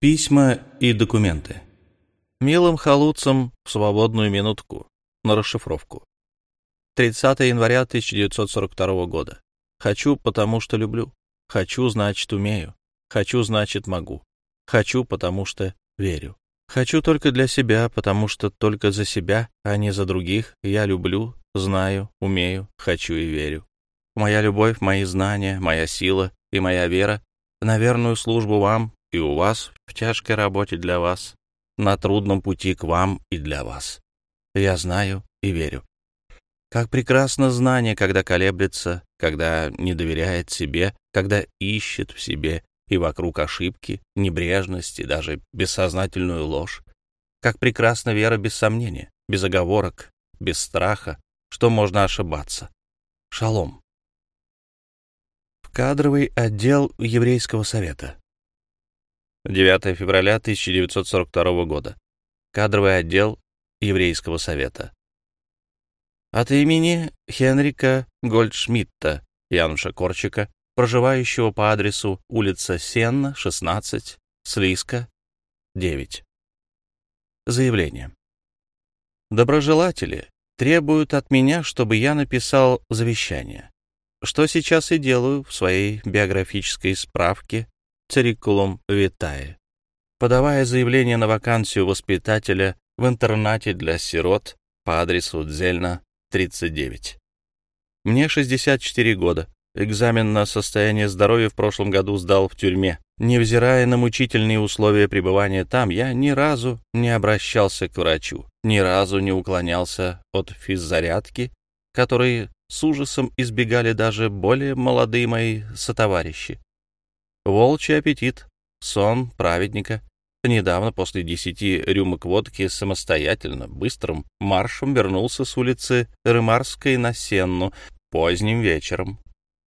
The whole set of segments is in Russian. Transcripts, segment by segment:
Письма и документы. Милым халуцам в свободную минутку на расшифровку. 30 января 1942 года. Хочу, потому что люблю. Хочу, значит, умею. Хочу, значит, могу. Хочу, потому что верю. Хочу только для себя, потому что только за себя, а не за других, я люблю, знаю, умею, хочу и верю. Моя любовь, мои знания, моя сила и моя вера на верную службу вам и у вас в тяжкой работе для вас, на трудном пути к вам и для вас. Я знаю и верю. Как прекрасно знание, когда колеблется, когда не доверяет себе, когда ищет в себе и вокруг ошибки, небрежности, даже бессознательную ложь. Как прекрасна вера без сомнения, без оговорок, без страха, что можно ошибаться. Шалом. В кадровый отдел еврейского совета. 9 февраля 1942 года. Кадровый отдел Еврейского совета. От имени Хенрика Гольдшмидта Януша Корчика, проживающего по адресу улица Сенна, 16, Слиска, 9. Заявление. Доброжелатели требуют от меня, чтобы я написал завещание, что сейчас и делаю в своей биографической справке Цирикулум Витае, подавая заявление на вакансию воспитателя в интернате для сирот по адресу Дзельна, 39. Мне 64 года. Экзамен на состояние здоровья в прошлом году сдал в тюрьме. Невзирая на мучительные условия пребывания там, я ни разу не обращался к врачу, ни разу не уклонялся от физзарядки, которые с ужасом избегали даже более молодые мои сотоварищи. Волчий аппетит, сон праведника. Недавно, после десяти рюмок водки, самостоятельно, быстрым маршем вернулся с улицы Рымарской на Сенну поздним вечером.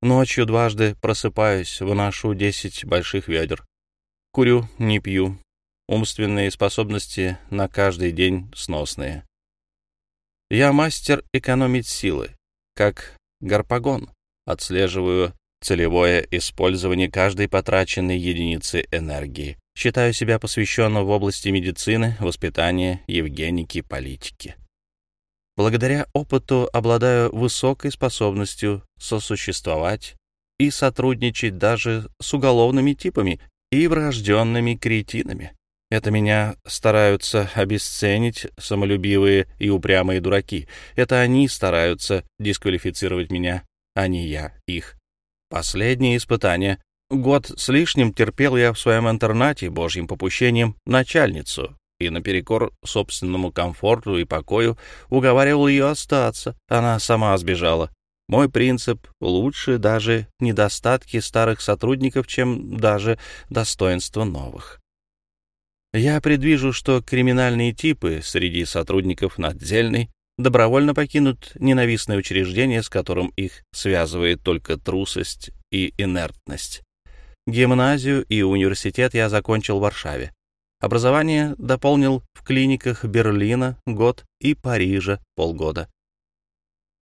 Ночью дважды просыпаюсь, выношу десять больших ведер. Курю, не пью. Умственные способности на каждый день сносные. Я мастер экономить силы, как гарпагон. Отслеживаю целевое использование каждой потраченной единицы энергии. Считаю себя посвященным в области медицины, воспитания, евгеники, политики. Благодаря опыту обладаю высокой способностью сосуществовать и сотрудничать даже с уголовными типами и врожденными кретинами. Это меня стараются обесценить самолюбивые и упрямые дураки. Это они стараются дисквалифицировать меня, а не я их. Последнее испытание. Год с лишним терпел я в своем интернате, божьим попущением, начальницу, и наперекор собственному комфорту и покою уговаривал ее остаться. Она сама сбежала. Мой принцип — лучше даже недостатки старых сотрудников, чем даже достоинства новых. Я предвижу, что криминальные типы среди сотрудников надзельной добровольно покинут ненавистное учреждение, с которым их связывает только трусость и инертность. Гимназию и университет я закончил в Варшаве. Образование дополнил в клиниках Берлина год и Парижа полгода.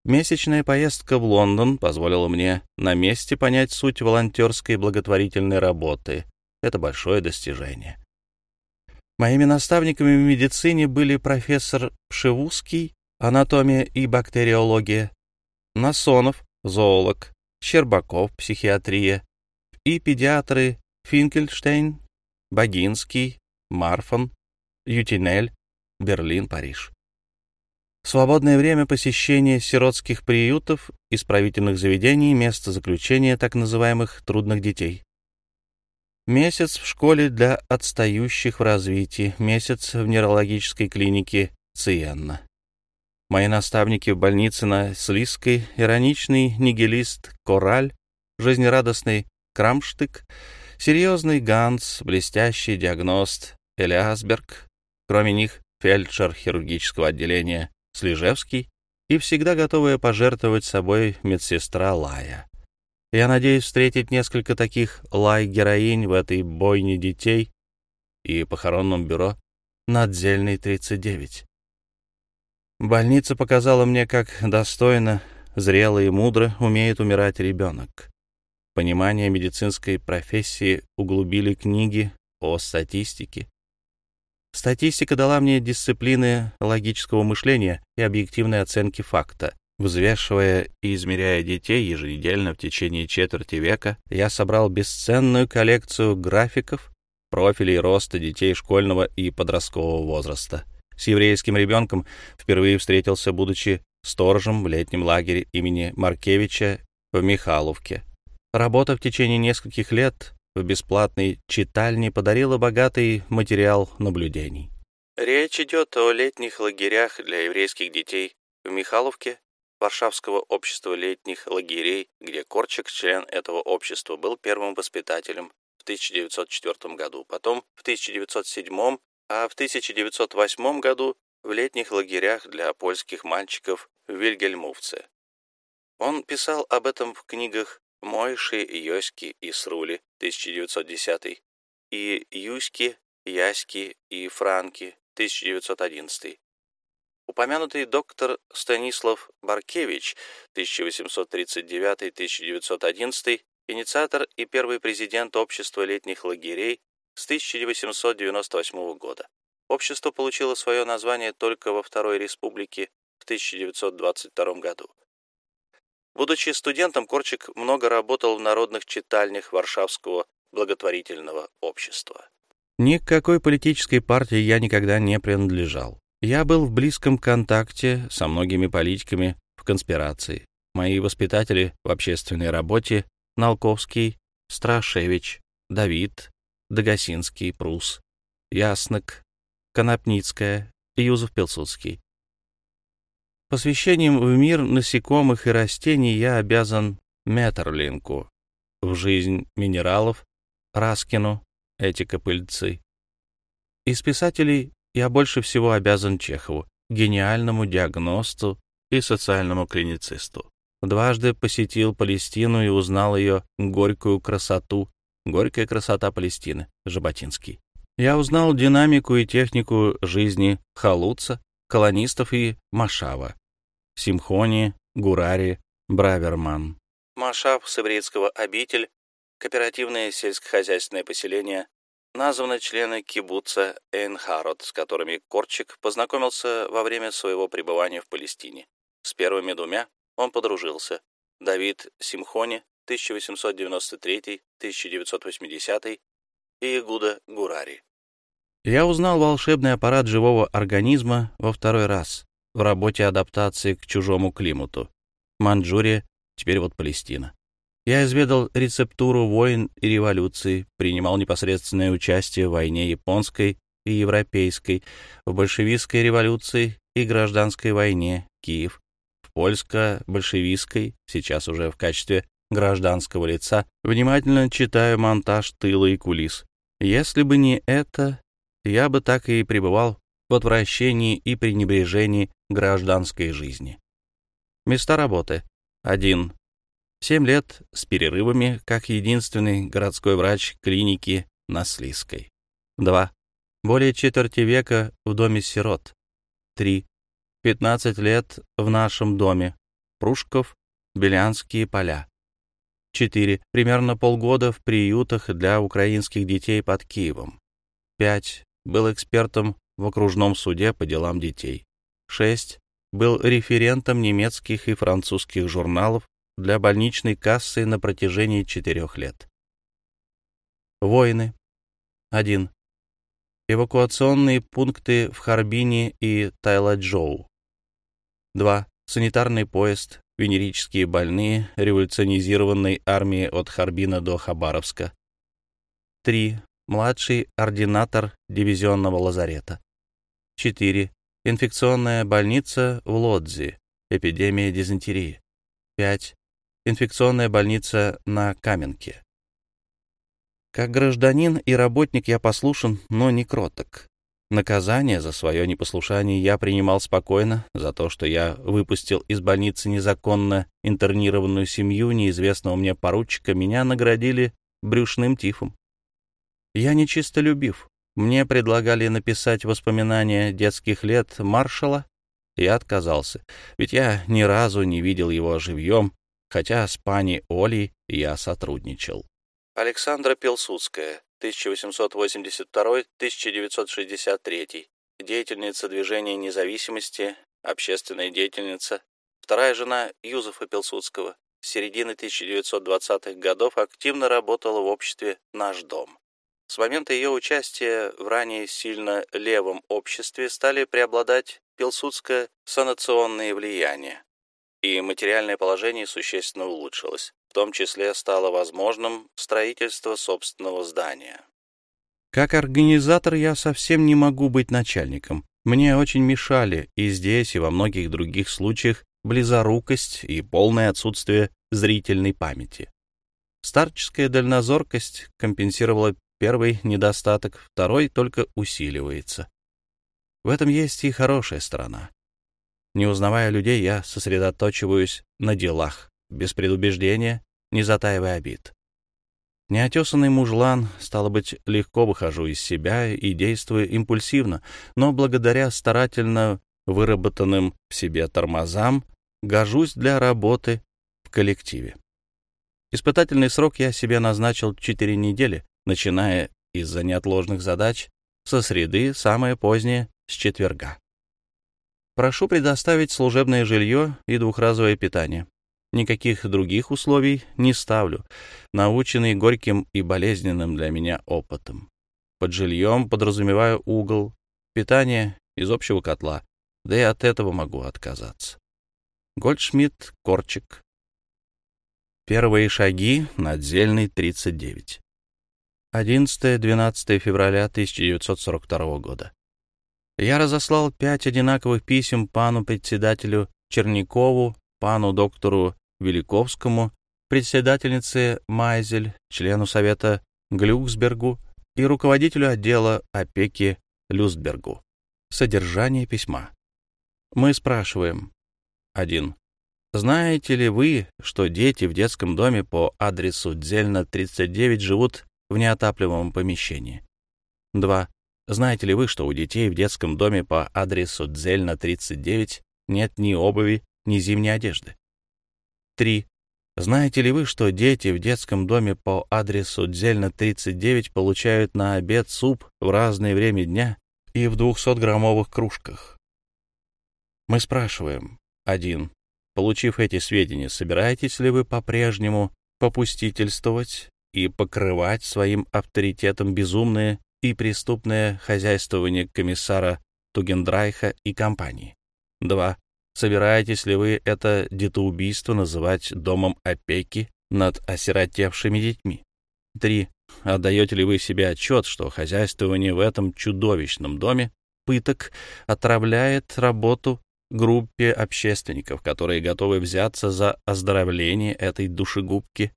Месячная поездка в Лондон позволила мне на месте понять суть волонтерской благотворительной работы. Это большое достижение. Моими наставниками в медицине были профессор Пшевузский анатомия и бактериология, Насонов, зоолог, Щербаков, психиатрия и педиатры Финкельштейн, Богинский, Марфан, Ютинель, Берлин, Париж. свободное время посещения сиротских приютов, исправительных заведений, места заключения так называемых трудных детей. Месяц в школе для отстающих в развитии, месяц в нейрологической клинике Циенна. Мои наставники в больнице на Слизкой, ироничный нигилист Кораль, жизнерадостный Крамштык, серьезный Ганс, блестящий диагност Элиасберг, кроме них фельдшер хирургического отделения Слижевский и всегда готовая пожертвовать собой медсестра Лая. Я надеюсь встретить несколько таких лай-героинь в этой бойне детей и похоронном бюро надзельный 39. Больница показала мне, как достойно, зрело и мудро умеет умирать ребенок. Понимание медицинской профессии углубили книги о статистике. Статистика дала мне дисциплины логического мышления и объективной оценки факта. Взвешивая и измеряя детей еженедельно в течение четверти века, я собрал бесценную коллекцию графиков, профилей роста детей школьного и подросткового возраста. С еврейским ребенком впервые встретился, будучи сторожем в летнем лагере имени Маркевича в Михайловке. Работа в течение нескольких лет в бесплатной читальне подарила богатый материал наблюдений. Речь идет о летних лагерях для еврейских детей в Михайловке, Варшавского общества летних лагерей, где Корчик, член этого общества, был первым воспитателем в 1904 году, потом в 1907, а в 1908 году в летних лагерях для польских мальчиков в Вильгельмовце. Он писал об этом в книгах Мойши, Йоськи и Срули, 1910, и Юськи, Яськи и Франки, 1911. Упомянутый доктор Станислав Баркевич, 1839-1911, инициатор и первый президент общества летних лагерей с 1898 года. Общество получило свое название только во Второй Республике в 1922 году. Будучи студентом, Корчик много работал в народных читальнях Варшавского благотворительного общества. Ни к какой политической партии я никогда не принадлежал. Я был в близком контакте со многими политиками в конспирации. Мои воспитатели в общественной работе — Налковский, Страшевич, Давид, Дагасинский, Прус, Яснок, Конопницкая Юзеф Пилсудский. Посвящением в мир насекомых и растений я обязан Метерлинку, в жизнь минералов, Раскину, этика пыльцы. Из писателей я больше всего обязан Чехову, гениальному диагносту и социальному клиницисту. Дважды посетил Палестину и узнал ее горькую красоту, горькая красота Палестины, Жаботинский. Я узнал динамику и технику жизни Халуца, колонистов и Машава, Симхони, Гурари, Браверман. Машав с ивритского «обитель», кооперативное сельскохозяйственное поселение, названы члены кибуца Эйнхарот, с которыми Корчик познакомился во время своего пребывания в Палестине. С первыми двумя он подружился. Давид Симхони, 1893-1980, и Игуда Гурари. Я узнал волшебный аппарат живого организма во второй раз в работе адаптации к чужому климату. Манчжурия, теперь вот Палестина. Я изведал рецептуру войн и революций, принимал непосредственное участие в войне японской и европейской, в большевистской революции и гражданской войне, Киев, в польско-большевистской, сейчас уже в качестве гражданского лица, внимательно читаю монтаж тыла и кулис. Если бы не это, я бы так и пребывал в отвращении и пренебрежении гражданской жизни. Места работы. 1. Семь лет с перерывами, как единственный городской врач клиники на Слизкой. 2. Более четверти века в доме сирот. 3. 15 лет в нашем доме. Прушков, Белянские поля. 4. Примерно полгода в приютах для украинских детей под Киевом. 5. Был экспертом в окружном суде по делам детей. 6. Был референтом немецких и французских журналов для больничной кассы на протяжении четырех лет. Войны. 1. Эвакуационные пункты в Харбине и Тайладжоу. 2. Санитарный поезд, венерические больные революционизированной армии от Харбина до Хабаровска. 3. Младший ординатор дивизионного лазарета. 4. Инфекционная больница в Лодзи. Эпидемия дизентерии. 5. Инфекционная больница на Каменке. Как гражданин и работник я послушен, но не кроток. Наказание за свое непослушание я принимал спокойно, за то, что я выпустил из больницы незаконно интернированную семью неизвестного мне поручика, меня наградили брюшным тифом. Я нечистолюбив, мне предлагали написать воспоминания детских лет маршала. Я отказался, ведь я ни разу не видел его живьем, хотя с пани Олей я сотрудничал. Александра Пилсудская, 1882-1963, деятельница движения независимости, общественная деятельница, вторая жена Юзефа Пилсудского, с середины 1920-х годов активно работала в обществе «Наш дом». С момента ее участия в ранее сильно левом обществе стали преобладать пилсудско-санационные влияния, и материальное положение существенно улучшилось. В том числе стало возможным строительство собственного здания. Как организатор я совсем не могу быть начальником. Мне очень мешали и здесь, и во многих других случаях близорукость и полное отсутствие зрительной памяти. Старческая дальнозоркость компенсировала первый недостаток, второй только усиливается. В этом есть и хорошая сторона. Не узнавая людей, я сосредоточиваюсь на делах, без предубеждения, не затаивая обид. Неотесанный мужлан, стало быть, легко выхожу из себя и действую импульсивно, но благодаря старательно выработанным в себе тормозам гожусь для работы в коллективе. Испытательный срок я себе назначил 4 недели, начиная из-за неотложных задач со среды, самое позднее — с четверга. Прошу предоставить служебное жилье и двухразовое питание. Никаких других условий не ставлю, наученный горьким и болезненным для меня опытом. Под жильем подразумеваю угол, питание из общего котла, да и от этого могу отказаться. Гольдшмидт, Корчик. Первые шаги, надзельный 39. 11-12 февраля 1942 года. Я разослал пять одинаковых писем пану председателю Черникову, пану доктору Великовскому, председательнице Майзель, члену Совета Глюксбергу и руководителю отдела опеки Люстбергу. Содержание письма. Мы спрашиваем. 1. Знаете ли вы, что дети в детском доме по адресу Дзельна, 39 живут в неотапливаемом помещении? 2. Знаете ли вы, что у детей в детском доме по адресу Дзельна, 39 нет ни обуви, ни зимней одежды? 3. Знаете ли вы, что дети в детском доме по адресу Дзельна 39 получают на обед суп в разное время дня и в 200-граммовых кружках? Мы спрашиваем. 1. Получив эти сведения, собираетесь ли вы по-прежнему попустительствовать и покрывать своим авторитетом безумное и преступное хозяйствование комиссара Тугендрайха и компании? 2. Собираетесь ли вы это детоубийство называть домом опеки над осиротевшими детьми? 3. Отдаете ли вы себе отчет, что хозяйствование в этом чудовищном доме пыток отравляет работу группе общественников, которые готовы взяться за оздоровление этой душегубки?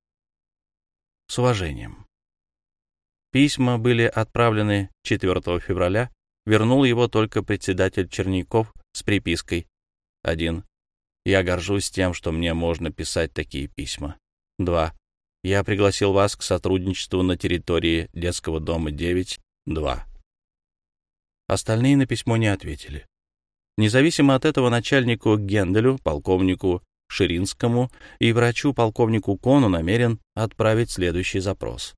С уважением. Письма были отправлены 4 февраля, вернул его только председатель Черняков с припиской 1. Я горжусь тем, что мне можно писать такие письма. 2. Я пригласил вас к сотрудничеству на территории детского дома 9. 2. Остальные на письмо не ответили. Независимо от этого начальнику Генделю, полковнику Ширинскому и врачу полковнику Кону намерен отправить следующий запрос.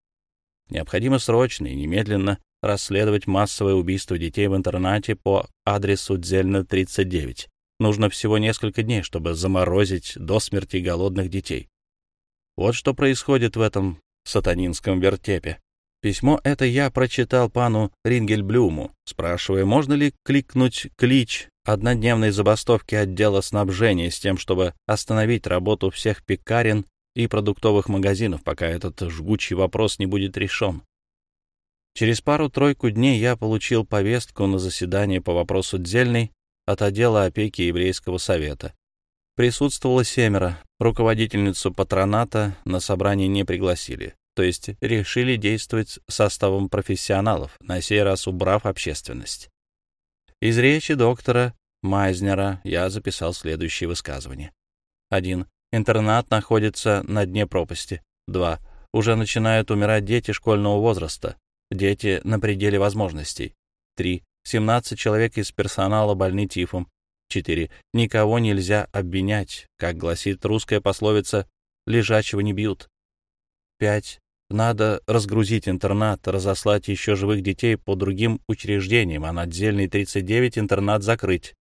Необходимо срочно и немедленно расследовать массовое убийство детей в интернате по адресу Дзельна 39 Нужно всего несколько дней, чтобы заморозить до смерти голодных детей. Вот что происходит в этом сатанинском вертепе. Письмо это я прочитал пану Рингельблюму, спрашивая, можно ли кликнуть клич однодневной забастовки отдела снабжения с тем, чтобы остановить работу всех пекарен и продуктовых магазинов, пока этот жгучий вопрос не будет решен. Через пару-тройку дней я получил повестку на заседание по вопросу Дзельной от отдела опеки еврейского совета. Присутствовало семеро, руководительницу патроната на собрание не пригласили, то есть решили действовать составом профессионалов, на сей раз убрав общественность. Из речи доктора Майзнера я записал следующее высказывание. 1. Интернат находится на дне пропасти. 2. Уже начинают умирать дети школьного возраста, дети на пределе возможностей. 3. 17 человек из персонала больны тифом. 4. Никого нельзя обвинять, как гласит русская пословица «лежачего не бьют». 5. Надо разгрузить интернат, разослать еще живых детей по другим учреждениям, а на отдельный 39 интернат закрыть.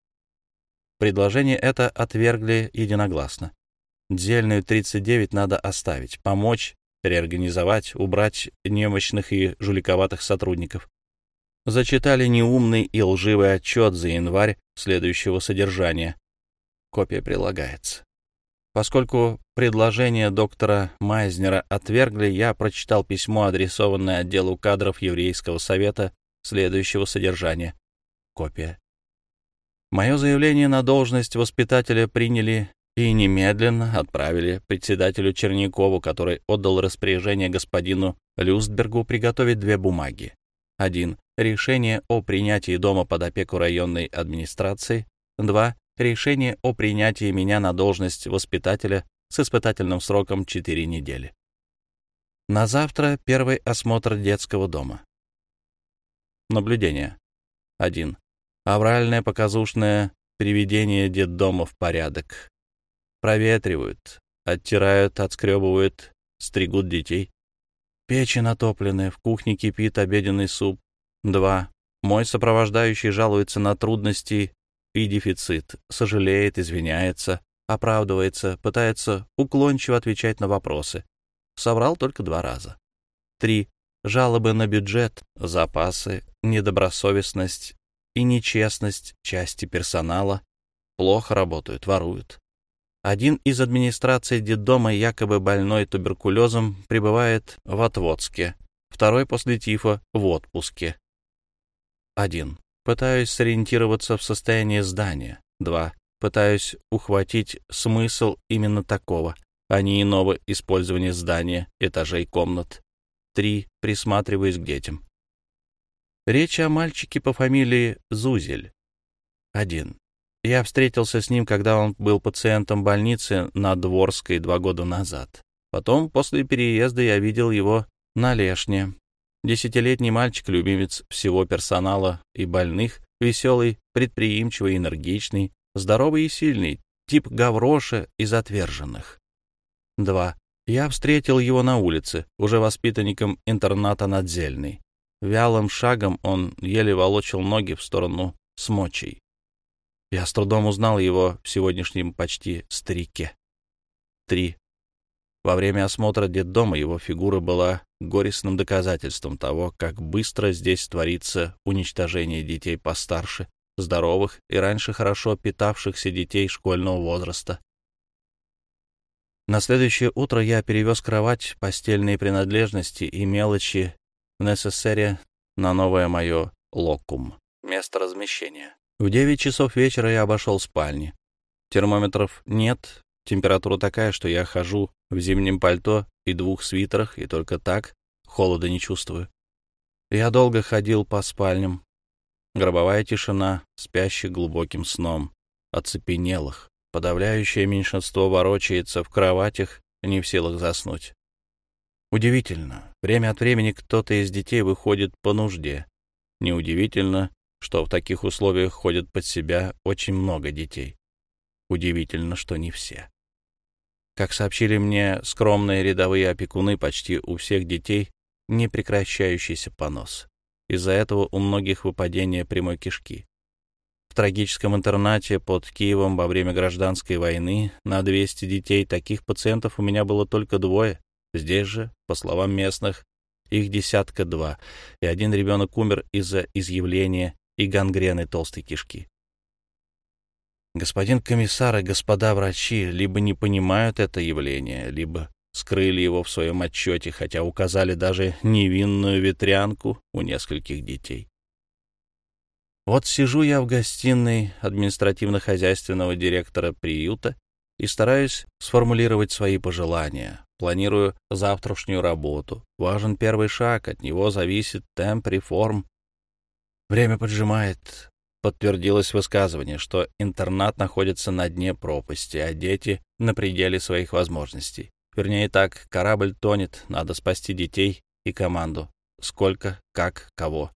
Предложение это отвергли единогласно. Дельную 39 надо оставить, помочь, реорганизовать, убрать немощных и жуликоватых сотрудников. Зачитали неумный и лживый отчет за январь следующего содержания. Копия прилагается. Поскольку предложение доктора Майзнера отвергли, я прочитал письмо, адресованное отделу кадров Еврейского совета следующего содержания. Копия. Мое заявление на должность воспитателя приняли и немедленно отправили председателю Чернякову, который отдал распоряжение господину Люстбергу приготовить две бумаги. Один Решение о принятии дома под опеку районной администрации. Два решение о принятии меня на должность воспитателя с испытательным сроком 4 недели. На завтра первый осмотр детского дома. Наблюдение. 1. Авральное показушное приведение детдома в порядок. Проветривают, оттирают, отскребывают, стригут детей. Печи натоплены, в кухне кипит обеденный суп. 2. Мой сопровождающий жалуется на трудности и дефицит, сожалеет, извиняется, оправдывается, пытается уклончиво отвечать на вопросы. Соврал только два раза. 3. Жалобы на бюджет, запасы, недобросовестность и нечестность части персонала. Плохо работают, воруют. Один из администрации детдома, якобы больной туберкулезом, пребывает в Отводске, второй после тифа в отпуске. 1. Пытаюсь сориентироваться в состоянии здания. 2. Пытаюсь ухватить смысл именно такого, а не иного использования здания, этажей, комнат. 3. Присматриваюсь к детям. Речь о мальчике по фамилии Зузель. 1. Я встретился с ним, когда он был пациентом больницы на Дворской два года назад. Потом, после переезда, я видел его на Лешне, Десятилетний мальчик, любимец всего персонала и больных, веселый, предприимчивый, энергичный, здоровый и сильный, тип Гавроша из отверженных. 2. Я встретил его на улице, уже воспитанником интерната Надзельный. Вялым шагом он еле волочил ноги в сторону смочей. Я с трудом узнал его в сегодняшнем почти старике. 3. Во время осмотра детдома его фигура была горестным доказательством того, как быстро здесь творится уничтожение детей постарше, здоровых и раньше хорошо питавшихся детей школьного возраста. На следующее утро я перевез кровать, постельные принадлежности и мелочи в Несессере на новое мое локум, место размещения. В девять часов вечера я обошел спальни. Термометров нет, температура такая, что я хожу в зимнем пальто и двух свитерах, и только так холода не чувствую. Я долго ходил по спальням. Гробовая тишина, спящих глубоким сном, оцепенелых. Подавляющее меньшинство ворочается в кроватях, не в силах заснуть. Удивительно, время от времени кто-то из детей выходит по нужде. Неудивительно, что в таких условиях ходят под себя очень много детей. Удивительно, что не все. Как сообщили мне скромные рядовые опекуны, почти у всех детей непрекращающийся понос. Из-за этого у многих выпадение прямой кишки. В трагическом интернате под Киевом во время гражданской войны на 200 детей таких пациентов у меня было только двое. Здесь же, по словам местных, их десятка два, и один ребенок умер из-за изъявления и гангрены толстой кишки. Господин комиссар и господа врачи либо не понимают это явление, либо скрыли его в своем отчете, хотя указали даже невинную ветрянку у нескольких детей. Вот сижу я в гостиной административно-хозяйственного директора приюта и стараюсь сформулировать свои пожелания. Планирую завтрашнюю работу. Важен первый шаг, от него зависит темп реформ. Время поджимает, подтвердилось высказывание, что интернат находится на дне пропасти, а дети — на пределе своих возможностей. Вернее так, корабль тонет, надо спасти детей и команду. Сколько, как, кого.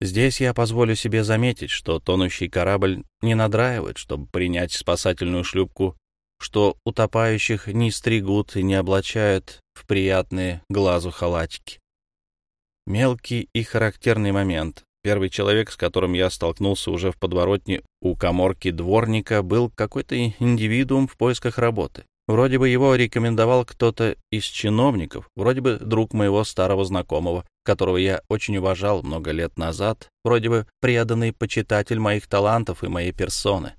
Здесь я позволю себе заметить, что тонущий корабль не надраивает, чтобы принять спасательную шлюпку, что утопающих не стригут и не облачают в приятные глазу халатики. Мелкий и характерный момент. Первый человек, с которым я столкнулся уже в подворотне у коморки дворника, был какой-то индивидуум в поисках работы. Вроде бы его рекомендовал кто-то из чиновников, вроде бы друг моего старого знакомого, которого я очень уважал много лет назад, вроде бы преданный почитатель моих талантов и моей персоны.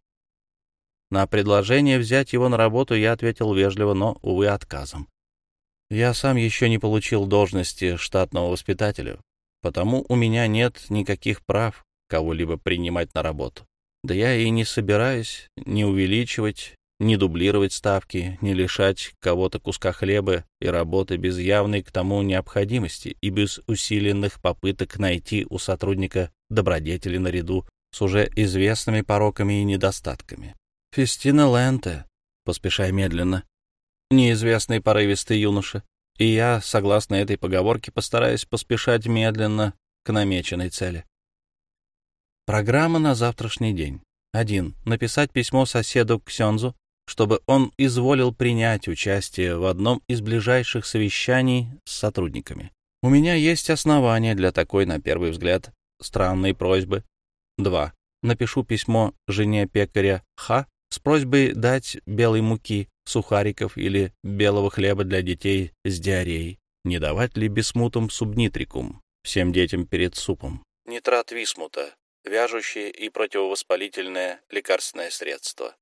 На предложение взять его на работу я ответил вежливо, но, увы, отказом. Я сам еще не получил должности штатного воспитателя, потому у меня нет никаких прав кого-либо принимать на работу. Да я и не собираюсь ни увеличивать, не дублировать ставки, не лишать кого-то куска хлеба и работы без явной к тому необходимости и без усиленных попыток найти у сотрудника добродетели наряду с уже известными пороками и недостатками. Фестина Ленте, поспешай медленно, неизвестный порывистый юноша, и я, согласно этой поговорке, постараюсь поспешать медленно к намеченной цели. Программа на завтрашний день. 1. Написать письмо соседу Ксензу чтобы он изволил принять участие в одном из ближайших совещаний с сотрудниками. У меня есть основания для такой, на первый взгляд, странной просьбы. 2. Напишу письмо жене пекаря Х с просьбой дать белой муки, сухариков или белого хлеба для детей с диареей. Не давать ли бисмутом субнитрикум всем детям перед супом? Нитрат висмута – вяжущее и противовоспалительное лекарственное средство.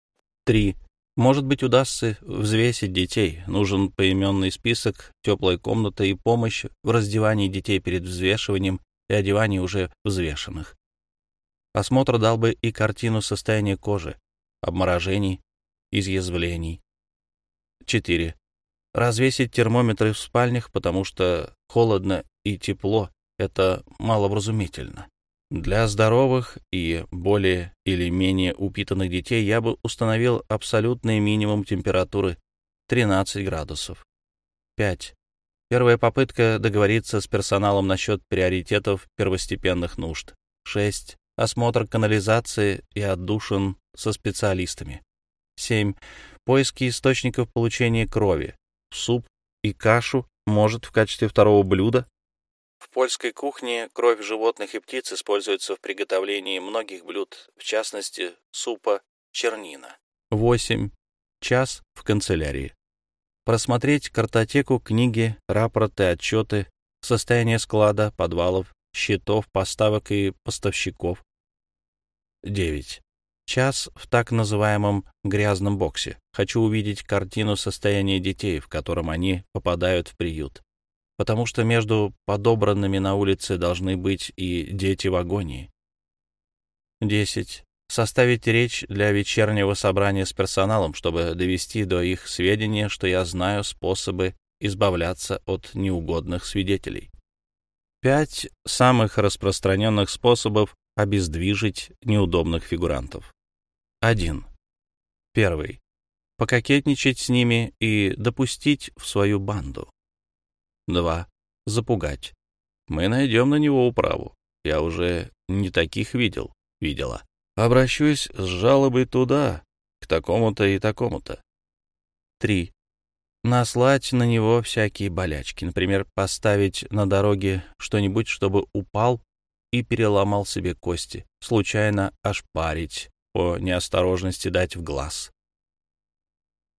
3. Может быть, удастся взвесить детей. Нужен поименный список, теплая комната и помощь в раздевании детей перед взвешиванием и одевании уже взвешенных. Осмотр дал бы и картину состояния кожи, обморожений, изъязвлений. 4. Развесить термометры в спальнях, потому что холодно и тепло — это маловразумительно. Для здоровых и более или менее упитанных детей я бы установил абсолютный минимум температуры 13 градусов. 5. Первая попытка договориться с персоналом насчет приоритетов первостепенных нужд. 6. Осмотр канализации и отдушин со специалистами. 7. Поиски источников получения крови. Суп и кашу может в качестве второго блюда в польской кухне кровь животных и птиц используется в приготовлении многих блюд, в частности, супа чернина. 8. Час в канцелярии. Просмотреть картотеку, книги, рапорты, отчеты, состояние склада, подвалов, счетов, поставок и поставщиков. 9. Час в так называемом грязном боксе. Хочу увидеть картину состояния детей, в котором они попадают в приют потому что между подобранными на улице должны быть и дети в агонии. 10. Составить речь для вечернего собрания с персоналом, чтобы довести до их сведения, что я знаю способы избавляться от неугодных свидетелей. Пять самых распространенных способов обездвижить неудобных фигурантов. 1. Первый. Пококетничать с ними и допустить в свою банду. Два. Запугать. Мы найдем на него управу. Я уже не таких видел, видела. Обращусь с жалобой туда, к такому-то и такому-то. Три. Наслать на него всякие болячки. Например, поставить на дороге что-нибудь, чтобы упал и переломал себе кости. Случайно ошпарить, по неосторожности дать в глаз.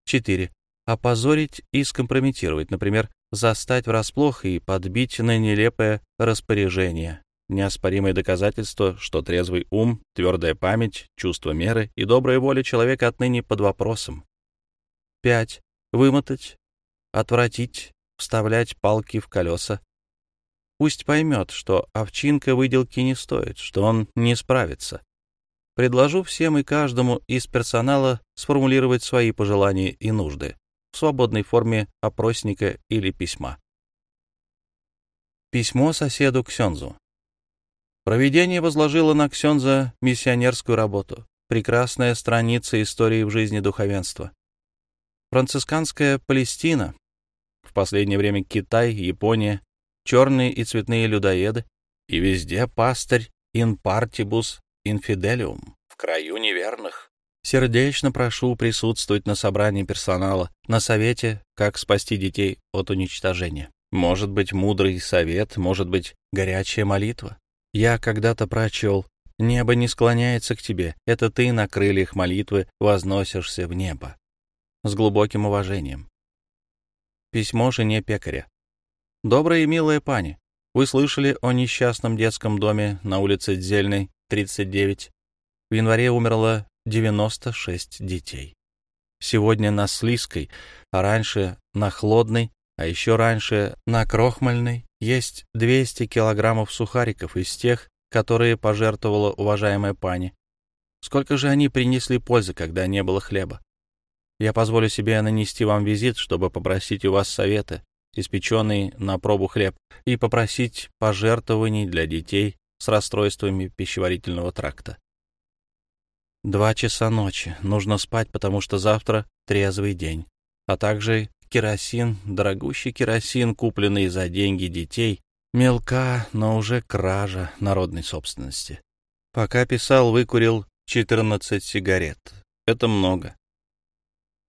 4. Опозорить и скомпрометировать. Например, застать врасплох и подбить на нелепое распоряжение. Неоспоримое доказательство, что трезвый ум, твердая память, чувство меры и добрая воля человека отныне под вопросом. 5. Вымотать, отвратить, вставлять палки в колеса. Пусть поймет, что овчинка выделки не стоит, что он не справится. Предложу всем и каждому из персонала сформулировать свои пожелания и нужды в свободной форме опросника или письма. Письмо соседу Ксензу. Проведение возложило на Ксенза миссионерскую работу. Прекрасная страница истории в жизни духовенства. Францисканская Палестина. В последнее время Китай, Япония, черные и цветные людоеды. И везде пастырь in partibus infidelium, в краю неверных. Сердечно прошу присутствовать на собрании персонала, на совете «Как спасти детей от уничтожения». Может быть, мудрый совет, может быть, горячая молитва. Я когда-то прочел «Небо не склоняется к тебе, это ты на крыльях молитвы возносишься в небо». С глубоким уважением. Письмо жене пекаря. «Добрая и милая пани, вы слышали о несчастном детском доме на улице Дзельной, 39? В январе умерло 96 детей. Сегодня на Слизкой, а раньше на Хлодной, а еще раньше на Крохмальной есть 200 килограммов сухариков из тех, которые пожертвовала уважаемая пани. Сколько же они принесли пользы, когда не было хлеба? Я позволю себе нанести вам визит, чтобы попросить у вас совета, испеченный на пробу хлеб, и попросить пожертвований для детей с расстройствами пищеварительного тракта. Два часа ночи. Нужно спать, потому что завтра трезвый день. А также керосин, дорогущий керосин, купленный за деньги детей, мелка, но уже кража народной собственности. Пока писал, выкурил 14 сигарет. Это много.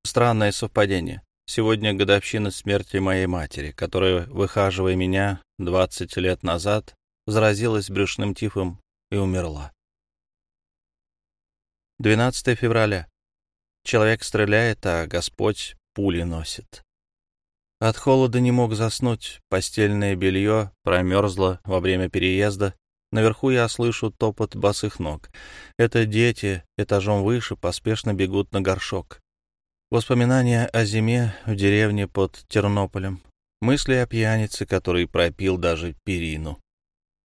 Странное совпадение. Сегодня годовщина смерти моей матери, которая, выхаживая меня 20 лет назад, заразилась брюшным тифом и умерла. 12 февраля. Человек стреляет, а Господь пули носит. От холода не мог заснуть, постельное белье промерзло во время переезда. Наверху я слышу топот босых ног. Это дети этажом выше поспешно бегут на горшок. Воспоминания о зиме в деревне под Тернополем. Мысли о пьянице, который пропил даже перину.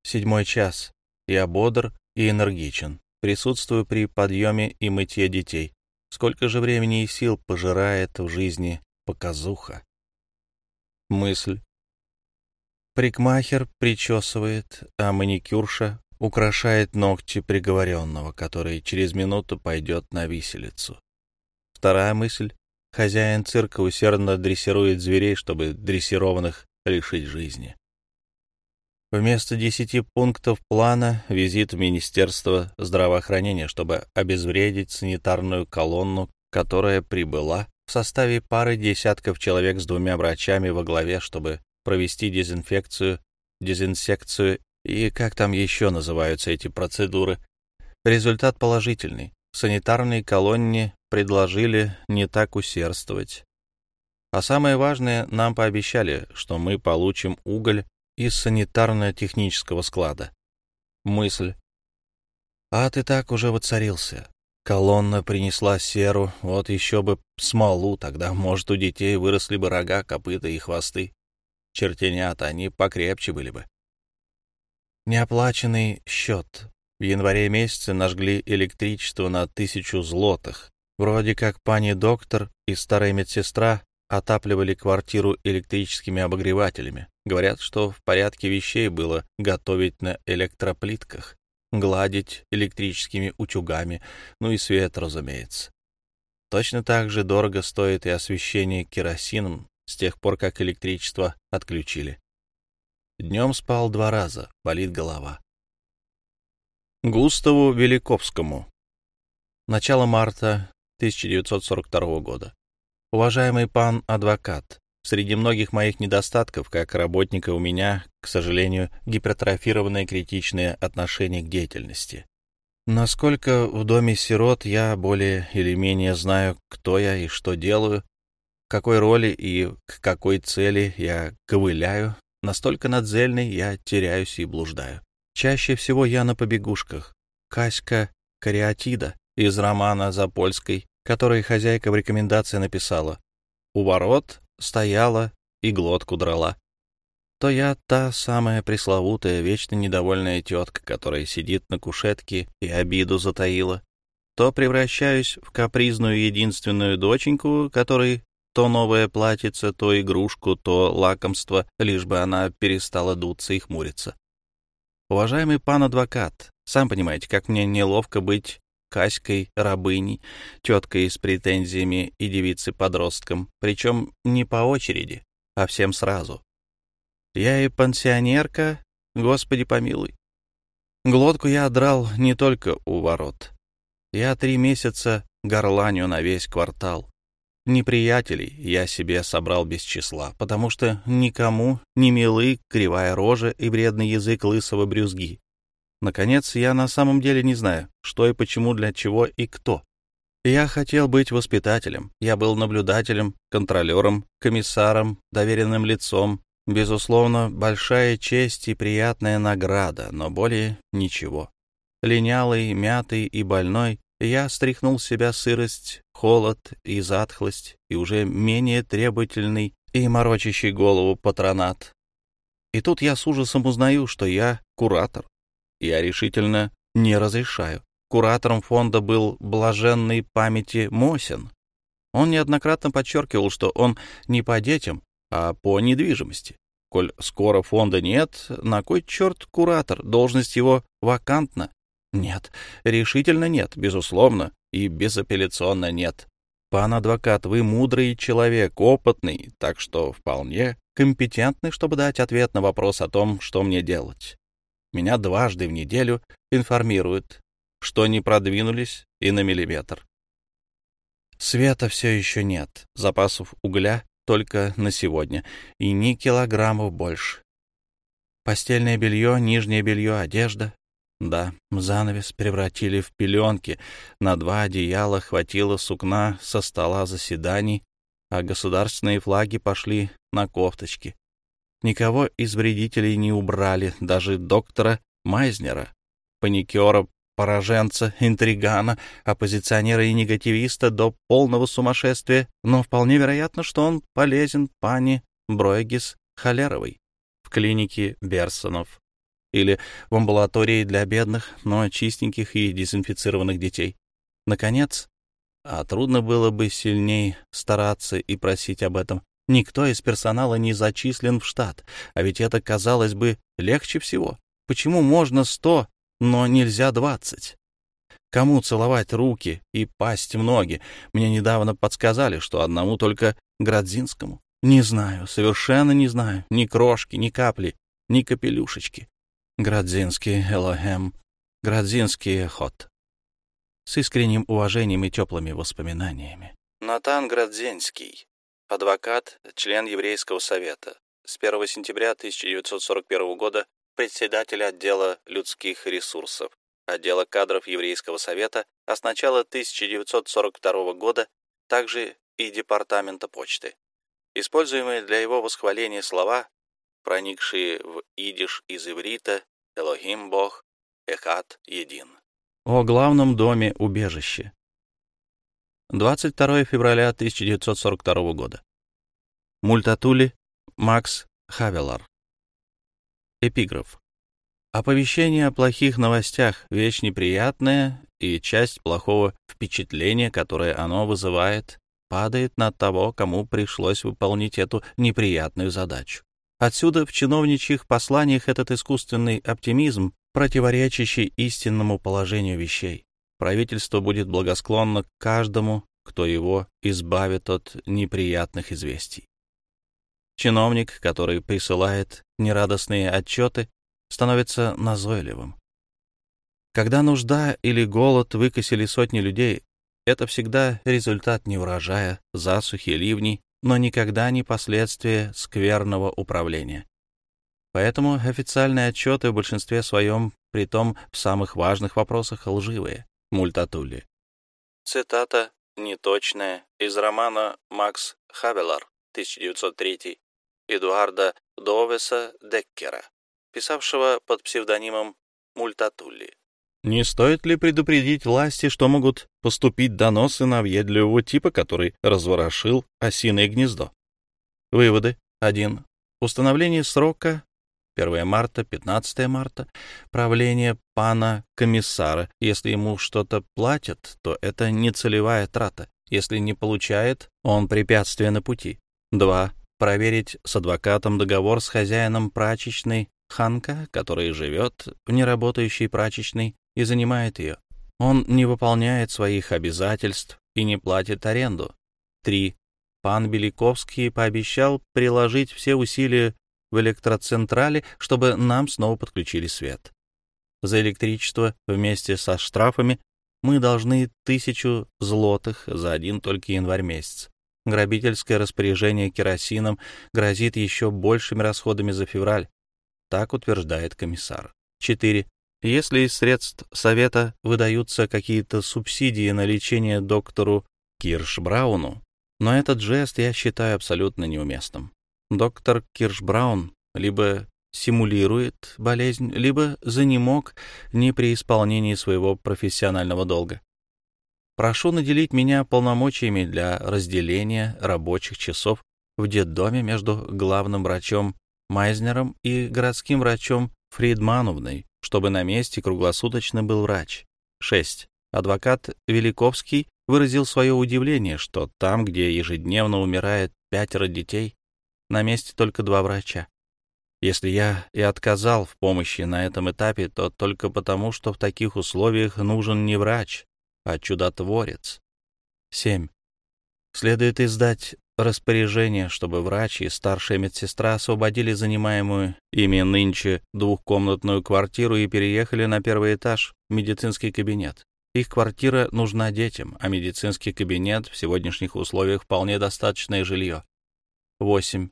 Седьмой час. Я бодр и энергичен. Присутствую при подъеме и мытье детей. Сколько же времени и сил пожирает в жизни показуха. Мысль. Прикмахер причесывает, а маникюрша украшает ногти приговоренного, который через минуту пойдет на виселицу. Вторая мысль. Хозяин цирка усердно дрессирует зверей, чтобы дрессированных лишить жизни. Вместо десяти пунктов плана визит в Министерство здравоохранения, чтобы обезвредить санитарную колонну, которая прибыла в составе пары десятков человек с двумя врачами во главе, чтобы провести дезинфекцию, дезинсекцию и как там еще называются эти процедуры. Результат положительный. Санитарной колонне предложили не так усердствовать. А самое важное, нам пообещали, что мы получим уголь из санитарно-технического склада. Мысль. А ты так уже воцарился. Колонна принесла серу, вот еще бы смолу, тогда, может, у детей выросли бы рога, копыта и хвосты. Чертенята, они покрепче были бы. Неоплаченный счет. В январе месяце нажгли электричество на тысячу злотых. Вроде как пани доктор и старая медсестра отапливали квартиру электрическими обогревателями. Говорят, что в порядке вещей было готовить на электроплитках, гладить электрическими утюгами, ну и свет, разумеется. Точно так же дорого стоит и освещение керосином с тех пор, как электричество отключили. Днем спал два раза, болит голова. Густаву Великовскому. Начало марта 1942 года. Уважаемый пан адвокат, среди многих моих недостатков как работника у меня, к сожалению, гипертрофированное критичное отношение к деятельности. Насколько в доме сирот я более или менее знаю, кто я и что делаю, какой роли и к какой цели я ковыляю, настолько надзельный я теряюсь и блуждаю. Чаще всего я на побегушках. Каська Кариатида из романа «Запольской» которые хозяйка в рекомендации написала. У ворот стояла и глотку драла. То я та самая пресловутая, вечно недовольная тетка, которая сидит на кушетке и обиду затаила, то превращаюсь в капризную единственную доченьку, которой то новое платьице, то игрушку, то лакомство, лишь бы она перестала дуться и хмуриться. Уважаемый пан адвокат, сам понимаете, как мне неловко быть Каськой, рабыней, теткой с претензиями и девицей-подростком, причем не по очереди, а всем сразу. Я и пансионерка, господи помилуй. Глотку я драл не только у ворот. Я три месяца горланю на весь квартал. Неприятелей я себе собрал без числа, потому что никому не милы кривая рожа и вредный язык лысого брюзги. Наконец, я на самом деле не знаю, что и почему, для чего и кто. Я хотел быть воспитателем, я был наблюдателем, контролером, комиссаром, доверенным лицом. Безусловно, большая честь и приятная награда, но более ничего. Линялый, мятый и больной, я стряхнул с себя сырость, холод и затхлость, и уже менее требовательный и морочащий голову патронат. И тут я с ужасом узнаю, что я куратор. Я решительно не разрешаю. Куратором фонда был блаженной памяти Мосин. Он неоднократно подчеркивал, что он не по детям, а по недвижимости. Коль скоро фонда нет, на кой черт куратор? Должность его вакантна. Нет, решительно нет, безусловно, и безапелляционно нет. Пан адвокат, вы мудрый человек, опытный, так что вполне компетентный, чтобы дать ответ на вопрос о том, что мне делать. Меня дважды в неделю информируют, что не продвинулись и на миллиметр. Света все еще нет, запасов угля только на сегодня, и ни килограммов больше. Постельное белье, нижнее белье, одежда. Да, занавес превратили в пеленки, на два одеяла хватило сукна со стола заседаний, а государственные флаги пошли на кофточки. Никого из вредителей не убрали, даже доктора Майзнера, паникера пораженца, интригана, оппозиционера и негативиста до полного сумасшествия, но вполне вероятно, что он полезен пане Бройгис Холеровой в клинике Берсонов или в амбулатории для бедных, но чистеньких и дезинфицированных детей. Наконец, а трудно было бы сильнее стараться и просить об этом, никто из персонала не зачислен в штат, а ведь это, казалось бы, легче всего. Почему можно сто но нельзя двадцать. Кому целовать руки и пасть в ноги? Мне недавно подсказали, что одному только Градзинскому. Не знаю, совершенно не знаю. Ни крошки, ни капли, ни капелюшечки. Градзинский Элохем, Градзинский Хот. С искренним уважением и теплыми воспоминаниями. Натан Градзинский, адвокат, член Еврейского совета. С 1 сентября 1941 года председателя отдела людских ресурсов, отдела кадров Еврейского совета, а с начала 1942 года также и Департамента почты. Используемые для его восхваления слова, проникшие в идиш из иврита «Элохим Бог», «Эхат един». О главном доме убежище. 22 февраля 1942 года. Мультатули Макс Хавелар. Эпиграф. Оповещение о плохих новостях — вещь неприятная, и часть плохого впечатления, которое оно вызывает, падает на того, кому пришлось выполнить эту неприятную задачу. Отсюда в чиновничьих посланиях этот искусственный оптимизм, противоречащий истинному положению вещей. Правительство будет благосклонно к каждому, кто его избавит от неприятных известий. Чиновник, который присылает нерадостные отчеты, становится назойливым. Когда нужда или голод выкосили сотни людей, это всегда результат неурожая, засухи, ливней, но никогда не последствия скверного управления. Поэтому официальные отчеты в большинстве своем, притом в самых важных вопросах, лживые. Мультатули. Цитата неточная из романа «Макс Хавелар» 1903 Эдуарда Довеса Деккера, писавшего под псевдонимом Мультатулли. Не стоит ли предупредить власти, что могут поступить доносы на въедливого типа, который разворошил осиное гнездо? Выводы. 1. Установление срока 1 марта, 15 марта, правление пана комиссара. Если ему что-то платят, то это не целевая трата. Если не получает, он препятствие на пути. 2 проверить с адвокатом договор с хозяином прачечной Ханка, который живет в неработающей прачечной и занимает ее. Он не выполняет своих обязательств и не платит аренду. 3. Пан Беликовский пообещал приложить все усилия в электроцентрале, чтобы нам снова подключили свет. За электричество вместе со штрафами мы должны тысячу злотых за один только январь месяц. Грабительское распоряжение керосином грозит еще большими расходами за февраль. Так утверждает комиссар. 4. Если из средств Совета выдаются какие-то субсидии на лечение доктору Киршбрауну, но этот жест я считаю абсолютно неуместным. Доктор Киршбраун либо симулирует болезнь, либо занемог не при исполнении своего профессионального долга. Прошу наделить меня полномочиями для разделения рабочих часов в детдоме между главным врачом Майзнером и городским врачом Фридмановной, чтобы на месте круглосуточно был врач. 6. Адвокат Великовский выразил свое удивление, что там, где ежедневно умирает пятеро детей, на месте только два врача. Если я и отказал в помощи на этом этапе, то только потому, что в таких условиях нужен не врач, а чудотворец. 7. Следует издать распоряжение, чтобы врач и старшая медсестра освободили занимаемую ими нынче двухкомнатную квартиру и переехали на первый этаж, в медицинский кабинет. Их квартира нужна детям, а медицинский кабинет в сегодняшних условиях вполне достаточное жилье. 8.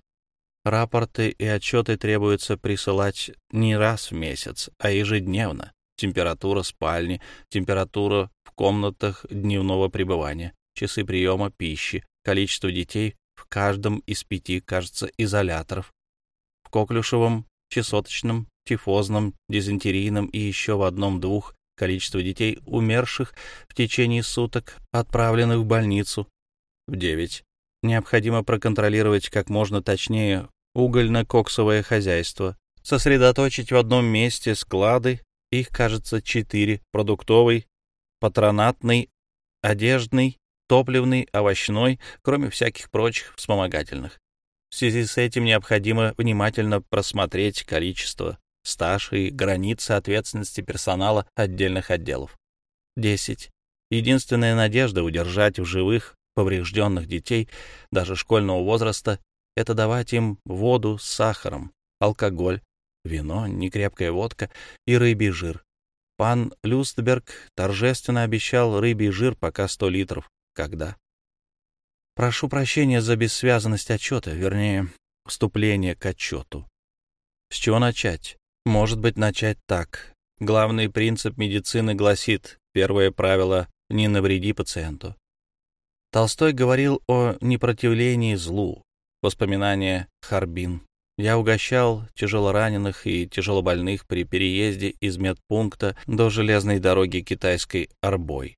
Рапорты и отчеты требуется присылать не раз в месяц, а ежедневно. Температура спальни, температура в комнатах дневного пребывания, часы приема пищи, количество детей в каждом из пяти, кажется, изоляторов. В коклюшевом, чесоточном, тифозном, дизентерийном и еще в одном-двух количество детей, умерших в течение суток, отправленных в больницу. В девять. Необходимо проконтролировать как можно точнее угольно-коксовое хозяйство, сосредоточить в одном месте склады, их, кажется, четыре, продуктовый, патронатный, одежный, топливный, овощной, кроме всяких прочих вспомогательных. В связи с этим необходимо внимательно просмотреть количество, стаж и границы ответственности персонала отдельных отделов. 10. Единственная надежда удержать в живых поврежденных детей даже школьного возраста это давать им воду с сахаром, алкоголь, вино, некрепкая водка и рыбий жир. Пан Люстберг торжественно обещал рыбий жир пока сто литров. Когда? Прошу прощения за бессвязанность отчета, вернее, вступление к отчету. С чего начать? Может быть, начать так. Главный принцип медицины гласит, первое правило — не навреди пациенту. Толстой говорил о непротивлении злу, Воспоминания Харбин. Я угощал тяжелораненых и тяжелобольных при переезде из медпункта до железной дороги китайской Арбой.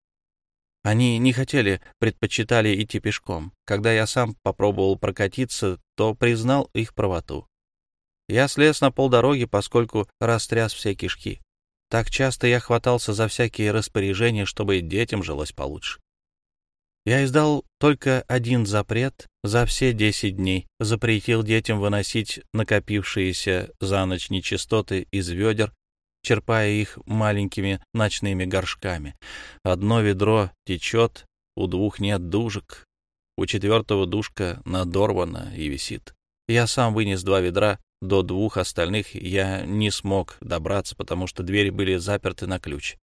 Они не хотели, предпочитали идти пешком. Когда я сам попробовал прокатиться, то признал их правоту. Я слез на полдороги, поскольку растряс все кишки. Так часто я хватался за всякие распоряжения, чтобы детям жилось получше. Я издал только один запрет за все десять дней. Запретил детям выносить накопившиеся за ночь нечистоты из ведер, черпая их маленькими ночными горшками. Одно ведро течет, у двух нет дужек, у четвертого душка надорвана и висит. Я сам вынес два ведра, до двух остальных я не смог добраться, потому что двери были заперты на ключ.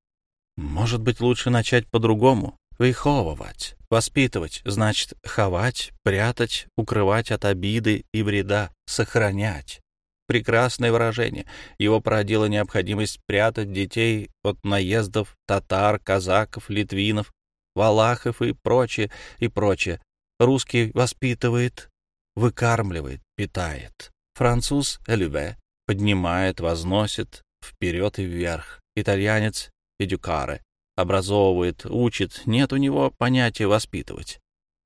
Может быть, лучше начать по-другому? Выховывать, воспитывать, значит, ховать, прятать, укрывать от обиды и вреда, сохранять. Прекрасное выражение. Его породила необходимость прятать детей от наездов татар, казаков, литвинов, валахов и прочее, и прочее. Русский воспитывает, выкармливает, питает. Француз — элюве, поднимает, возносит вперед и вверх. Итальянец — эдюкаре, образовывает, учит, нет у него понятия воспитывать.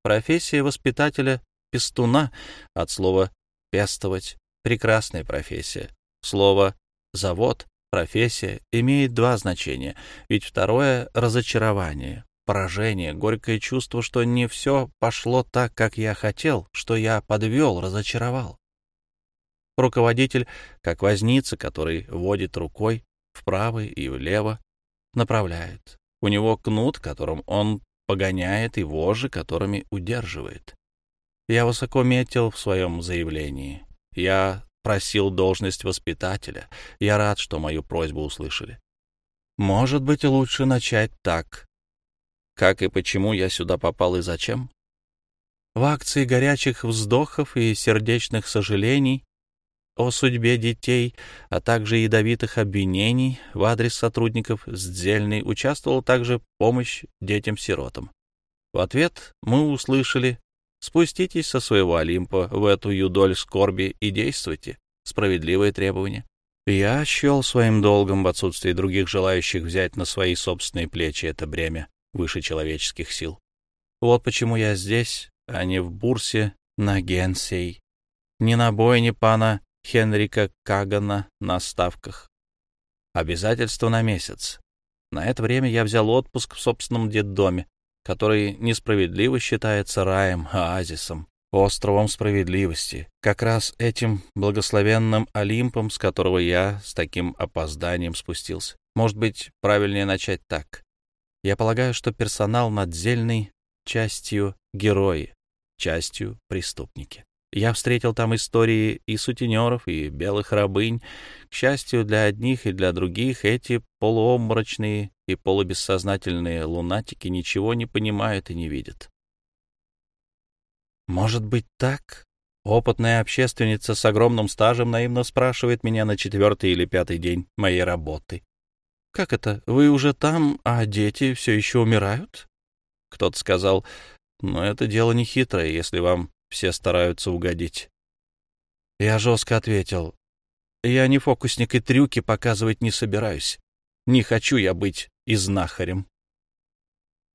Профессия воспитателя — пестуна, от слова «пестовать» — прекрасная профессия. Слово «завод» — профессия имеет два значения, ведь второе — разочарование, поражение, горькое чувство, что не все пошло так, как я хотел, что я подвел, разочаровал. Руководитель, как возница, который водит рукой вправо и влево, направляет. У него кнут, которым он погоняет, и вожжи, которыми удерживает. Я высоко метил в своем заявлении. Я просил должность воспитателя. Я рад, что мою просьбу услышали. Может быть, лучше начать так. Как и почему я сюда попал и зачем? В акции горячих вздохов и сердечных сожалений о судьбе детей, а также ядовитых обвинений в адрес сотрудников Сдзельной участвовала также помощь детям-сиротам. В ответ мы услышали «Спуститесь со своего Олимпа в эту юдоль скорби и действуйте» справедливое требование. Я счел своим долгом в отсутствии других желающих взять на свои собственные плечи это бремя выше человеческих сил. Вот почему я здесь, а не в бурсе на Генсей, не на бойне пана Хенрика Кагана на ставках. Обязательство на месяц. На это время я взял отпуск в собственном детдоме, который несправедливо считается раем, оазисом, островом справедливости, как раз этим благословенным Олимпом, с которого я с таким опозданием спустился. Может быть, правильнее начать так. Я полагаю, что персонал надзельный частью герои, частью преступники. Я встретил там истории и сутенеров, и белых рабынь. К счастью, для одних и для других эти полуобморочные и полубессознательные лунатики ничего не понимают и не видят. Может быть так? Опытная общественница с огромным стажем наивно спрашивает меня на четвертый или пятый день моей работы. «Как это? Вы уже там, а дети все еще умирают?» Кто-то сказал, «Но это дело не хитрое, если вам все стараются угодить». Я жестко ответил, «Я не фокусник и трюки показывать не собираюсь. Не хочу я быть и знахарем».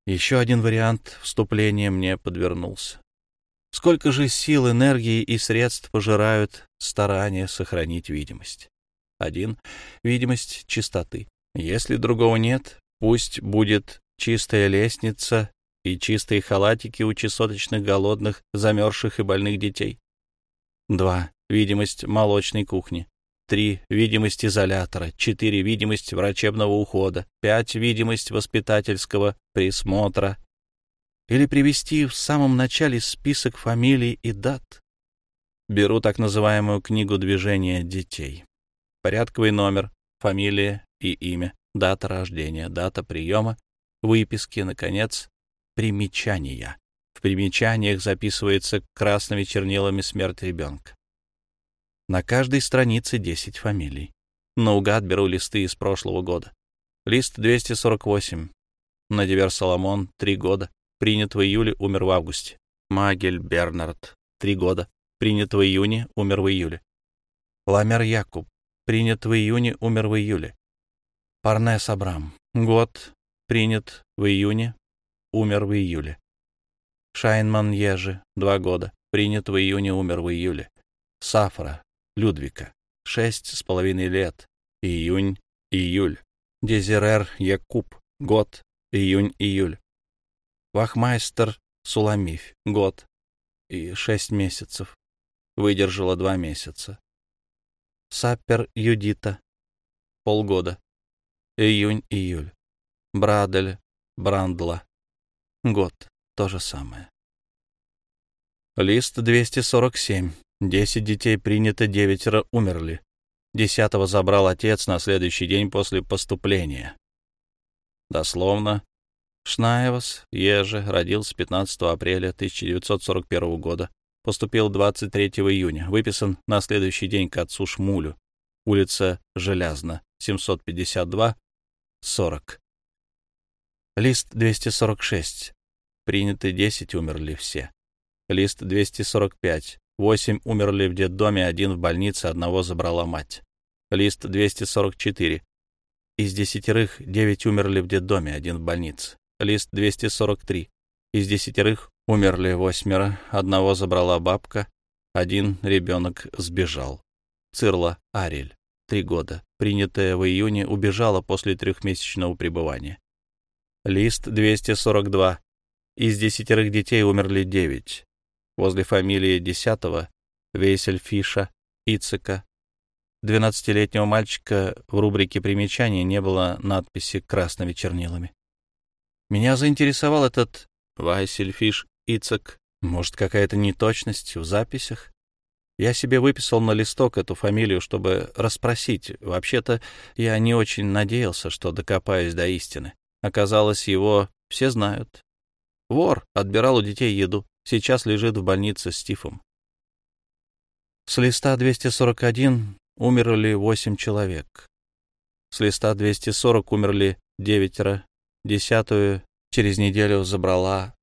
Еще один вариант вступления мне подвернулся. Сколько же сил, энергии и средств пожирают старания сохранить видимость? Один — видимость чистоты. Если другого нет, пусть будет чистая лестница и чистые халатики у чесоточных голодных, замерзших и больных детей. Два — видимость молочной кухни. Три — видимость изолятора. Четыре — видимость врачебного ухода. Пять — видимость воспитательского присмотра или привести в самом начале список фамилий и дат. Беру так называемую книгу движения детей. Порядковый номер, фамилия и имя, дата рождения, дата приема, выписки, наконец, примечания. В примечаниях записывается красными чернилами смерть ребенка. На каждой странице 10 фамилий. Наугад беру листы из прошлого года. Лист 248. Надивер Соломон, 3 года. Принят в июле, умер в августе. Магель Бернард, три года. Принят в июне, умер в июле. Ламер Якуб, принят в июне, умер в июле. Парнес Абрам, год, принят в июне, умер в июле. Шайнман Ежи, два года, принят в июне, умер в июле. Сафра, Людвика, шесть с половиной лет, июнь, июль. Дезерер Якуб, год, июнь-июль. Вахмайстер Суламиф, год и шесть месяцев. Выдержала два месяца. Саппер Юдита, полгода. Июнь-июль. Брадель Брандла, год. То же самое. Лист 247. Десять детей принято, девятеро умерли. Десятого забрал отец на следующий день после поступления. Дословно, Шнаевас Еже родился 15 апреля 1941 года. Поступил 23 июня. Выписан на следующий день к отцу Шмулю. Улица Желязна, 752, 40. Лист 246. Приняты 10, умерли все. Лист 245. 8 умерли в детдоме, один в больнице, одного забрала мать. Лист 244. Из десятерых девять умерли в детдоме, один в больнице лист 243. Из десятерых умерли восьмеро, одного забрала бабка, один ребенок сбежал. Цирла Арель, три года, принятая в июне, убежала после трехмесячного пребывания. Лист 242. Из десятерых детей умерли девять. Возле фамилии десятого Вейсельфиша, Ицека, двенадцатилетнего мальчика в рубрике примечаний не было надписи красными чернилами. Меня заинтересовал этот Вайсельфиш Ицек. Может, какая-то неточность в записях? Я себе выписал на листок эту фамилию, чтобы расспросить. Вообще-то я не очень надеялся, что докопаюсь до истины. Оказалось, его все знают. Вор отбирал у детей еду, сейчас лежит в больнице с тифом. С листа 241 умерли 8 человек. С листа 240 умерли девятеро, десятую через неделю забрала.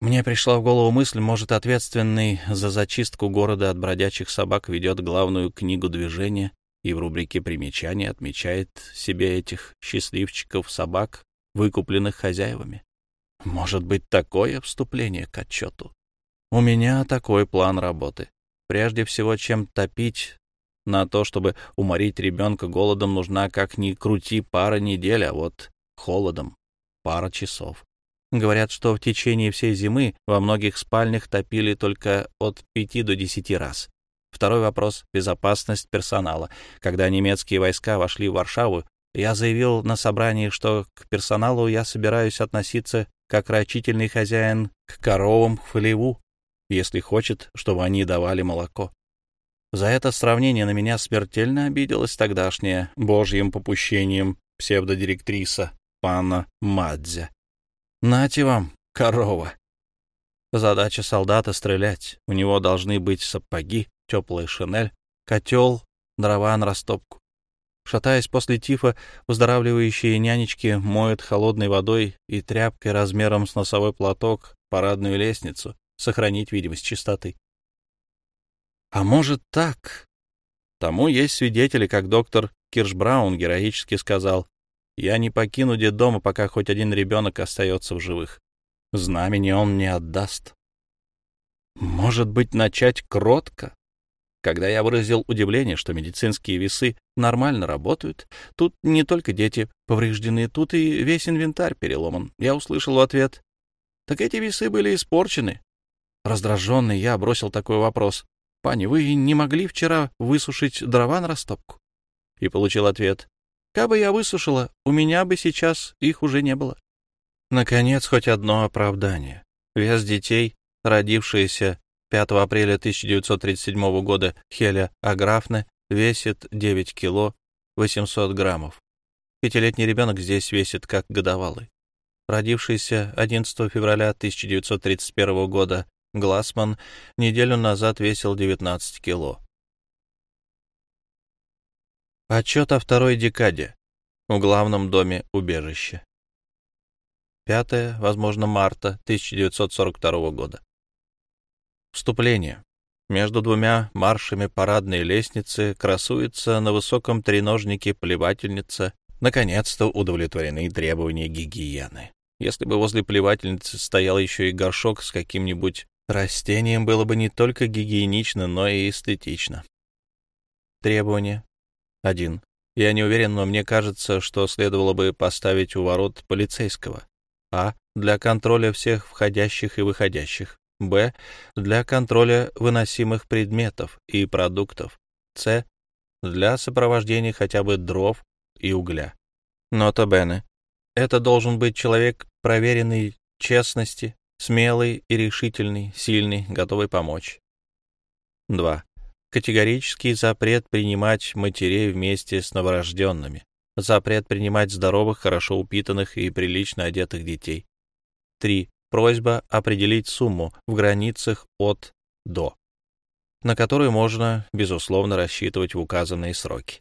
Мне пришла в голову мысль, может, ответственный за зачистку города от бродячих собак ведет главную книгу движения и в рубрике примечаний отмечает себе этих счастливчиков собак, выкупленных хозяевами. Может быть, такое вступление к отчету? У меня такой план работы. Прежде всего, чем топить на то, чтобы уморить ребенка голодом, нужна как ни крути пара недель, а вот холодом пара часов. Говорят, что в течение всей зимы во многих спальнях топили только от пяти до десяти раз. Второй вопрос — безопасность персонала. Когда немецкие войска вошли в Варшаву, я заявил на собрании, что к персоналу я собираюсь относиться как рачительный хозяин к коровам в хлеву, если хочет, чтобы они давали молоко. За это сравнение на меня смертельно обиделась тогдашняя божьим попущением псевдодиректриса пана Мадзе. Нате вам, корова. Задача солдата — стрелять. У него должны быть сапоги, теплая шинель, котел, дрова на растопку. Шатаясь после тифа, выздоравливающие нянечки моют холодной водой и тряпкой размером с носовой платок парадную лестницу, сохранить видимость чистоты. А может так? Тому есть свидетели, как доктор Киршбраун героически сказал, «Я не покину детдома, пока хоть один ребенок остается в живых. Знамени он не отдаст». Может быть, начать кротко? Когда я выразил удивление, что медицинские весы нормально работают, тут не только дети повреждены, тут и весь инвентарь переломан, я услышал в ответ, «Так эти весы были испорчены». Раздраженный я бросил такой вопрос. «Пани, вы не могли вчера высушить дрова на растопку?» И получил ответ. «Кабы я высушила, у меня бы сейчас их уже не было». Наконец, хоть одно оправдание. Вес детей, родившиеся 5 апреля 1937 года Хеля Аграфне, весит 9 кило 800 граммов. Пятилетний ребенок здесь весит как годовалый. Родившийся 11 февраля 1931 года Глассман неделю назад весил 19 кило. Отчет о второй декаде в главном доме убежища. 5, возможно, марта 1942 года. Вступление. Между двумя маршами парадной лестницы красуется на высоком треножнике плевательница. Наконец-то удовлетворены требования гигиены. Если бы возле плевательницы стоял еще и горшок с каким-нибудь Растением было бы не только гигиенично, но и эстетично. Требование. 1. Я не уверен, но мне кажется, что следовало бы поставить у ворот полицейского. А. Для контроля всех входящих и выходящих. Б. Для контроля выносимых предметов и продуктов. С. Для сопровождения хотя бы дров и угля. Нота Бене. Это должен быть человек проверенный честности, Смелый и решительный, сильный, готовый помочь. 2. Категорический запрет принимать матерей вместе с новорожденными. Запрет принимать здоровых, хорошо упитанных и прилично одетых детей. 3. Просьба определить сумму в границах от до, на которую можно, безусловно, рассчитывать в указанные сроки.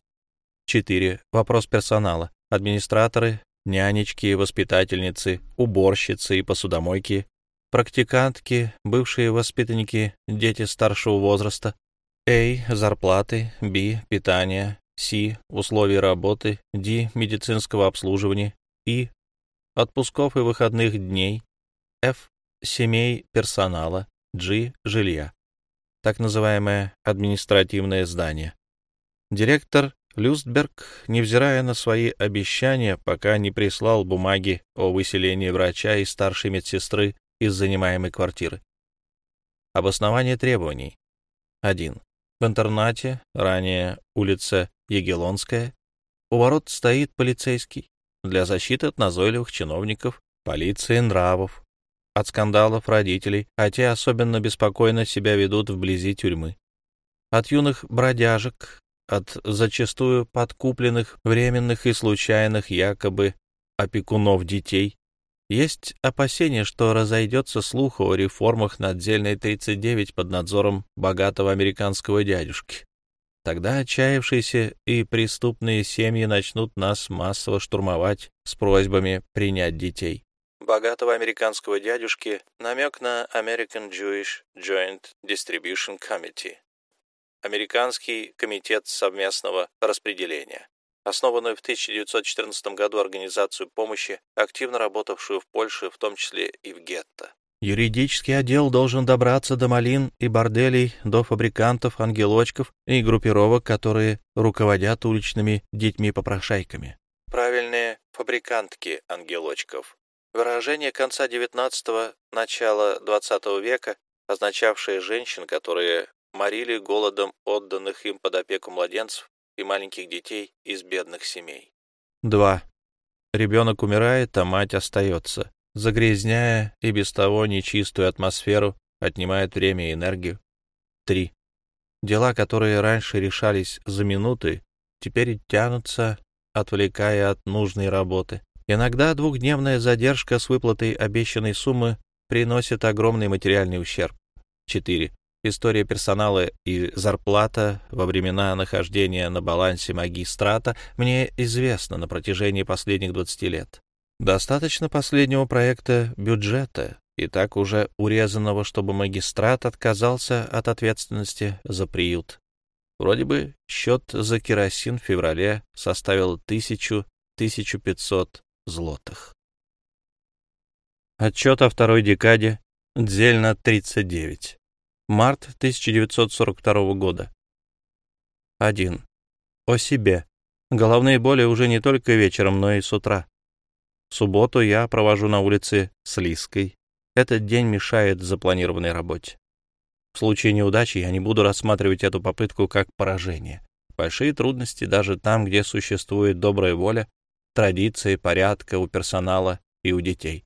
4. Вопрос персонала. Администраторы, нянечки, воспитательницы, уборщицы и посудомойки практикантки, бывшие воспитанники, дети старшего возраста, A – зарплаты, B – питание, C – условия работы, D – медицинского обслуживания, И – отпусков и выходных дней, F – семей персонала, G – жилья, так называемое административное здание. Директор Люстберг, невзирая на свои обещания, пока не прислал бумаги о выселении врача и старшей медсестры из занимаемой квартиры. Обоснование требований. 1. В интернате, ранее улица Егелонская, у ворот стоит полицейский для защиты от назойливых чиновников, полиции нравов, от скандалов родителей, а те особенно беспокойно себя ведут вблизи тюрьмы. От юных бродяжек, от зачастую подкупленных, временных и случайных якобы опекунов детей, Есть опасение, что разойдется слух о реформах на отдельной 39 под надзором богатого американского дядюшки. Тогда отчаявшиеся и преступные семьи начнут нас массово штурмовать с просьбами принять детей. Богатого американского дядюшки — намек на American Jewish Joint Distribution Committee. Американский комитет совместного распределения основанную в 1914 году организацию помощи, активно работавшую в Польше, в том числе и в гетто. Юридический отдел должен добраться до малин и борделей, до фабрикантов, ангелочков и группировок, которые руководят уличными детьми-попрошайками. Правильные фабрикантки ангелочков. Выражение конца XIX – начала XX века, означавшее женщин, которые морили голодом отданных им под опеку младенцев и маленьких детей из бедных семей. 2. Ребенок умирает, а мать остается, загрязняя и без того нечистую атмосферу, отнимает время и энергию. 3. Дела, которые раньше решались за минуты, теперь тянутся, отвлекая от нужной работы. Иногда двухдневная задержка с выплатой обещанной суммы приносит огромный материальный ущерб. 4. История персонала и зарплата во времена нахождения на балансе магистрата мне известна на протяжении последних 20 лет. Достаточно последнего проекта бюджета, и так уже урезанного, чтобы магистрат отказался от ответственности за приют. Вроде бы счет за керосин в феврале составил 1000-1500 злотых. Отчет о второй декаде, Дзельна 39. Март 1942 года. 1. О себе. Головные боли уже не только вечером, но и с утра. В субботу я провожу на улице с Лиской. Этот день мешает запланированной работе. В случае неудачи я не буду рассматривать эту попытку как поражение. Большие трудности даже там, где существует добрая воля, традиции, порядка у персонала и у детей.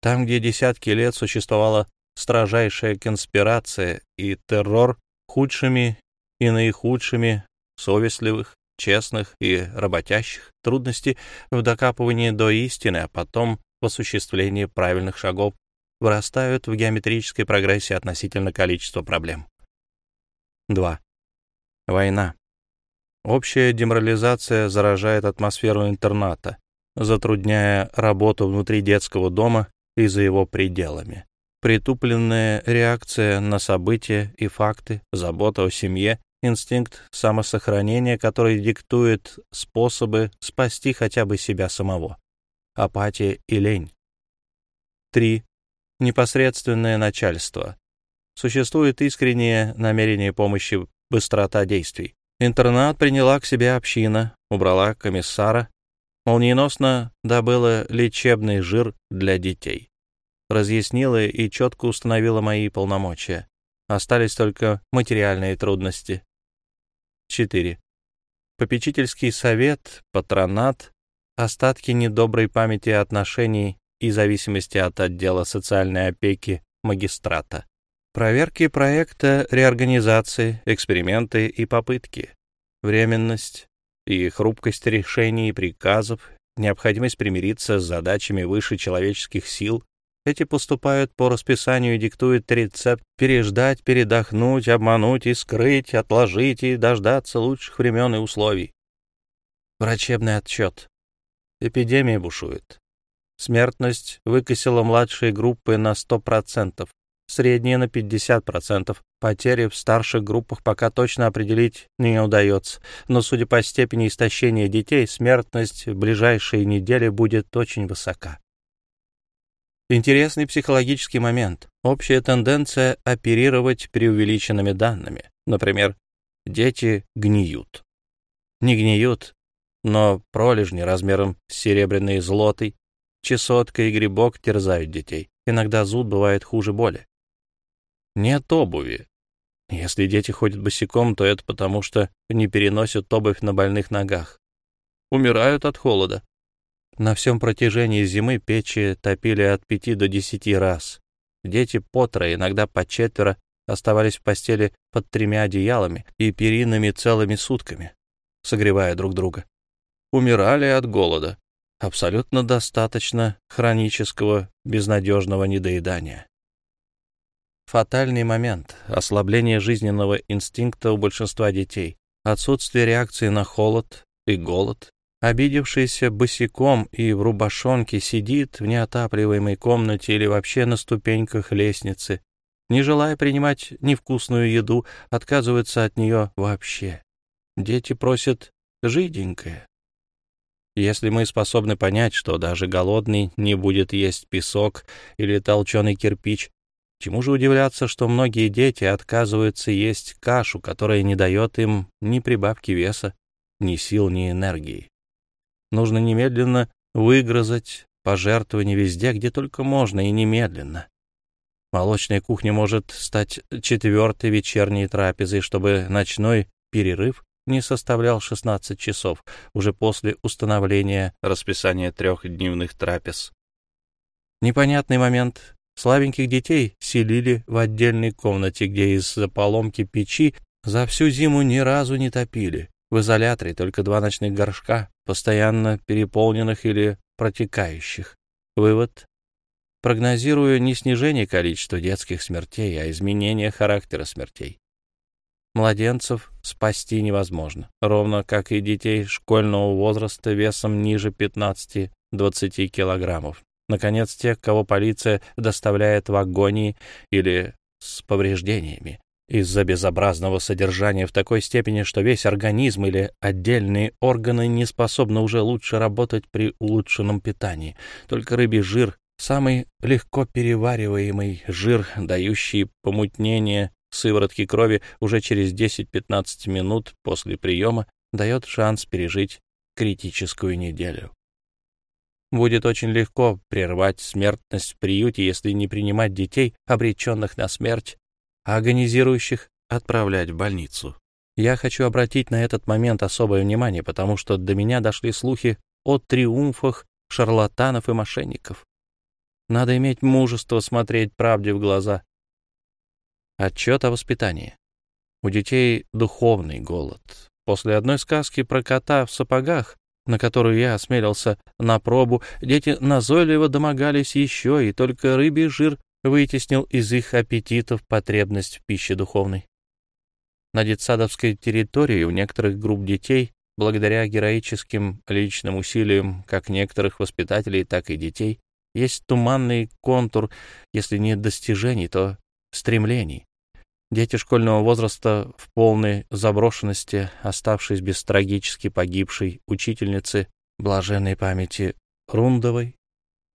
Там, где десятки лет существовала строжайшая конспирация и террор худшими и наихудшими совестливых, честных и работящих, трудности в докапывании до истины, а потом в осуществлении правильных шагов вырастают в геометрической прогрессии относительно количества проблем. 2. Война. Общая деморализация заражает атмосферу интерната, затрудняя работу внутри детского дома и за его пределами притупленная реакция на события и факты, забота о семье, инстинкт самосохранения, который диктует способы спасти хотя бы себя самого, апатия и лень. 3. Непосредственное начальство. Существует искреннее намерение помощи, быстрота действий. Интернат приняла к себе община, убрала комиссара, молниеносно добыла лечебный жир для детей разъяснила и четко установила мои полномочия. Остались только материальные трудности. 4. Попечительский совет, патронат, остатки недоброй памяти отношений и зависимости от отдела социальной опеки магистрата. Проверки проекта реорганизации, эксперименты и попытки. Временность и хрупкость решений и приказов, необходимость примириться с задачами выше человеческих сил, эти поступают по расписанию и диктуют рецепт переждать, передохнуть, обмануть и скрыть, отложить и дождаться лучших времен и условий. Врачебный отчет. Эпидемия бушует. Смертность выкосила младшие группы на 100%, средние на 50%. Потери в старших группах пока точно определить не удается, но, судя по степени истощения детей, смертность в ближайшие недели будет очень высока. Интересный психологический момент. Общая тенденция оперировать преувеличенными данными. Например, дети гниют. Не гниют, но пролежни размером с серебряные злоты, чесотка и грибок терзают детей. Иногда зуд бывает хуже боли. Нет обуви. Если дети ходят босиком, то это потому, что не переносят обувь на больных ногах. Умирают от холода. На всем протяжении зимы печи топили от пяти до десяти раз. Дети по трое, иногда по четверо, оставались в постели под тремя одеялами и перинами целыми сутками, согревая друг друга. Умирали от голода. абсолютно достаточно хронического безнадежного недоедания. Фатальный момент — ослабление жизненного инстинкта у большинства детей, отсутствие реакции на холод и голод, обидевшийся босиком и в рубашонке сидит в неотапливаемой комнате или вообще на ступеньках лестницы, не желая принимать невкусную еду, отказывается от нее вообще. Дети просят жиденькое. Если мы способны понять, что даже голодный не будет есть песок или толченый кирпич, чему же удивляться, что многие дети отказываются есть кашу, которая не дает им ни прибавки веса, ни сил, ни энергии. Нужно немедленно выгрызать пожертвования везде, где только можно, и немедленно. Молочная кухня может стать четвертой вечерней трапезой, чтобы ночной перерыв не составлял 16 часов, уже после установления расписания трехдневных трапез. Непонятный момент. Слабеньких детей селили в отдельной комнате, где из-за поломки печи за всю зиму ни разу не топили. В изоляторе только два ночных горшка, постоянно переполненных или протекающих. Вывод. Прогнозирую не снижение количества детских смертей, а изменение характера смертей. Младенцев спасти невозможно, ровно как и детей школьного возраста весом ниже 15-20 килограммов. Наконец, тех, кого полиция доставляет в агонии или с повреждениями из-за безобразного содержания в такой степени, что весь организм или отдельные органы не способны уже лучше работать при улучшенном питании. Только рыбий жир, самый легко перевариваемый жир, дающий помутнение сыворотки крови уже через 10-15 минут после приема дает шанс пережить критическую неделю. Будет очень легко прервать смертность в приюте, если не принимать детей, обреченных на смерть, а агонизирующих отправлять в больницу. Я хочу обратить на этот момент особое внимание, потому что до меня дошли слухи о триумфах шарлатанов и мошенников. Надо иметь мужество смотреть правде в глаза Отчет о воспитании. У детей духовный голод. После одной сказки про кота в сапогах, на которую я осмелился на пробу, дети назойливо домогались еще, и только рыбий жир вытеснил из их аппетитов потребность в пище духовной. На детсадовской территории у некоторых групп детей, благодаря героическим личным усилиям как некоторых воспитателей, так и детей, есть туманный контур, если не достижений, то стремлений. Дети школьного возраста в полной заброшенности, оставшись без трагически погибшей учительницы блаженной памяти Рундовой,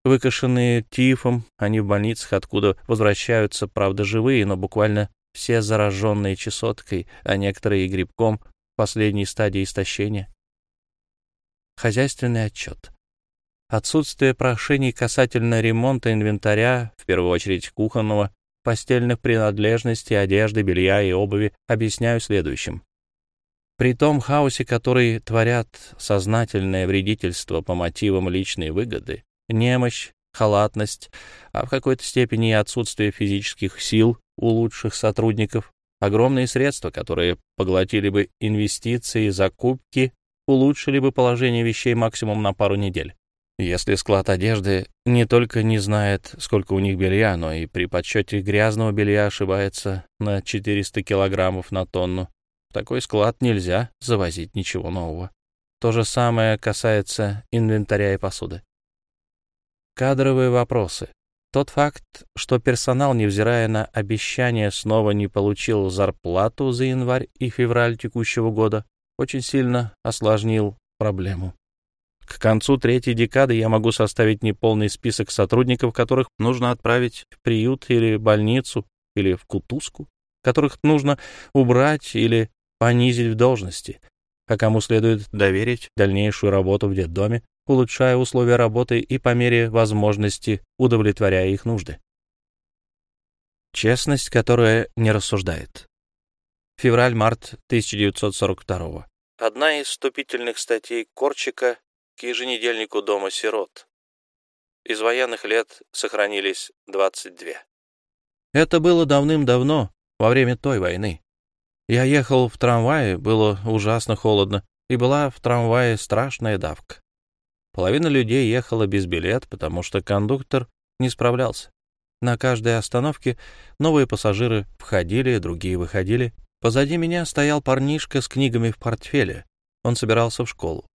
выкошенные тифом, они в больницах, откуда возвращаются, правда, живые, но буквально все зараженные чесоткой, а некоторые и грибком в последней стадии истощения. Хозяйственный отчет. Отсутствие прошений касательно ремонта инвентаря, в первую очередь кухонного, постельных принадлежностей, одежды, белья и обуви объясняю следующим. При том хаосе, который творят сознательное вредительство по мотивам личной выгоды, немощь, халатность, а в какой-то степени и отсутствие физических сил у лучших сотрудников, огромные средства, которые поглотили бы инвестиции закупки, улучшили бы положение вещей максимум на пару недель. Если склад одежды не только не знает, сколько у них белья, но и при подсчете грязного белья ошибается на 400 килограммов на тонну, в такой склад нельзя завозить ничего нового. То же самое касается инвентаря и посуды. Кадровые вопросы. Тот факт, что персонал, невзирая на обещание, снова не получил зарплату за январь и февраль текущего года, очень сильно осложнил проблему. К концу третьей декады я могу составить неполный список сотрудников, которых нужно отправить в приют или больницу, или в кутузку, которых нужно убрать или понизить в должности, а кому следует доверить дальнейшую работу в детдоме, улучшая условия работы и по мере возможности удовлетворяя их нужды. Честность, которая не рассуждает. Февраль-март 1942 Одна из вступительных статей Корчика к еженедельнику Дома сирот. Из военных лет сохранились 22. Это было давным-давно, во время той войны. Я ехал в трамвае, было ужасно холодно, и была в трамвае страшная давка. Половина людей ехала без билет, потому что кондуктор не справлялся. На каждой остановке новые пассажиры входили, другие выходили. Позади меня стоял парнишка с книгами в портфеле. Он собирался в школу.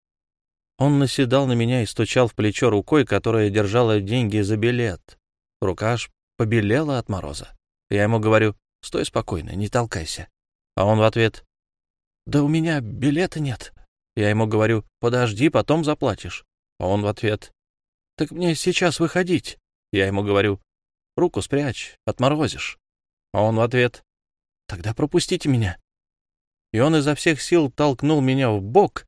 Он наседал на меня и стучал в плечо рукой, которая держала деньги за билет. Рука аж побелела от мороза. Я ему говорю, стой спокойно, не толкайся. А он в ответ, да у меня билета нет. Я ему говорю, подожди, потом заплатишь. А он в ответ, так мне сейчас выходить. Я ему говорю, руку спрячь, отморозишь. А он в ответ, тогда пропустите меня. И он изо всех сил толкнул меня в бок.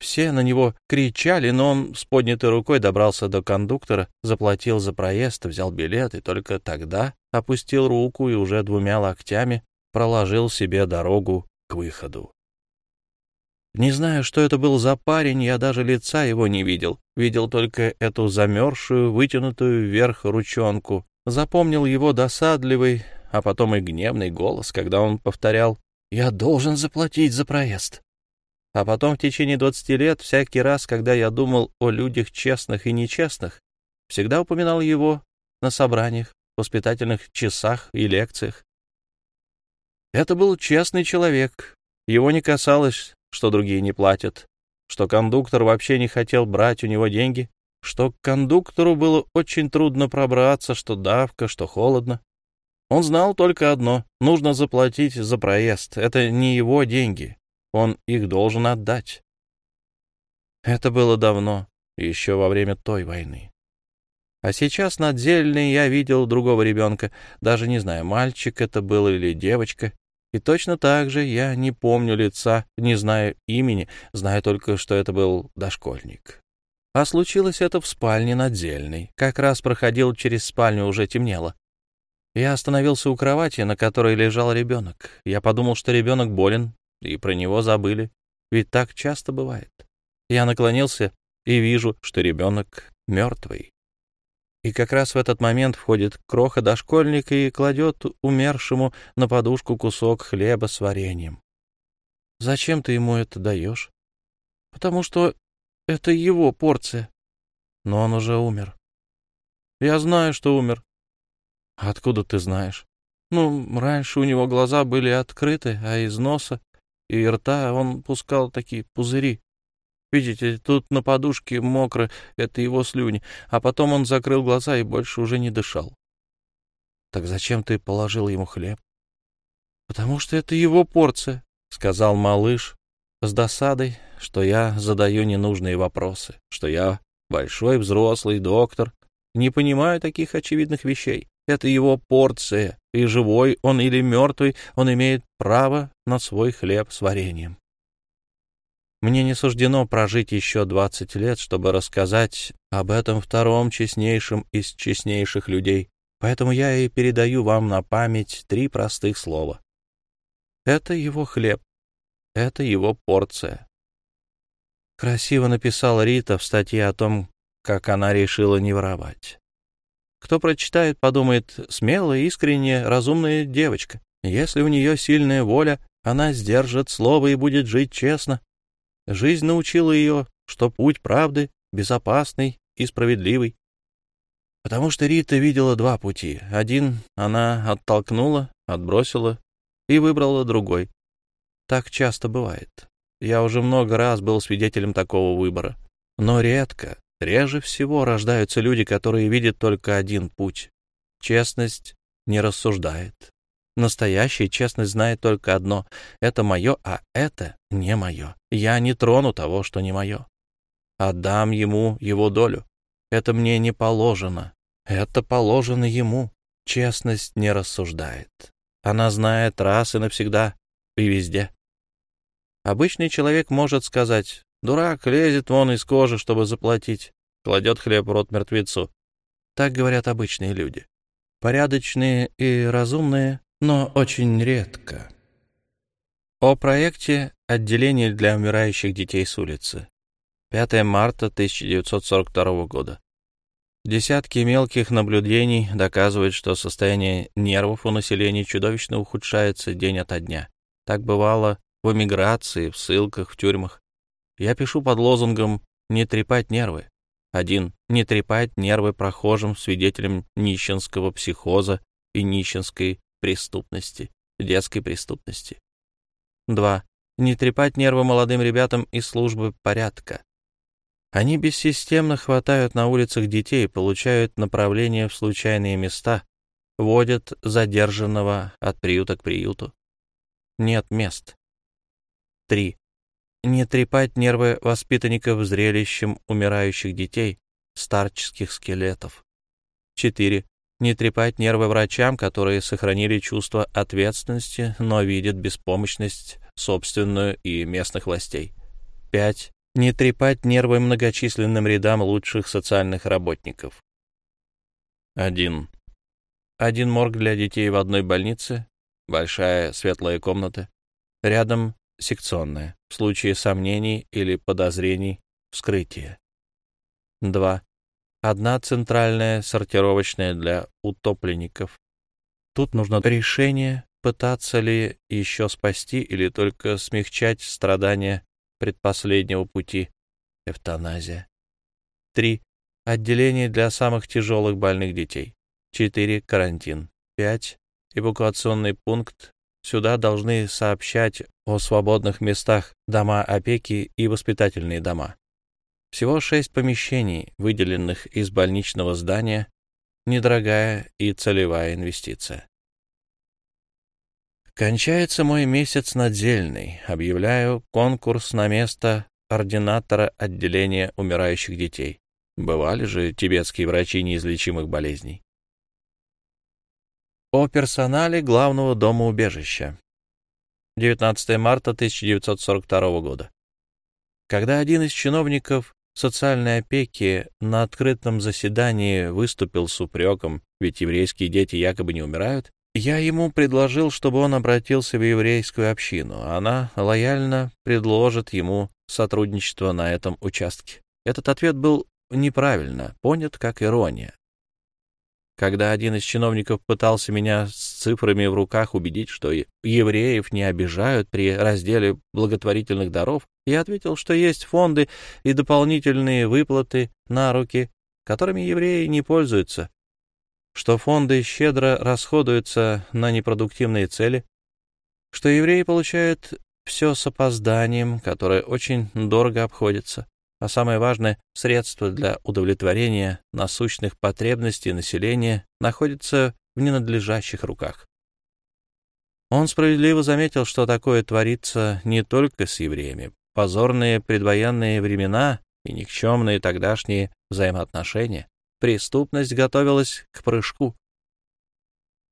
Все на него кричали, но он с поднятой рукой добрался до кондуктора, заплатил за проезд, взял билет и только тогда опустил руку и уже двумя локтями проложил себе дорогу к выходу. Не знаю, что это был за парень, я даже лица его не видел. Видел только эту замерзшую, вытянутую вверх ручонку. Запомнил его досадливый, а потом и гневный голос, когда он повторял «Я должен заплатить за проезд». А потом в течение двадцати лет, всякий раз, когда я думал о людях честных и нечестных, всегда упоминал его на собраниях, воспитательных часах и лекциях. Это был честный человек. Его не касалось, что другие не платят, что кондуктор вообще не хотел брать у него деньги, что к кондуктору было очень трудно пробраться, что давка, что холодно. Он знал только одно — нужно заплатить за проезд. Это не его деньги. Он их должен отдать. Это было давно, еще во время той войны. А сейчас над зельной я видел другого ребенка, даже не знаю, мальчик это был или девочка. И точно так же я не помню лица, не знаю имени, знаю только, что это был дошкольник. А случилось это в спальне над зельной. Как раз проходил через спальню, уже темнело. Я остановился у кровати, на которой лежал ребенок. Я подумал, что ребенок болен, и про него забыли. Ведь так часто бывает. Я наклонился и вижу, что ребенок мертвый. И как раз в этот момент входит кроха-дошкольник и кладет умершему на подушку кусок хлеба с вареньем. Зачем ты ему это даешь? Потому что это его порция. Но он уже умер. Я знаю, что умер. Откуда ты знаешь? Ну, раньше у него глаза были открыты, а из носа и рта он пускал такие пузыри. Видите, тут на подушке мокро, это его слюни. А потом он закрыл глаза и больше уже не дышал. — Так зачем ты положил ему хлеб? — Потому что это его порция, — сказал малыш с досадой, что я задаю ненужные вопросы, что я большой взрослый доктор, не понимаю таких очевидных вещей. Это его порция, и живой он или мертвый, он имеет право на свой хлеб с вареньем. Мне не суждено прожить еще двадцать лет, чтобы рассказать об этом втором честнейшем из честнейших людей, поэтому я и передаю вам на память три простых слова. Это его хлеб, это его порция. Красиво написала Рита в статье о том, как она решила не воровать. Кто прочитает, подумает, смелая, искренняя, разумная девочка. Если у нее сильная воля, она сдержит слово и будет жить честно, Жизнь научила ее, что путь правды безопасный и справедливый. Потому что Рита видела два пути. Один она оттолкнула, отбросила и выбрала другой. Так часто бывает. Я уже много раз был свидетелем такого выбора. Но редко, реже всего рождаются люди, которые видят только один путь. Честность не рассуждает. Настоящая честность знает только одно — это мое, а это не мое. Я не трону того, что не мое. Отдам ему его долю. Это мне не положено. Это положено ему. Честность не рассуждает. Она знает раз и навсегда и везде. Обычный человек может сказать, дурак лезет вон из кожи, чтобы заплатить, кладет хлеб в рот мертвецу. Так говорят обычные люди. Порядочные и разумные но очень редко. О проекте «Отделение для умирающих детей с улицы». 5 марта 1942 года. Десятки мелких наблюдений доказывают, что состояние нервов у населения чудовищно ухудшается день ото дня. Так бывало в эмиграции, в ссылках, в тюрьмах. Я пишу под лозунгом «Не трепать нервы». Один — не трепать нервы прохожим свидетелям нищенского психоза и нищенской преступности, детской преступности. Два — не трепать нервы молодым ребятам из службы порядка. Они бессистемно хватают на улицах детей, получают направление в случайные места, водят задержанного от приюта к приюту. Нет мест. Три не трепать нервы воспитанников зрелищем умирающих детей, старческих скелетов. 4. Не трепать нервы врачам, которые сохранили чувство ответственности, но видят беспомощность собственную и местных властей. 5. Не трепать нервы многочисленным рядам лучших социальных работников. 1. Один морг для детей в одной больнице, большая светлая комната, рядом секционная, в случае сомнений или подозрений вскрытие. 2. Одна центральная сортировочная для утопленников. Тут нужно решение, пытаться ли еще спасти или только смягчать страдания предпоследнего пути. Эвтаназия. 3. Отделение для самых тяжелых больных детей. 4. Карантин. 5. Эвакуационный пункт Сюда должны сообщать о свободных местах дома опеки и воспитательные дома. Всего шесть помещений, выделенных из больничного здания, недорогая и целевая инвестиция. Кончается мой месяц надзельный. Объявляю конкурс на место ординатора отделения умирающих детей. Бывали же тибетские врачи неизлечимых болезней о персонале главного дома убежища. 19 марта 1942 года. Когда один из чиновников социальной опеки на открытом заседании выступил с упреком, ведь еврейские дети якобы не умирают, я ему предложил, чтобы он обратился в еврейскую общину. Она лояльно предложит ему сотрудничество на этом участке. Этот ответ был неправильно понят как ирония. Когда один из чиновников пытался меня с цифрами в руках убедить, что евреев не обижают при разделе благотворительных даров, я ответил, что есть фонды и дополнительные выплаты на руки, которыми евреи не пользуются, что фонды щедро расходуются на непродуктивные цели, что евреи получают все с опозданием, которое очень дорого обходится, а самое важное, средство для удовлетворения насущных потребностей населения находится в ненадлежащих руках. Он справедливо заметил, что такое творится не только с евреями. Позорные предвоенные времена и никчемные тогдашние взаимоотношения. Преступность готовилась к прыжку.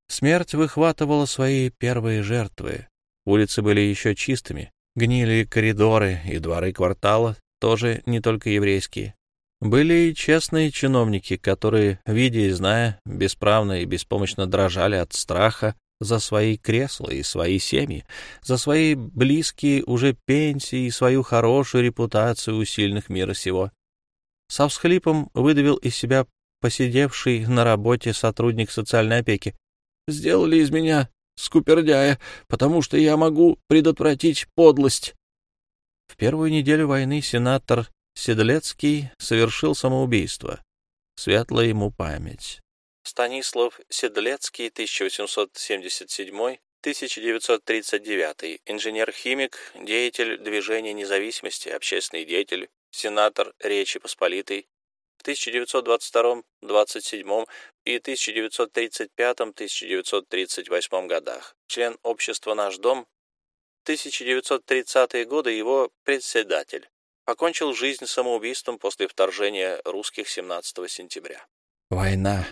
Смерть выхватывала свои первые жертвы. Улицы были еще чистыми, гнили коридоры и дворы квартала тоже не только еврейские. Были и честные чиновники, которые, видя и зная, бесправно и беспомощно дрожали от страха за свои кресла и свои семьи, за свои близкие уже пенсии и свою хорошую репутацию у сильных мира сего. Со всхлипом выдавил из себя посидевший на работе сотрудник социальной опеки. «Сделали из меня скупердяя, потому что я могу предотвратить подлость. В первую неделю войны сенатор Седлецкий совершил самоубийство. Светла ему память. Станислав Седлецкий, 1877-1939, инженер-химик, деятель движения независимости, общественный деятель, сенатор Речи Посполитой, в 1922-27 и 1935-1938 годах, член общества «Наш дом», 1930-е годы его председатель. Покончил жизнь самоубийством после вторжения русских 17 сентября. Война.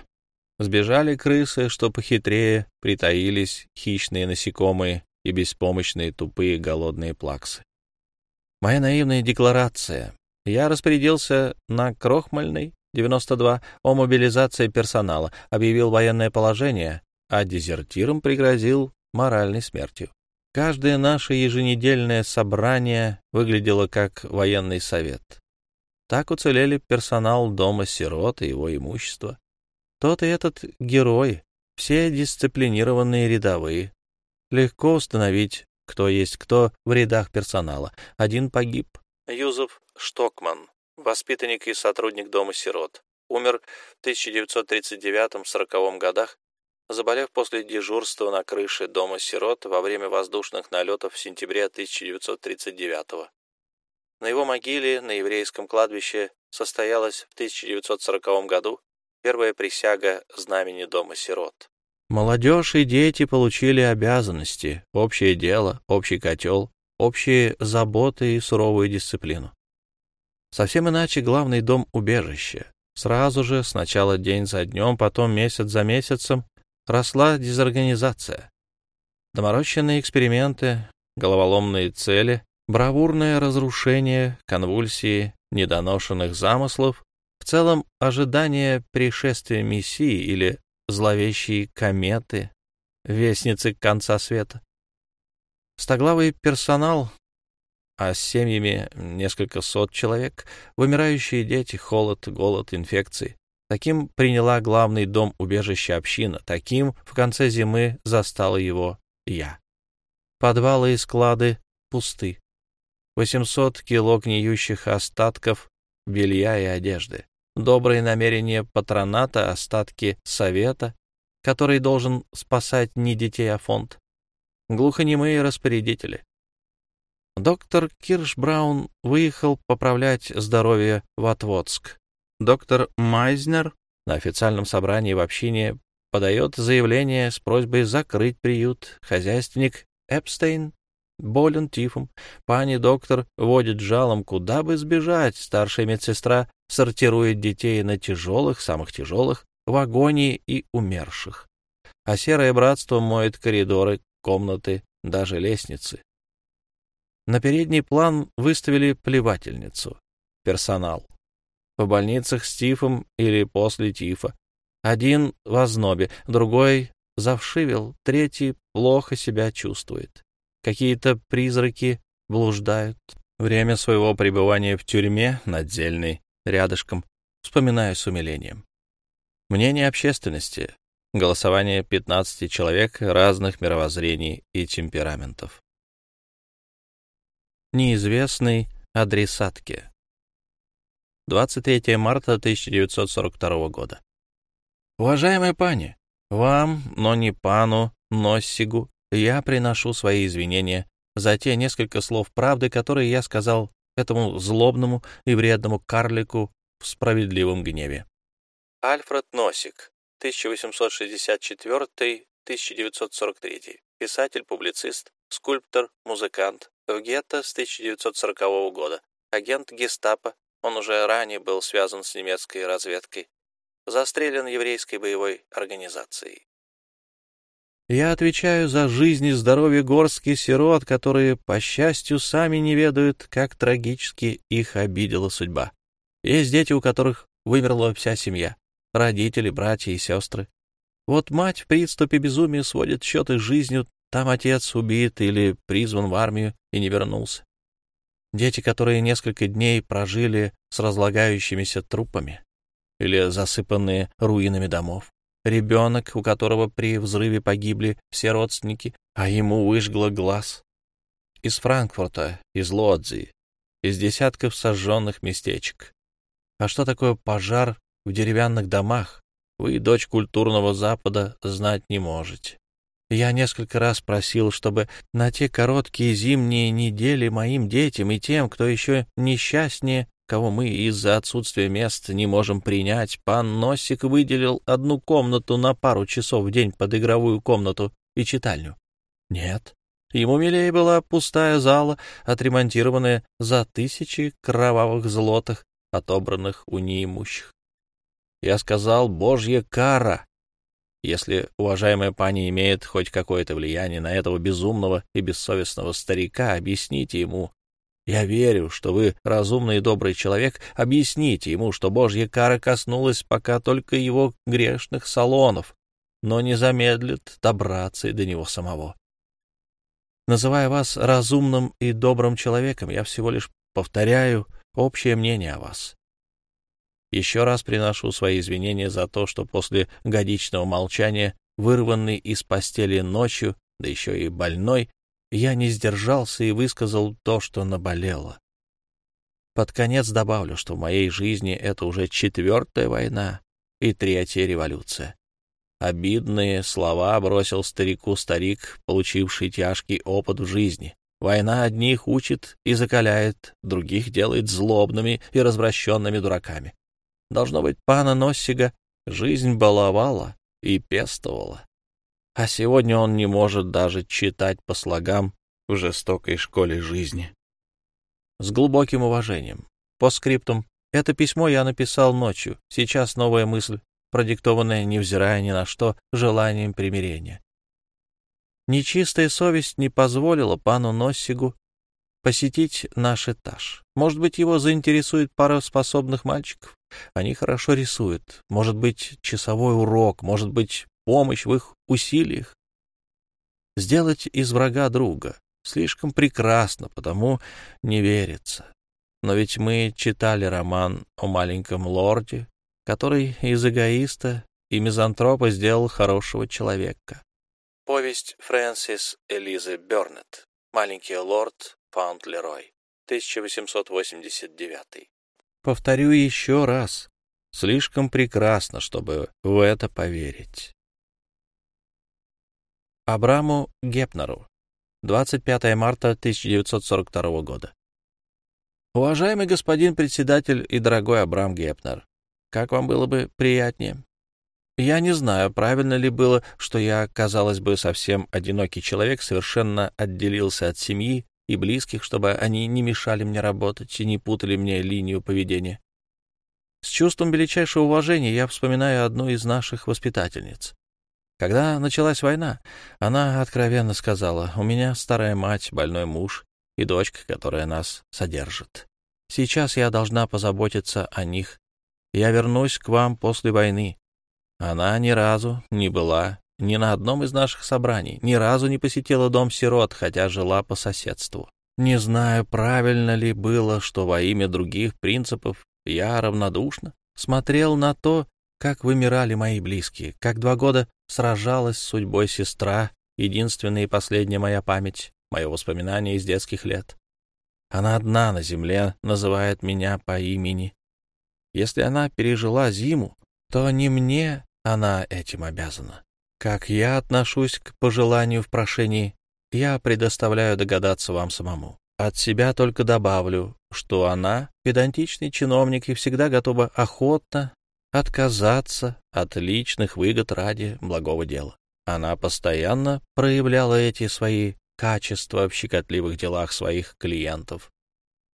Сбежали крысы, что похитрее, притаились хищные насекомые и беспомощные тупые голодные плаксы. Моя наивная декларация. Я распорядился на Крохмальной, 92, о мобилизации персонала, объявил военное положение, а дезертирам пригрозил моральной смертью. Каждое наше еженедельное собрание выглядело как военный совет. Так уцелели персонал дома сирот и его имущество. Тот и этот герой, все дисциплинированные рядовые. Легко установить, кто есть кто в рядах персонала. Один погиб. Юзеф Штокман, воспитанник и сотрудник Дома сирот. Умер в 1939-40 годах, заболев после дежурства на крыше Дома сирот во время воздушных налетов в сентябре 1939 -го. На его могиле на еврейском кладбище состоялась в 1940 году первая присяга знамени Дома сирот. Молодежь и дети получили обязанности, общее дело, общий котел, общие заботы и суровую дисциплину. Совсем иначе главный дом убежища. Сразу же, сначала день за днем, потом месяц за месяцем, росла дезорганизация. Доморощенные эксперименты, головоломные цели, бравурное разрушение, конвульсии недоношенных замыслов, в целом ожидание пришествия Мессии или зловещие кометы, вестницы конца света. Стоглавый персонал, а с семьями несколько сот человек, вымирающие дети, холод, голод, инфекции. Таким приняла главный дом убежища община, таким в конце зимы застал его я. Подвалы и склады пусты. 800 кило гниющих остатков белья и одежды. Добрые намерения патроната, остатки совета, который должен спасать не детей, а фонд. Глухонемые распорядители. Доктор Киршбраун выехал поправлять здоровье в Отводск. Доктор Майзнер на официальном собрании в общине подает заявление с просьбой закрыть приют. Хозяйственник Эпстейн болен тифом. Пани доктор водит жалом, куда бы сбежать. Старшая медсестра сортирует детей на тяжелых, самых тяжелых, в агонии и умерших. А серое братство моет коридоры, комнаты, даже лестницы. На передний план выставили плевательницу. Персонал. В больницах с тифом или после тифа. Один в ознобе, другой завшивел, третий плохо себя чувствует. Какие-то призраки блуждают. Время своего пребывания в тюрьме, надзельной, рядышком, вспоминаю с умилением. Мнение общественности. Голосование 15 человек разных мировоззрений и темпераментов. Неизвестный адресатке. 23 марта 1942 года. Уважаемая пани, вам, но не пану Носсигу, я приношу свои извинения за те несколько слов правды, которые я сказал этому злобному и вредному карлику в справедливом гневе. Альфред Носик, 1864-1943, писатель-публицист, скульптор, музыкант, в гетто с 1940 года, агент гестапо, он уже ранее был связан с немецкой разведкой, застрелен еврейской боевой организацией. Я отвечаю за жизнь и здоровье горских сирот, которые, по счастью, сами не ведают, как трагически их обидела судьба. Есть дети, у которых вымерла вся семья, родители, братья и сестры. Вот мать в приступе безумия сводит счеты с жизнью, там отец убит или призван в армию и не вернулся. Дети, которые несколько дней прожили с разлагающимися трупами или засыпанные руинами домов. Ребенок, у которого при взрыве погибли все родственники, а ему выжгло глаз. Из Франкфурта, из Лодзи, из десятков сожженных местечек. А что такое пожар в деревянных домах, вы, дочь культурного Запада, знать не можете. Я несколько раз просил, чтобы на те короткие зимние недели моим детям и тем, кто еще несчастнее, кого мы из-за отсутствия мест не можем принять, пан Носик выделил одну комнату на пару часов в день под игровую комнату и читальню. Нет. Ему милее была пустая зала, отремонтированная за тысячи кровавых злотых, отобранных у неимущих. Я сказал, божья кара. Если уважаемая пани имеет хоть какое-то влияние на этого безумного и бессовестного старика, объясните ему, я верю, что вы разумный и добрый человек. Объясните ему, что Божья кара коснулась пока только его грешных салонов, но не замедлит добраться и до него самого. Называя вас разумным и добрым человеком, я всего лишь повторяю общее мнение о вас. Еще раз приношу свои извинения за то, что после годичного молчания, вырванный из постели ночью, да еще и больной, я не сдержался и высказал то, что наболело. Под конец добавлю, что в моей жизни это уже четвертая война и третья революция. Обидные слова бросил старику старик, получивший тяжкий опыт в жизни. Война одних учит и закаляет, других делает злобными и развращенными дураками. Должно быть, пана Носсига жизнь баловала и пестовала. А сегодня он не может даже читать по слогам в жестокой школе жизни. С глубоким уважением. По скриптум. Это письмо я написал ночью. Сейчас новая мысль, продиктованная, невзирая ни на что, желанием примирения. Нечистая совесть не позволила пану Носсигу посетить наш этаж. Может быть, его заинтересует пара способных мальчиков. Они хорошо рисуют. Может быть, часовой урок, может быть, помощь в их усилиях. Сделать из врага друга слишком прекрасно, потому не верится. Но ведь мы читали роман о маленьком лорде, который из эгоиста и мизантропа сделал хорошего человека. Повесть Фрэнсис Элизы Бёрнетт «Маленький лорд Фаунд-Лерой», 1889. Повторю еще раз. Слишком прекрасно, чтобы в это поверить. Абраму Гепнеру. 25 марта 1942 года. Уважаемый господин председатель и дорогой Абрам Гепнер, как вам было бы приятнее? Я не знаю, правильно ли было, что я, казалось бы, совсем одинокий человек, совершенно отделился от семьи и близких, чтобы они не мешали мне работать и не путали мне линию поведения. С чувством величайшего уважения я вспоминаю одну из наших воспитательниц. Когда началась война, она откровенно сказала, «У меня старая мать, больной муж и дочка, которая нас содержит. Сейчас я должна позаботиться о них. Я вернусь к вам после войны. Она ни разу не была ни на одном из наших собраний, ни разу не посетила дом сирот, хотя жила по соседству. Не знаю, правильно ли было, что во имя других принципов я равнодушно смотрел на то, как вымирали мои близкие, как два года сражалась с судьбой сестра, единственная и последняя моя память, мое воспоминание из детских лет. Она одна на земле называет меня по имени. Если она пережила зиму, то не мне она этим обязана. Как я отношусь к пожеланию в прошении, я предоставляю догадаться вам самому. От себя только добавлю, что она педантичный чиновник и всегда готова охотно отказаться от личных выгод ради благого дела. Она постоянно проявляла эти свои качества в щекотливых делах своих клиентов.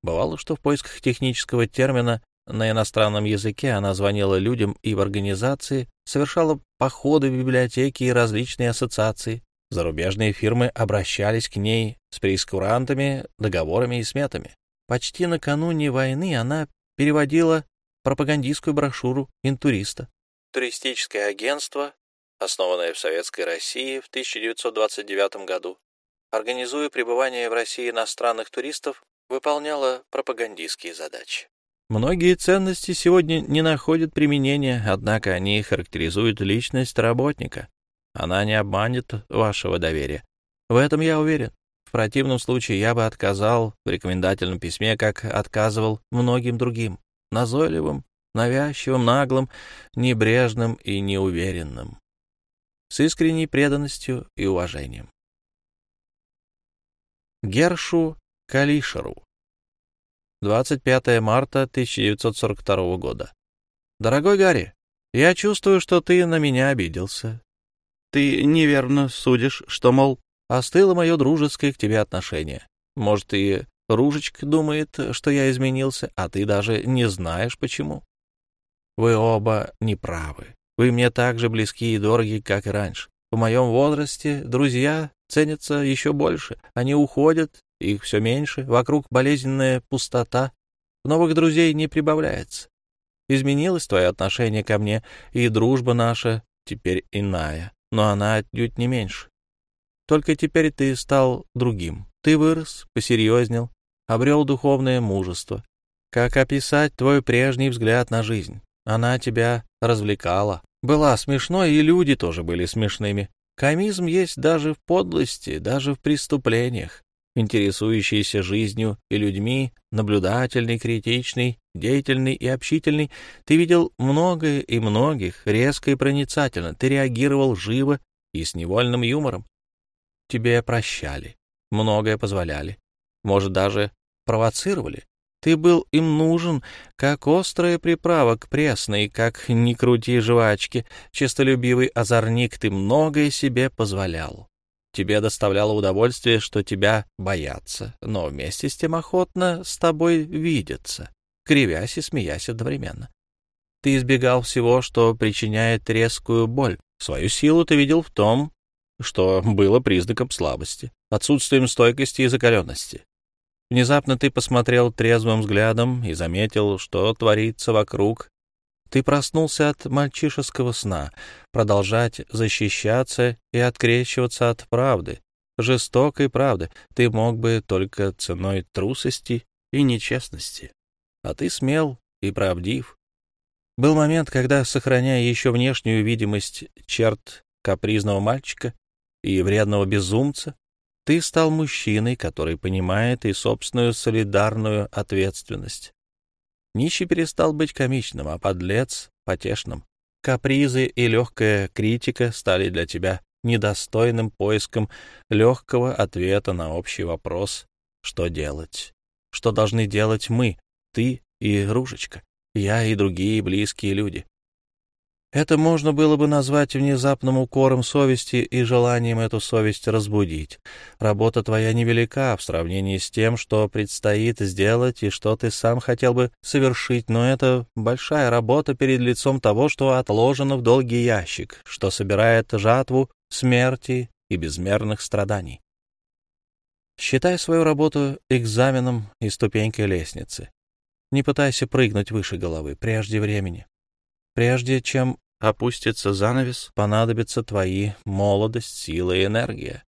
Бывало, что в поисках технического термина на иностранном языке она звонила людям и в организации, совершала походы в библиотеки и различные ассоциации. Зарубежные фирмы обращались к ней с прескурантами, договорами и сметами. Почти накануне войны она переводила пропагандистскую брошюру «Интуриста». Туристическое агентство, основанное в Советской России в 1929 году, организуя пребывание в России иностранных туристов, выполняло пропагандистские задачи. Многие ценности сегодня не находят применения, однако они характеризуют личность работника. Она не обманет вашего доверия. В этом я уверен. В противном случае я бы отказал в рекомендательном письме, как отказывал многим другим, назойливым, навязчивым, наглым, небрежным и неуверенным, с искренней преданностью и уважением. Гершу Калишеру 25 марта 1942 года. Дорогой Гарри, я чувствую, что ты на меня обиделся. Ты неверно судишь, что, мол, остыло мое дружеское к тебе отношение. Может, и Ружечка думает, что я изменился, а ты даже не знаешь, почему. Вы оба неправы. Вы мне так же близки и дороги, как и раньше. В моем возрасте друзья ценятся еще больше. Они уходят, их все меньше, вокруг болезненная пустота. Новых друзей не прибавляется. Изменилось твое отношение ко мне, и дружба наша теперь иная, но она отнюдь не меньше. Только теперь ты стал другим. Ты вырос, посерьезнел, обрел духовное мужество. Как описать твой прежний взгляд на жизнь? Она тебя развлекала. Была смешной, и люди тоже были смешными. Комизм есть даже в подлости, даже в преступлениях. Интересующийся жизнью и людьми, наблюдательный, критичный, деятельный и общительный. Ты видел многое и многих, резко и проницательно. Ты реагировал живо и с невольным юмором. Тебе прощали, многое позволяли, может, даже провоцировали. Ты был им нужен, как острая приправа к пресной, как не крути жвачки, честолюбивый озорник, ты многое себе позволял. Тебе доставляло удовольствие, что тебя боятся, но вместе с тем охотно с тобой видятся, кривясь и смеясь одновременно. Ты избегал всего, что причиняет резкую боль. Свою силу ты видел в том, что было признаком слабости, отсутствием стойкости и закаленности. Внезапно ты посмотрел трезвым взглядом и заметил, что творится вокруг. Ты проснулся от мальчишеского сна, продолжать защищаться и открещиваться от правды, жестокой правды. Ты мог бы только ценой трусости и нечестности. А ты смел и правдив. Был момент, когда, сохраняя еще внешнюю видимость черт капризного мальчика и вредного безумца, ты стал мужчиной, который понимает и собственную солидарную ответственность. Нищий перестал быть комичным, а подлец — потешным. Капризы и легкая критика стали для тебя недостойным поиском легкого ответа на общий вопрос «что делать?». Что должны делать мы, ты и Ружечка, я и другие близкие люди? Это можно было бы назвать внезапным укором совести и желанием эту совесть разбудить. Работа твоя невелика в сравнении с тем, что предстоит сделать и что ты сам хотел бы совершить, но это большая работа перед лицом того, что отложено в долгий ящик, что собирает жатву смерти и безмерных страданий. Считай свою работу экзаменом и ступенькой лестницы. Не пытайся прыгнуть выше головы прежде времени. Прежде чем опустится занавес, понадобятся твои молодость, сила и энергия.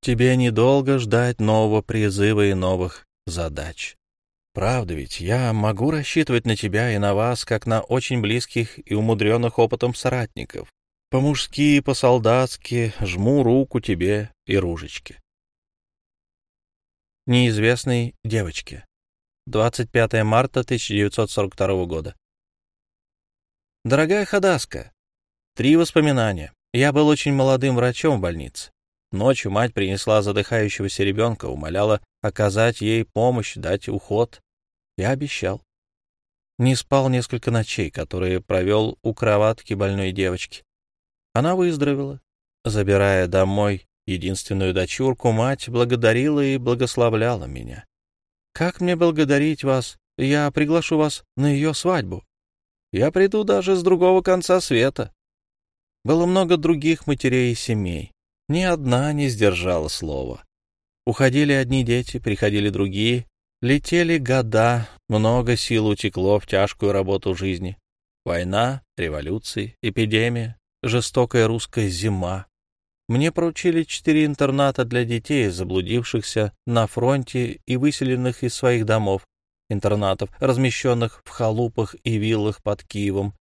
Тебе недолго ждать нового призыва и новых задач. Правда ведь, я могу рассчитывать на тебя и на вас, как на очень близких и умудренных опытом соратников. По-мужски, по-солдатски жму руку тебе и ружечке. Неизвестной девочке. 25 марта 1942 года. Дорогая Хадаска, три воспоминания. Я был очень молодым врачом в больнице. Ночью мать принесла задыхающегося ребенка, умоляла оказать ей помощь, дать уход. Я обещал. Не спал несколько ночей, которые провел у кроватки больной девочки. Она выздоровела. Забирая домой единственную дочурку, мать благодарила и благословляла меня. «Как мне благодарить вас? Я приглашу вас на ее свадьбу». Я приду даже с другого конца света. Было много других матерей и семей. Ни одна не сдержала слова. Уходили одни дети, приходили другие. Летели года, много сил утекло в тяжкую работу жизни. Война, революции, эпидемия, жестокая русская зима. Мне поручили четыре интерната для детей, заблудившихся на фронте и выселенных из своих домов интернатов, размещенных в халупах и виллах под Киевом.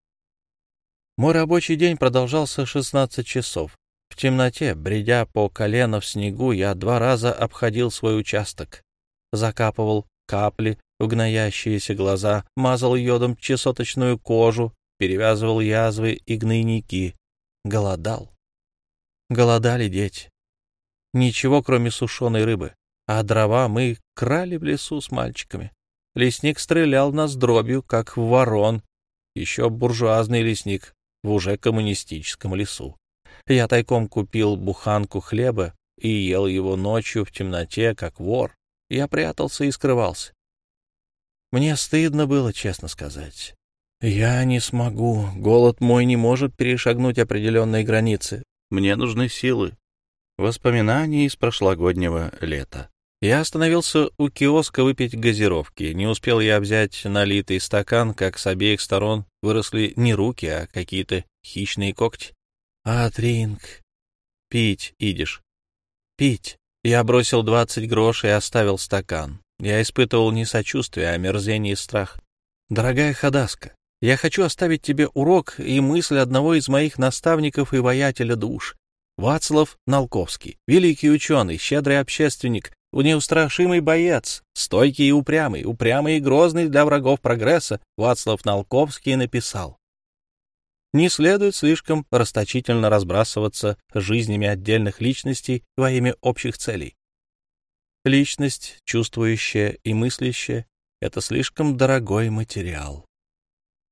Мой рабочий день продолжался 16 часов. В темноте, бредя по колено в снегу, я два раза обходил свой участок, закапывал капли в гноящиеся глаза, мазал йодом чесоточную кожу, перевязывал язвы и гнойники. Голодал. Голодали дети. Ничего, кроме сушеной рыбы. А дрова мы крали в лесу с мальчиками. Лесник стрелял нас дробью, как ворон. Еще буржуазный лесник в уже коммунистическом лесу. Я тайком купил буханку хлеба и ел его ночью в темноте, как вор. Я прятался и скрывался. Мне стыдно было, честно сказать. Я не смогу. Голод мой не может перешагнуть определенные границы. Мне нужны силы. Воспоминания из прошлогоднего лета. Я остановился у киоска выпить газировки. Не успел я взять налитый стакан, как с обеих сторон выросли не руки, а какие-то хищные когти. «Атринг, пить идешь. Пить». Я бросил двадцать грош и оставил стакан. Я испытывал не сочувствие, а мерзение и страх. «Дорогая Хадаска, я хочу оставить тебе урок и мысль одного из моих наставников и воятеля душ. Вацлав Налковский, великий ученый, щедрый общественник, неустрашимый боец, стойкий и упрямый, упрямый и грозный для врагов прогресса, Вацлав Налковский написал. Не следует слишком расточительно разбрасываться жизнями отдельных личностей во имя общих целей. Личность, чувствующая и мыслящая, — это слишком дорогой материал.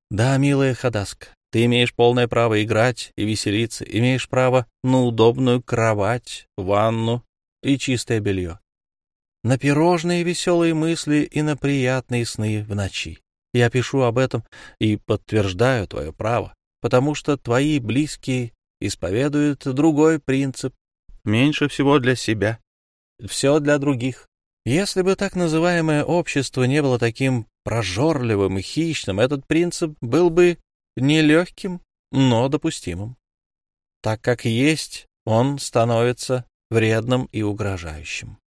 Да, милая Хадаска, ты имеешь полное право играть и веселиться, имеешь право на удобную кровать, ванну и чистое белье. На пирожные веселые мысли и на приятные сны в ночи. Я пишу об этом и подтверждаю твое право, потому что твои близкие исповедуют другой принцип. Меньше всего для себя, все для других. Если бы так называемое общество не было таким прожорливым и хищным, этот принцип был бы нелегким, но допустимым. Так как есть, он становится вредным и угрожающим.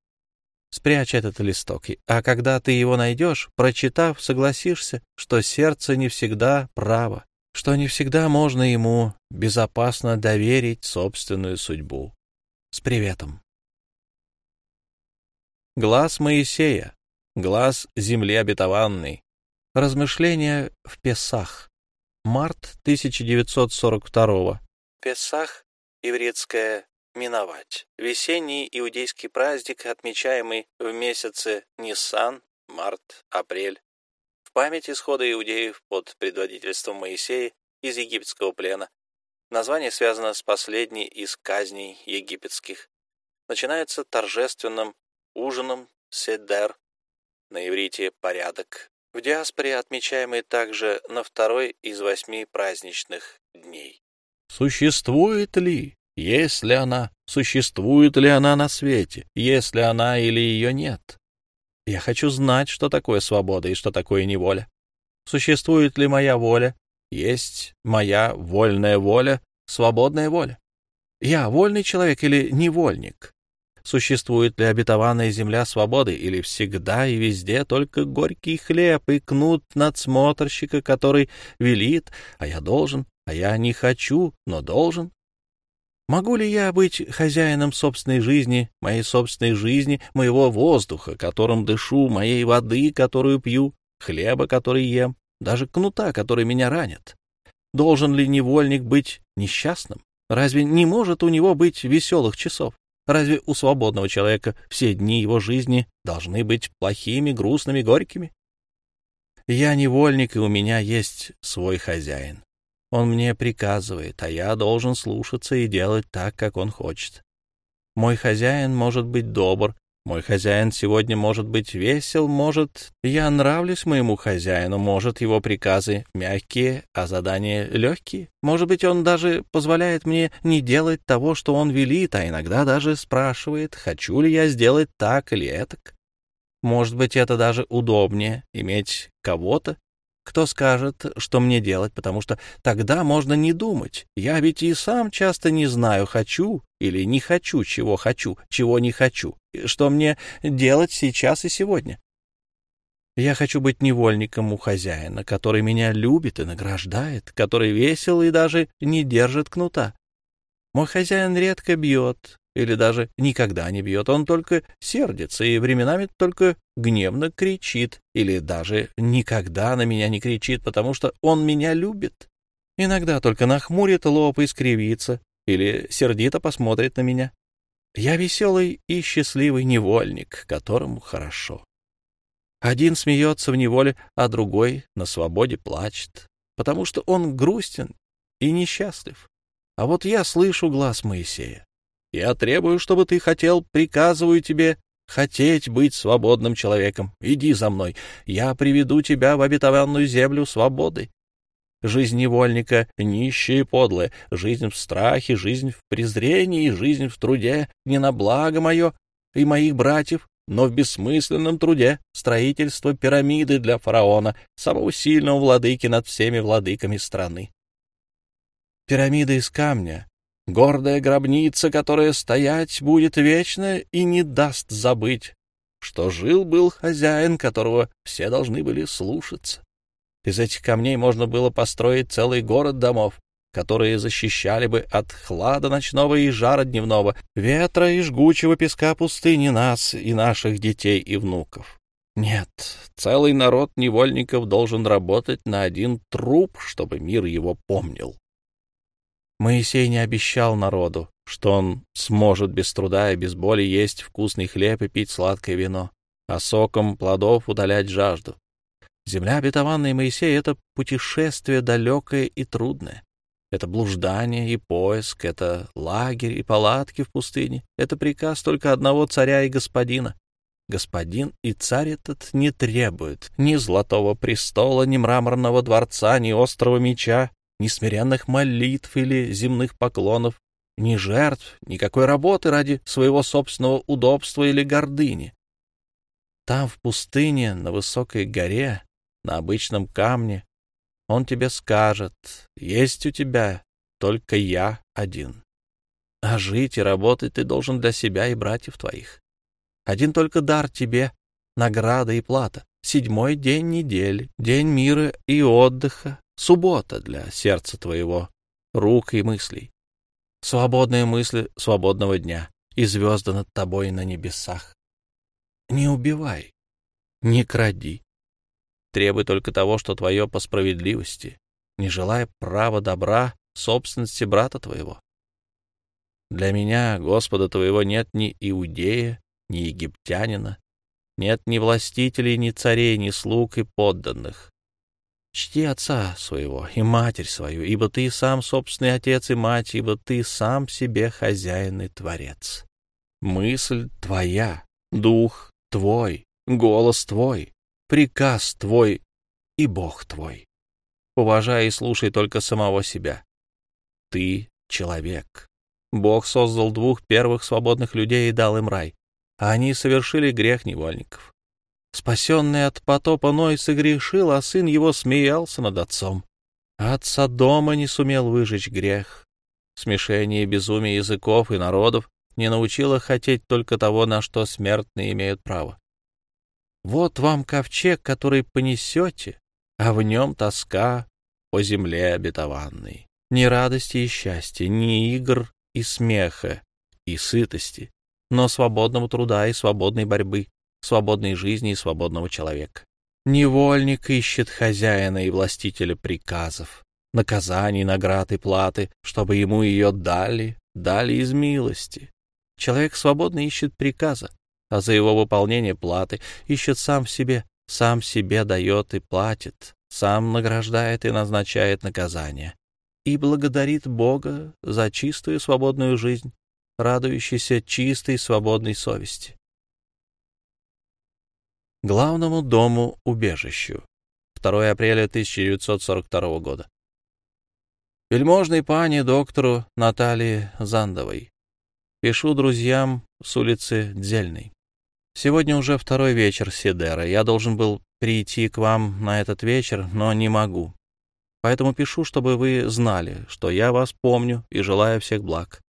Спрячь этот листок, а когда ты его найдешь, прочитав, согласишься, что сердце не всегда право, что не всегда можно ему безопасно доверить собственную судьбу. С приветом. Глаз Моисея, глаз земли обетованной. Размышления в Песах. Март 1942. Песах, ивритское «миновать». Весенний иудейский праздник, отмечаемый в месяце Ниссан, март, апрель. В память исхода иудеев под предводительством Моисея из египетского плена. Название связано с последней из казней египетских. Начинается торжественным ужином седер, на иврите «порядок», в диаспоре отмечаемый также на второй из восьми праздничных дней. Существует ли, есть ли она, существует ли она на свете, есть ли она или ее нет? Я хочу знать, что такое свобода и что такое неволя. Существует ли моя воля, есть моя вольная воля, свободная воля? Я вольный человек или невольник? Существует ли обетованная земля свободы, или всегда и везде только горький хлеб и кнут надсмотрщика, который велит, а я должен, а я не хочу, но должен? Могу ли я быть хозяином собственной жизни, моей собственной жизни, моего воздуха, которым дышу, моей воды, которую пью, хлеба, который ем, даже кнута, который меня ранит? Должен ли невольник быть несчастным? Разве не может у него быть веселых часов? Разве у свободного человека все дни его жизни должны быть плохими, грустными, горькими? Я невольник, и у меня есть свой хозяин. Он мне приказывает, а я должен слушаться и делать так, как он хочет. Мой хозяин может быть добр, мой хозяин сегодня может быть весел, может, я нравлюсь моему хозяину, может, его приказы мягкие, а задания легкие. Может быть, он даже позволяет мне не делать того, что он велит, а иногда даже спрашивает, хочу ли я сделать так или этак. Может быть, это даже удобнее, иметь кого-то, кто скажет, что мне делать, потому что тогда можно не думать. Я ведь и сам часто не знаю, хочу или не хочу, чего хочу, чего не хочу, что мне делать сейчас и сегодня. Я хочу быть невольником у хозяина, который меня любит и награждает, который весел и даже не держит кнута. Мой хозяин редко бьет, или даже никогда не бьет, он только сердится и временами только гневно кричит, или даже никогда на меня не кричит, потому что он меня любит. Иногда только нахмурит лоб и скривится, или сердито посмотрит на меня. Я веселый и счастливый невольник, которому хорошо. Один смеется в неволе, а другой на свободе плачет, потому что он грустен и несчастлив. А вот я слышу глаз Моисея. Я требую, чтобы ты хотел, приказываю тебе хотеть быть свободным человеком. Иди за мной, я приведу тебя в обетованную землю свободы. Жизнь невольника нищая и подлая, жизнь в страхе, жизнь в презрении, жизнь в труде не на благо мое и моих братьев, но в бессмысленном труде строительство пирамиды для фараона, самого сильного владыки над всеми владыками страны. Пирамида из камня, гордая гробница, которая стоять будет вечно и не даст забыть, что жил-был хозяин, которого все должны были слушаться. Из этих камней можно было построить целый город домов. которые защищали бы от хлада ночного и жара дневного, ветра и жгучего песка пустыни нас и наших детей и внуков. Нет, целый народ невольников должен работать на один труп, чтобы мир его помнил. Моисей не обещал народу, что он сможет без труда и без боли есть вкусный хлеб и пить сладкое вино, а соком плодов удалять жажду. Земля обетованная Моисея — это путешествие далекое и трудное. Это блуждание и поиск, это лагерь и палатки в пустыне. Это приказ только одного царя и господина. Господин и царь этот не требует ни золотого престола, ни мраморного дворца, ни острого меча, ни смиренных молитв или земных поклонов, ни жертв, никакой работы ради своего собственного удобства или гордыни. Там, в пустыне, на высокой горе, на обычном камне, он тебе скажет, есть у тебя только я один. А жить и работать ты должен для себя и братьев твоих. Один только дар тебе — награда и плата. Седьмой день недели, день мира и отдыха, суббота для сердца твоего, рук и мыслей. Свободные мысли свободного дня и звезды над тобой на небесах. Не убивай, не кради. Требуй только того, что твое по справедливости, не желая права добра, собственности брата твоего. Для меня, Господа твоего, нет ни иудея, ни египтянина, нет ни властителей, ни царей, ни слуг и подданных. Чти отца своего и матерь свою, ибо ты сам собственный отец и мать, ибо ты сам себе хозяин и творец. Мысль твоя, дух твой, голос твой, приказ твой и Бог твой. Уважай и слушай только самого себя. Ты — человек. Бог создал двух первых свободных людей и дал им рай а они совершили грех невольников. Спасенный от потопа Ной согрешил, а сын его смеялся над отцом. Отца дома не сумел выжечь грех. Смешение и безумие языков и народов не научило хотеть только того, на что смертные имеют право. Вот вам ковчег, который понесете, а в нем тоска по земле обетованной. Ни радости и счастья, ни игр и смеха, и сытости, но свободного труда и свободной борьбы, свободной жизни и свободного человека. Невольник ищет хозяина и властителя приказов, наказаний, наград и платы, чтобы ему ее дали, дали из милости. Человек свободно ищет приказа, а за его выполнение платы ищет сам в себе, сам себе дает и платит, сам награждает и назначает наказание. И благодарит Бога за чистую свободную жизнь, радующийся чистой свободной совести. Главному дому-убежищу. 2 апреля 1942 года. Вельможной пани доктору Наталье Зандовой. Пишу друзьям с улицы Дзельной. Сегодня уже второй вечер Сидера. Я должен был прийти к вам на этот вечер, но не могу. Поэтому пишу, чтобы вы знали, что я вас помню и желаю всех благ.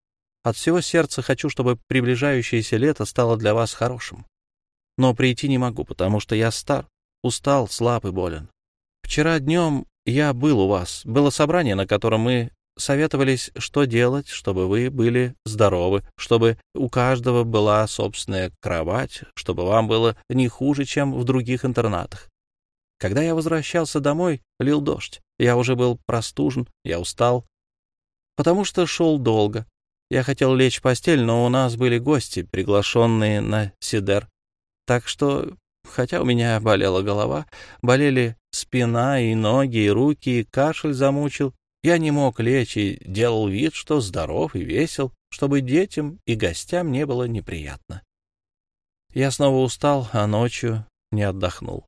От всего сердца хочу, чтобы приближающееся лето стало для вас хорошим. Но прийти не могу, потому что я стар, устал, слаб и болен. Вчера днем я был у вас. Было собрание, на котором мы советовались, что делать, чтобы вы были здоровы, чтобы у каждого была собственная кровать, чтобы вам было не хуже, чем в других интернатах. Когда я возвращался домой, лил дождь. Я уже был простужен, я устал, потому что шел долго. Я хотел лечь в постель, но у нас были гости, приглашенные на Сидер. Так что, хотя у меня болела голова, болели спина и ноги, и руки, и кашель замучил, я не мог лечь и делал вид, что здоров и весел, чтобы детям и гостям не было неприятно. Я снова устал, а ночью не отдохнул.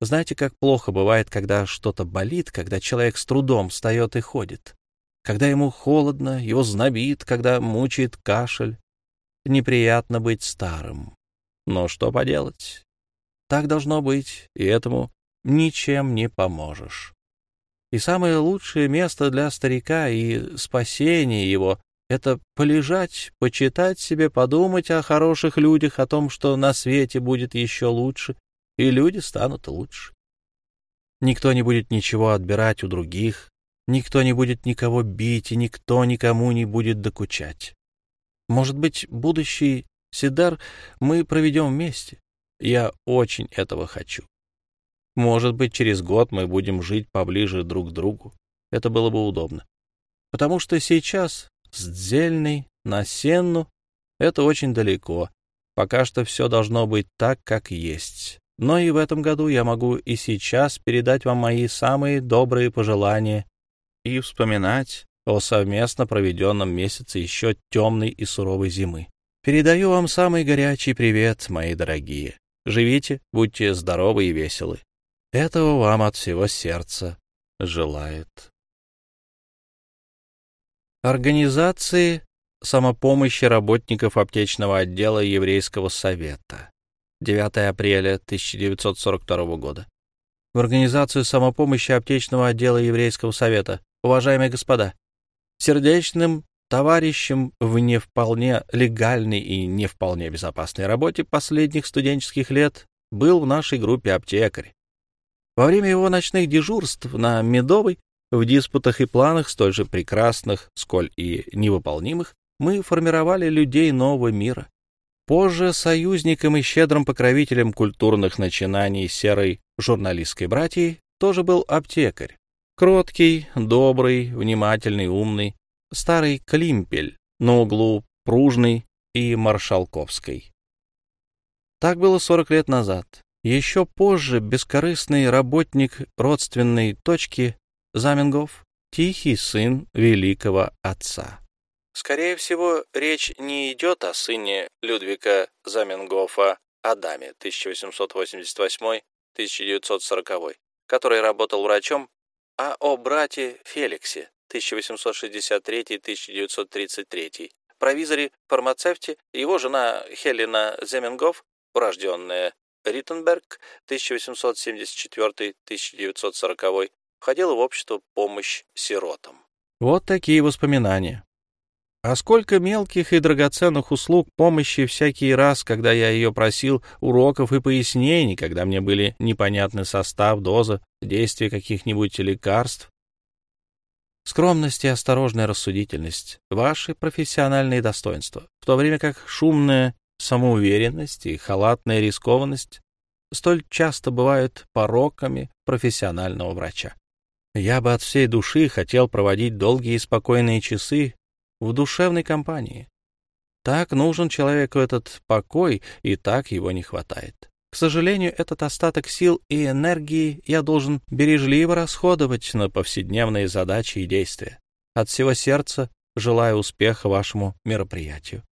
Знаете, как плохо бывает, когда что-то болит, когда человек с трудом встает и ходит когда ему холодно, его знобит, когда мучает кашель. Неприятно быть старым. Но что поделать? Так должно быть, и этому ничем не поможешь. И самое лучшее место для старика и спасение его — это полежать, почитать себе, подумать о хороших людях, о том, что на свете будет еще лучше, и люди станут лучше. Никто не будет ничего отбирать у других, Никто не будет никого бить, и никто никому не будет докучать. Может быть, будущий Сидар мы проведем вместе. Я очень этого хочу. Может быть, через год мы будем жить поближе друг к другу. Это было бы удобно. Потому что сейчас с Дзельной на Сенну это очень далеко. Пока что все должно быть так, как есть. Но и в этом году я могу и сейчас передать вам мои самые добрые пожелания и вспоминать о совместно проведенном месяце еще темной и суровой зимы. Передаю вам самый горячий привет, мои дорогие. Живите, будьте здоровы и веселы. Этого вам от всего сердца желает. Организации самопомощи работников аптечного отдела Еврейского совета. 9 апреля 1942 года. В Организацию самопомощи аптечного отдела Еврейского совета. Уважаемые господа, сердечным товарищем в не вполне легальной и не вполне безопасной работе последних студенческих лет был в нашей группе аптекарь. Во время его ночных дежурств на Медовой, в диспутах и планах столь же прекрасных, сколь и невыполнимых, мы формировали людей нового мира. Позже союзником и щедрым покровителем культурных начинаний серой журналистской братьи тоже был аптекарь. Кроткий, добрый, внимательный, умный, старый Климпель на углу Пружной и Маршалковской. Так было 40 лет назад. Еще позже бескорыстный работник родственной точки Заменгов, тихий сын великого отца. Скорее всего, речь не идет о сыне Людвига Заменгофа Адаме 1888-1940, который работал врачом, а о брате Феликсе 1863-1933, провизоре-фармацевте, его жена Хелена Заменгоф, урожденная Риттенберг 1874-1940, входила в общество «Помощь сиротам». Вот такие воспоминания. А сколько мелких и драгоценных услуг помощи всякий раз, когда я ее просил, уроков и пояснений, когда мне были непонятны состав, доза, действие каких-нибудь лекарств. Скромность и осторожная рассудительность — ваши профессиональные достоинства, в то время как шумная самоуверенность и халатная рискованность столь часто бывают пороками профессионального врача. Я бы от всей души хотел проводить долгие и спокойные часы в душевной компании. Так нужен человеку этот покой, и так его не хватает. К сожалению, этот остаток сил и энергии я должен бережливо расходовать на повседневные задачи и действия. От всего сердца желаю успеха вашему мероприятию.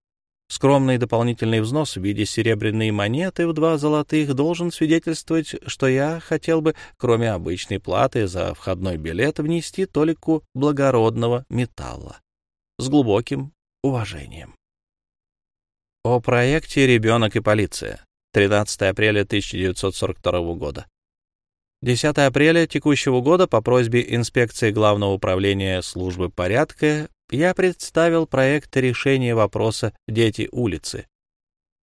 Скромный дополнительный взнос в виде серебряной монеты в два золотых должен свидетельствовать, что я хотел бы, кроме обычной платы за входной билет, внести толику благородного металла с глубоким уважением. О проекте «Ребенок и полиция» 13 апреля 1942 года. 10 апреля текущего года по просьбе инспекции Главного управления службы порядка я представил проект решения вопроса «Дети улицы».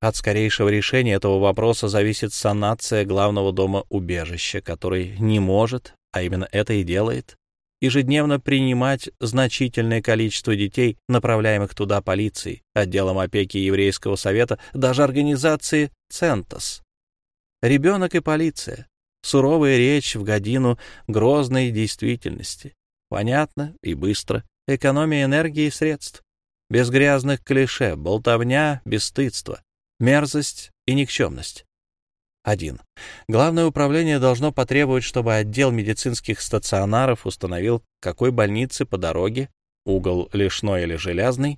От скорейшего решения этого вопроса зависит санация главного дома убежища, который не может, а именно это и делает, ежедневно принимать значительное количество детей, направляемых туда полицией, отделом опеки Еврейского совета, даже организации «Центос». Ребенок и полиция. Суровая речь в годину грозной действительности. Понятно и быстро. Экономия энергии и средств. Без грязных клише, болтовня, бесстыдство, мерзость и никчемность. 1. Главное управление должно потребовать, чтобы отдел медицинских стационаров установил, какой больнице по дороге, угол лишной или железный,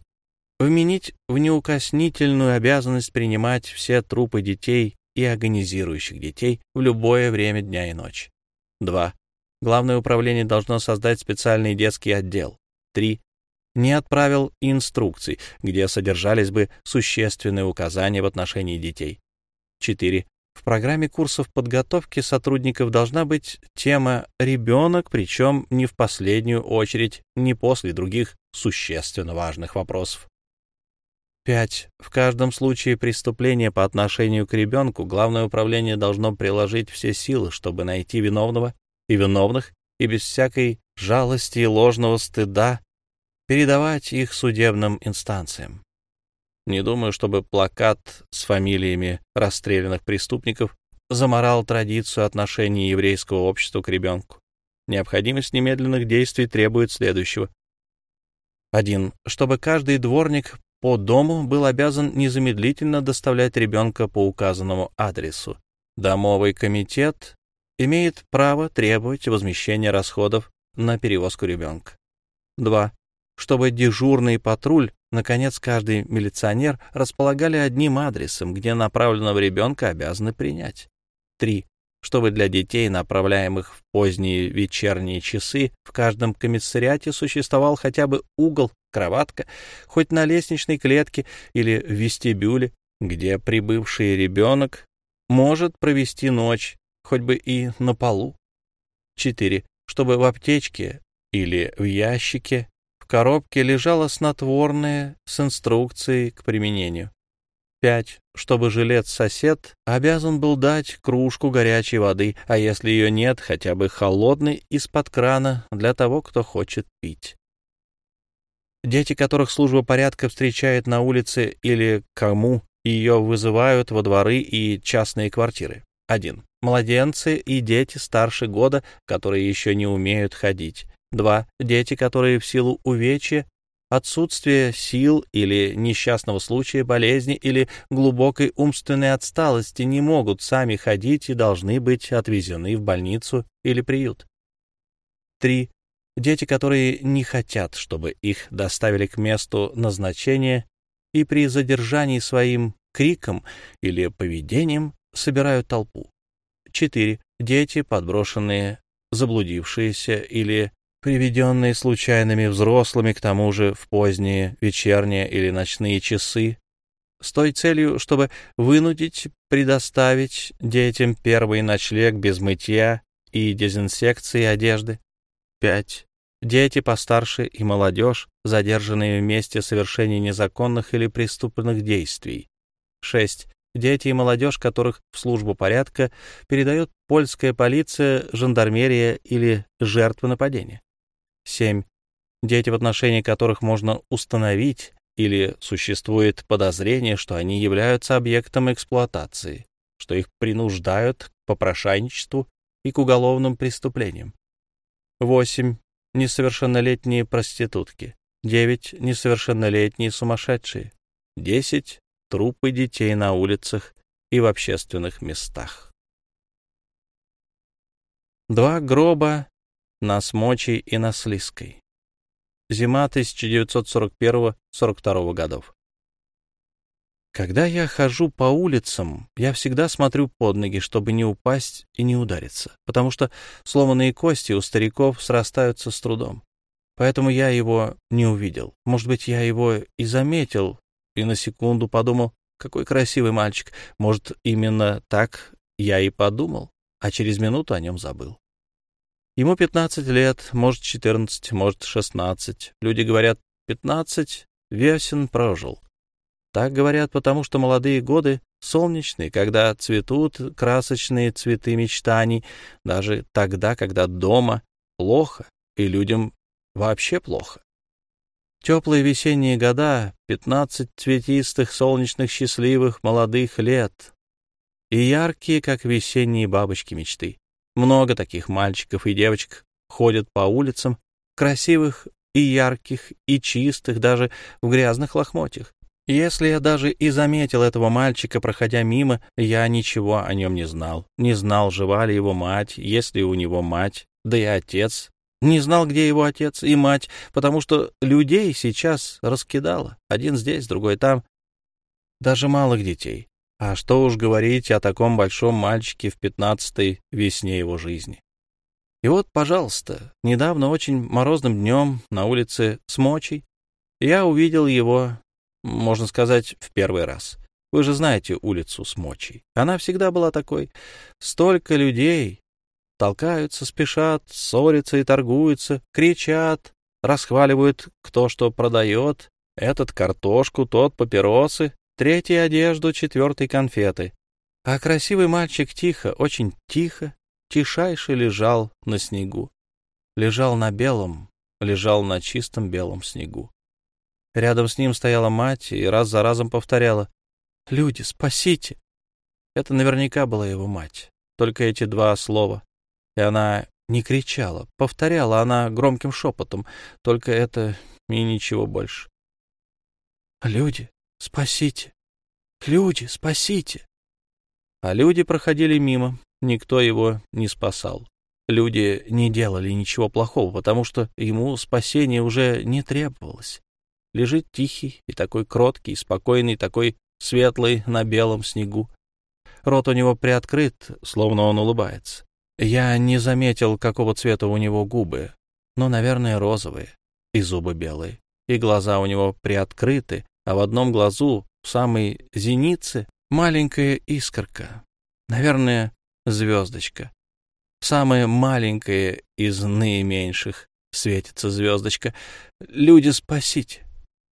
вменить в неукоснительную обязанность принимать все трупы детей и агонизирующих детей в любое время дня и ночи. 2. Главное управление должно создать специальный детский отдел. 3. Не отправил инструкций, где содержались бы существенные указания в отношении детей. 4. В программе курсов подготовки сотрудников должна быть тема «ребенок», причем не в последнюю очередь, не после других существенно важных вопросов. 5. В каждом случае преступления по отношению к ребенку Главное управление должно приложить все силы, чтобы найти виновного и виновных и без всякой жалости и ложного стыда передавать их судебным инстанциям. Не думаю, чтобы плакат с фамилиями расстрелянных преступников заморал традицию отношений еврейского общества к ребенку. Необходимость немедленных действий требует следующего. 1. Чтобы каждый дворник по дому был обязан незамедлительно доставлять ребенка по указанному адресу. Домовый комитет имеет право требовать возмещения расходов на перевозку ребенка. 2. Чтобы дежурный патруль, наконец, каждый милиционер располагали одним адресом, где направленного ребенка обязаны принять. 3. Чтобы для детей, направляемых в поздние вечерние часы, в каждом комиссариате существовал хотя бы угол, кроватка, хоть на лестничной клетке или в вестибюле, где прибывший ребенок может провести ночь, хоть бы и на полу. 4. Чтобы в аптечке или в ящике коробке лежало снотворное с инструкцией к применению. 5. Чтобы жилец-сосед обязан был дать кружку горячей воды, а если ее нет, хотя бы холодной из-под крана для того, кто хочет пить. Дети, которых служба порядка встречает на улице или кому ее вызывают во дворы и частные квартиры. 1. Младенцы и дети старше года, которые еще не умеют ходить. 2. Дети, которые в силу увечья отсутствие сил или несчастного случая, болезни или глубокой умственной отсталости не могут сами ходить и должны быть отвезены в больницу или приют. 3. Дети, которые не хотят, чтобы их доставили к месту назначения и при задержании своим криком или поведением собирают толпу. 4. Дети, подброшенные, заблудившиеся или приведенные случайными взрослыми, к тому же в поздние вечерние или ночные часы, с той целью, чтобы вынудить предоставить детям первый ночлег без мытья и дезинсекции одежды. 5. Дети постарше и молодежь, задержанные в месте совершения незаконных или преступных действий. 6. Дети и молодежь, которых в службу порядка передает польская полиция, жандармерия или жертвы нападения. 7. Дети, в отношении которых можно установить или существует подозрение, что они являются объектом эксплуатации, что их принуждают к попрошайничеству и к уголовным преступлениям. 8. Несовершеннолетние проститутки. 9. Несовершеннолетние сумасшедшие. 10. Трупы детей на улицах и в общественных местах. Два гроба на Смочей и на Слизкой. Зима 1941-42 годов. Когда я хожу по улицам, я всегда смотрю под ноги, чтобы не упасть и не удариться, потому что сломанные кости у стариков срастаются с трудом. Поэтому я его не увидел. Может быть, я его и заметил, и на секунду подумал, какой красивый мальчик. Может, именно так я и подумал, а через минуту о нем забыл. Ему 15 лет, может, 14, может, 16. Люди говорят, 15 весен прожил. Так говорят, потому что молодые годы солнечные, когда цветут красочные цветы мечтаний, даже тогда, когда дома плохо и людям вообще плохо. Теплые весенние года, пятнадцать цветистых, солнечных, счастливых, молодых лет. И яркие, как весенние бабочки мечты. Много таких мальчиков и девочек ходят по улицам, красивых и ярких, и чистых, даже в грязных лохмотьях. Если я даже и заметил этого мальчика, проходя мимо, я ничего о нем не знал. Не знал, жива ли его мать, есть ли у него мать, да и отец. Не знал, где его отец и мать, потому что людей сейчас раскидало. Один здесь, другой там. Даже малых детей. А что уж говорить о таком большом мальчике в пятнадцатой весне его жизни. И вот, пожалуйста, недавно очень морозным днем на улице Смочей я увидел его, можно сказать, в первый раз. Вы же знаете улицу Смочей. Она всегда была такой. Столько людей толкаются, спешат, ссорятся и торгуются, кричат, расхваливают, кто что продает, этот картошку, тот папиросы, третий одежду, четвертый конфеты. А красивый мальчик тихо, очень тихо, тишайше лежал на снегу. лежал на белом, лежал на чистом белом снегу. Рядом с ним стояла мать и раз за разом повторяла «Люди, спасите!» Это наверняка была его мать, только эти два слова. И она не кричала, повторяла она громким шепотом, только это и ничего больше. «Люди, спасите! Люди, спасите!» А люди проходили мимо, никто его не спасал. Люди не делали ничего плохого, потому что ему спасение уже не требовалось. Лежит тихий и такой кроткий, спокойный, такой светлый на белом снегу. Рот у него приоткрыт, словно он улыбается. Я не заметил, какого цвета у него губы, но, наверное, розовые, и зубы белые, и глаза у него приоткрыты, а в одном глазу, в самой зенице, маленькая искорка. Наверное, звездочка. Самая маленькая из наименьших светится звездочка. Люди, спасите!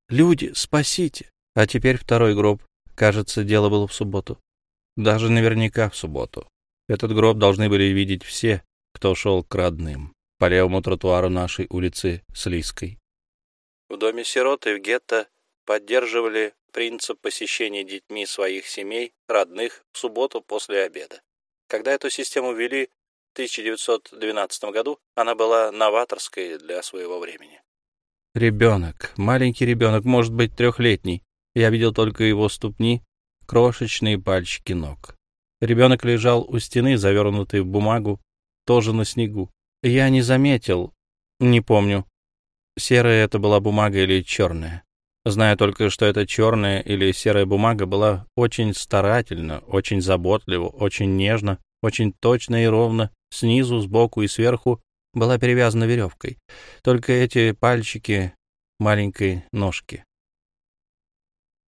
Люди, спасите! А теперь второй гроб. Кажется, дело было в субботу. Даже наверняка в субботу. Этот гроб должны были видеть все, кто шел к родным, по левому тротуару нашей улицы Слизкой. В доме сироты в гетто поддерживали принцип посещения детьми своих семей, родных, в субботу после обеда. Когда эту систему ввели в 1912 году, она была новаторской для своего времени. Ребенок, маленький ребенок, может быть, трехлетний. Я видел только его ступни, крошечные пальчики ног. Ребенок лежал у стены, завернутый в бумагу, тоже на снегу. Я не заметил, не помню, серая это была бумага или черная. Знаю только, что эта черная или серая бумага была очень старательно, очень заботливо, очень нежно, очень точно и ровно, снизу, сбоку и сверху была перевязана веревкой. Только эти пальчики маленькой ножки.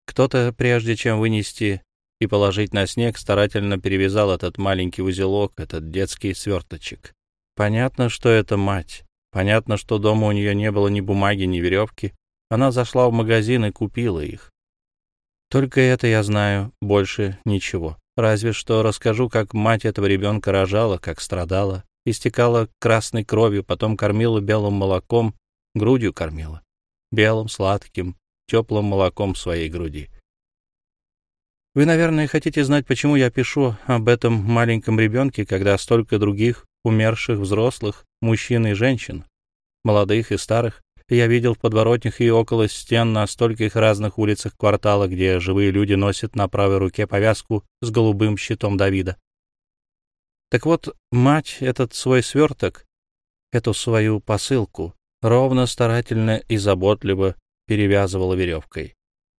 Кто-то, прежде чем вынести и положить на снег, старательно перевязал этот маленький узелок, этот детский сверточек. Понятно, что это мать. Понятно, что дома у нее не было ни бумаги, ни веревки, она зашла в магазин и купила их. Только это я знаю, больше ничего. Разве что расскажу, как мать этого ребенка рожала, как страдала, истекала красной кровью, потом кормила белым молоком, грудью кормила, белым, сладким, теплым молоком своей груди. Вы, наверное, хотите знать, почему я пишу об этом маленьком ребенке, когда столько других умерших взрослых, мужчин и женщин, молодых и старых, я видел в подворотнях и около стен на стольких разных улицах квартала, где живые люди носят на правой руке повязку с голубым щитом Давида. Так вот, мать этот свой сверток, эту свою посылку, ровно, старательно и заботливо перевязывала веревкой.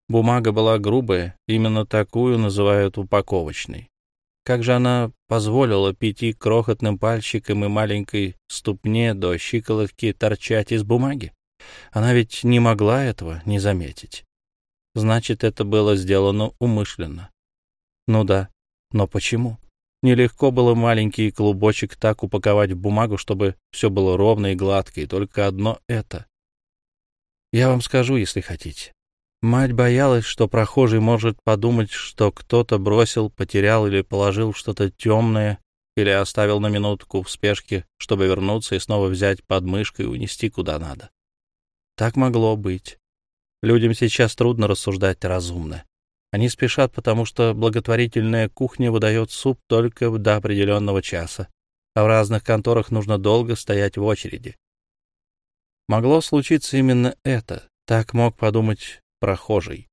Бумага была грубая, именно такую называют упаковочной. Как же она позволила пяти крохотным пальчикам и маленькой ступне до щиколотки торчать из бумаги? Она ведь не могла этого не заметить. Значит, это было сделано умышленно. Ну да, но почему? Нелегко было маленький клубочек так упаковать в бумагу, чтобы все было ровно и гладко, и только одно это. Я вам скажу, если хотите. Мать боялась, что прохожий может подумать, что кто-то бросил, потерял или положил что-то темное, или оставил на минутку в спешке, чтобы вернуться и снова взять подмышку и унести куда надо. Так могло быть. Людям сейчас трудно рассуждать разумно. Они спешат, потому что благотворительная кухня выдает суп только до определенного часа, а в разных конторах нужно долго стоять в очереди. Могло случиться именно это, так мог подумать прохожий.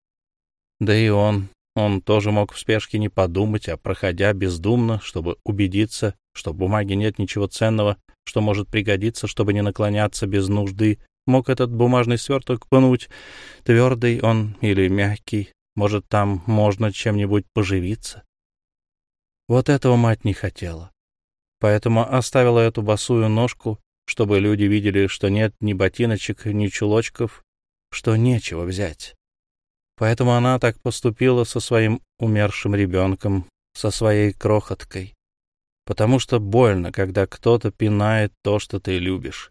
Да и он, он тоже мог в спешке не подумать, а проходя бездумно, чтобы убедиться, что в бумаге нет ничего ценного, что может пригодиться, чтобы не наклоняться без нужды мог этот бумажный сверток пнуть. Твердый он или мягкий, может, там можно чем-нибудь поживиться. Вот этого мать не хотела. Поэтому оставила эту босую ножку, чтобы люди видели, что нет ни ботиночек, ни чулочков, что нечего взять. Поэтому она так поступила со своим умершим ребенком, со своей крохоткой. Потому что больно, когда кто-то пинает то, что ты любишь.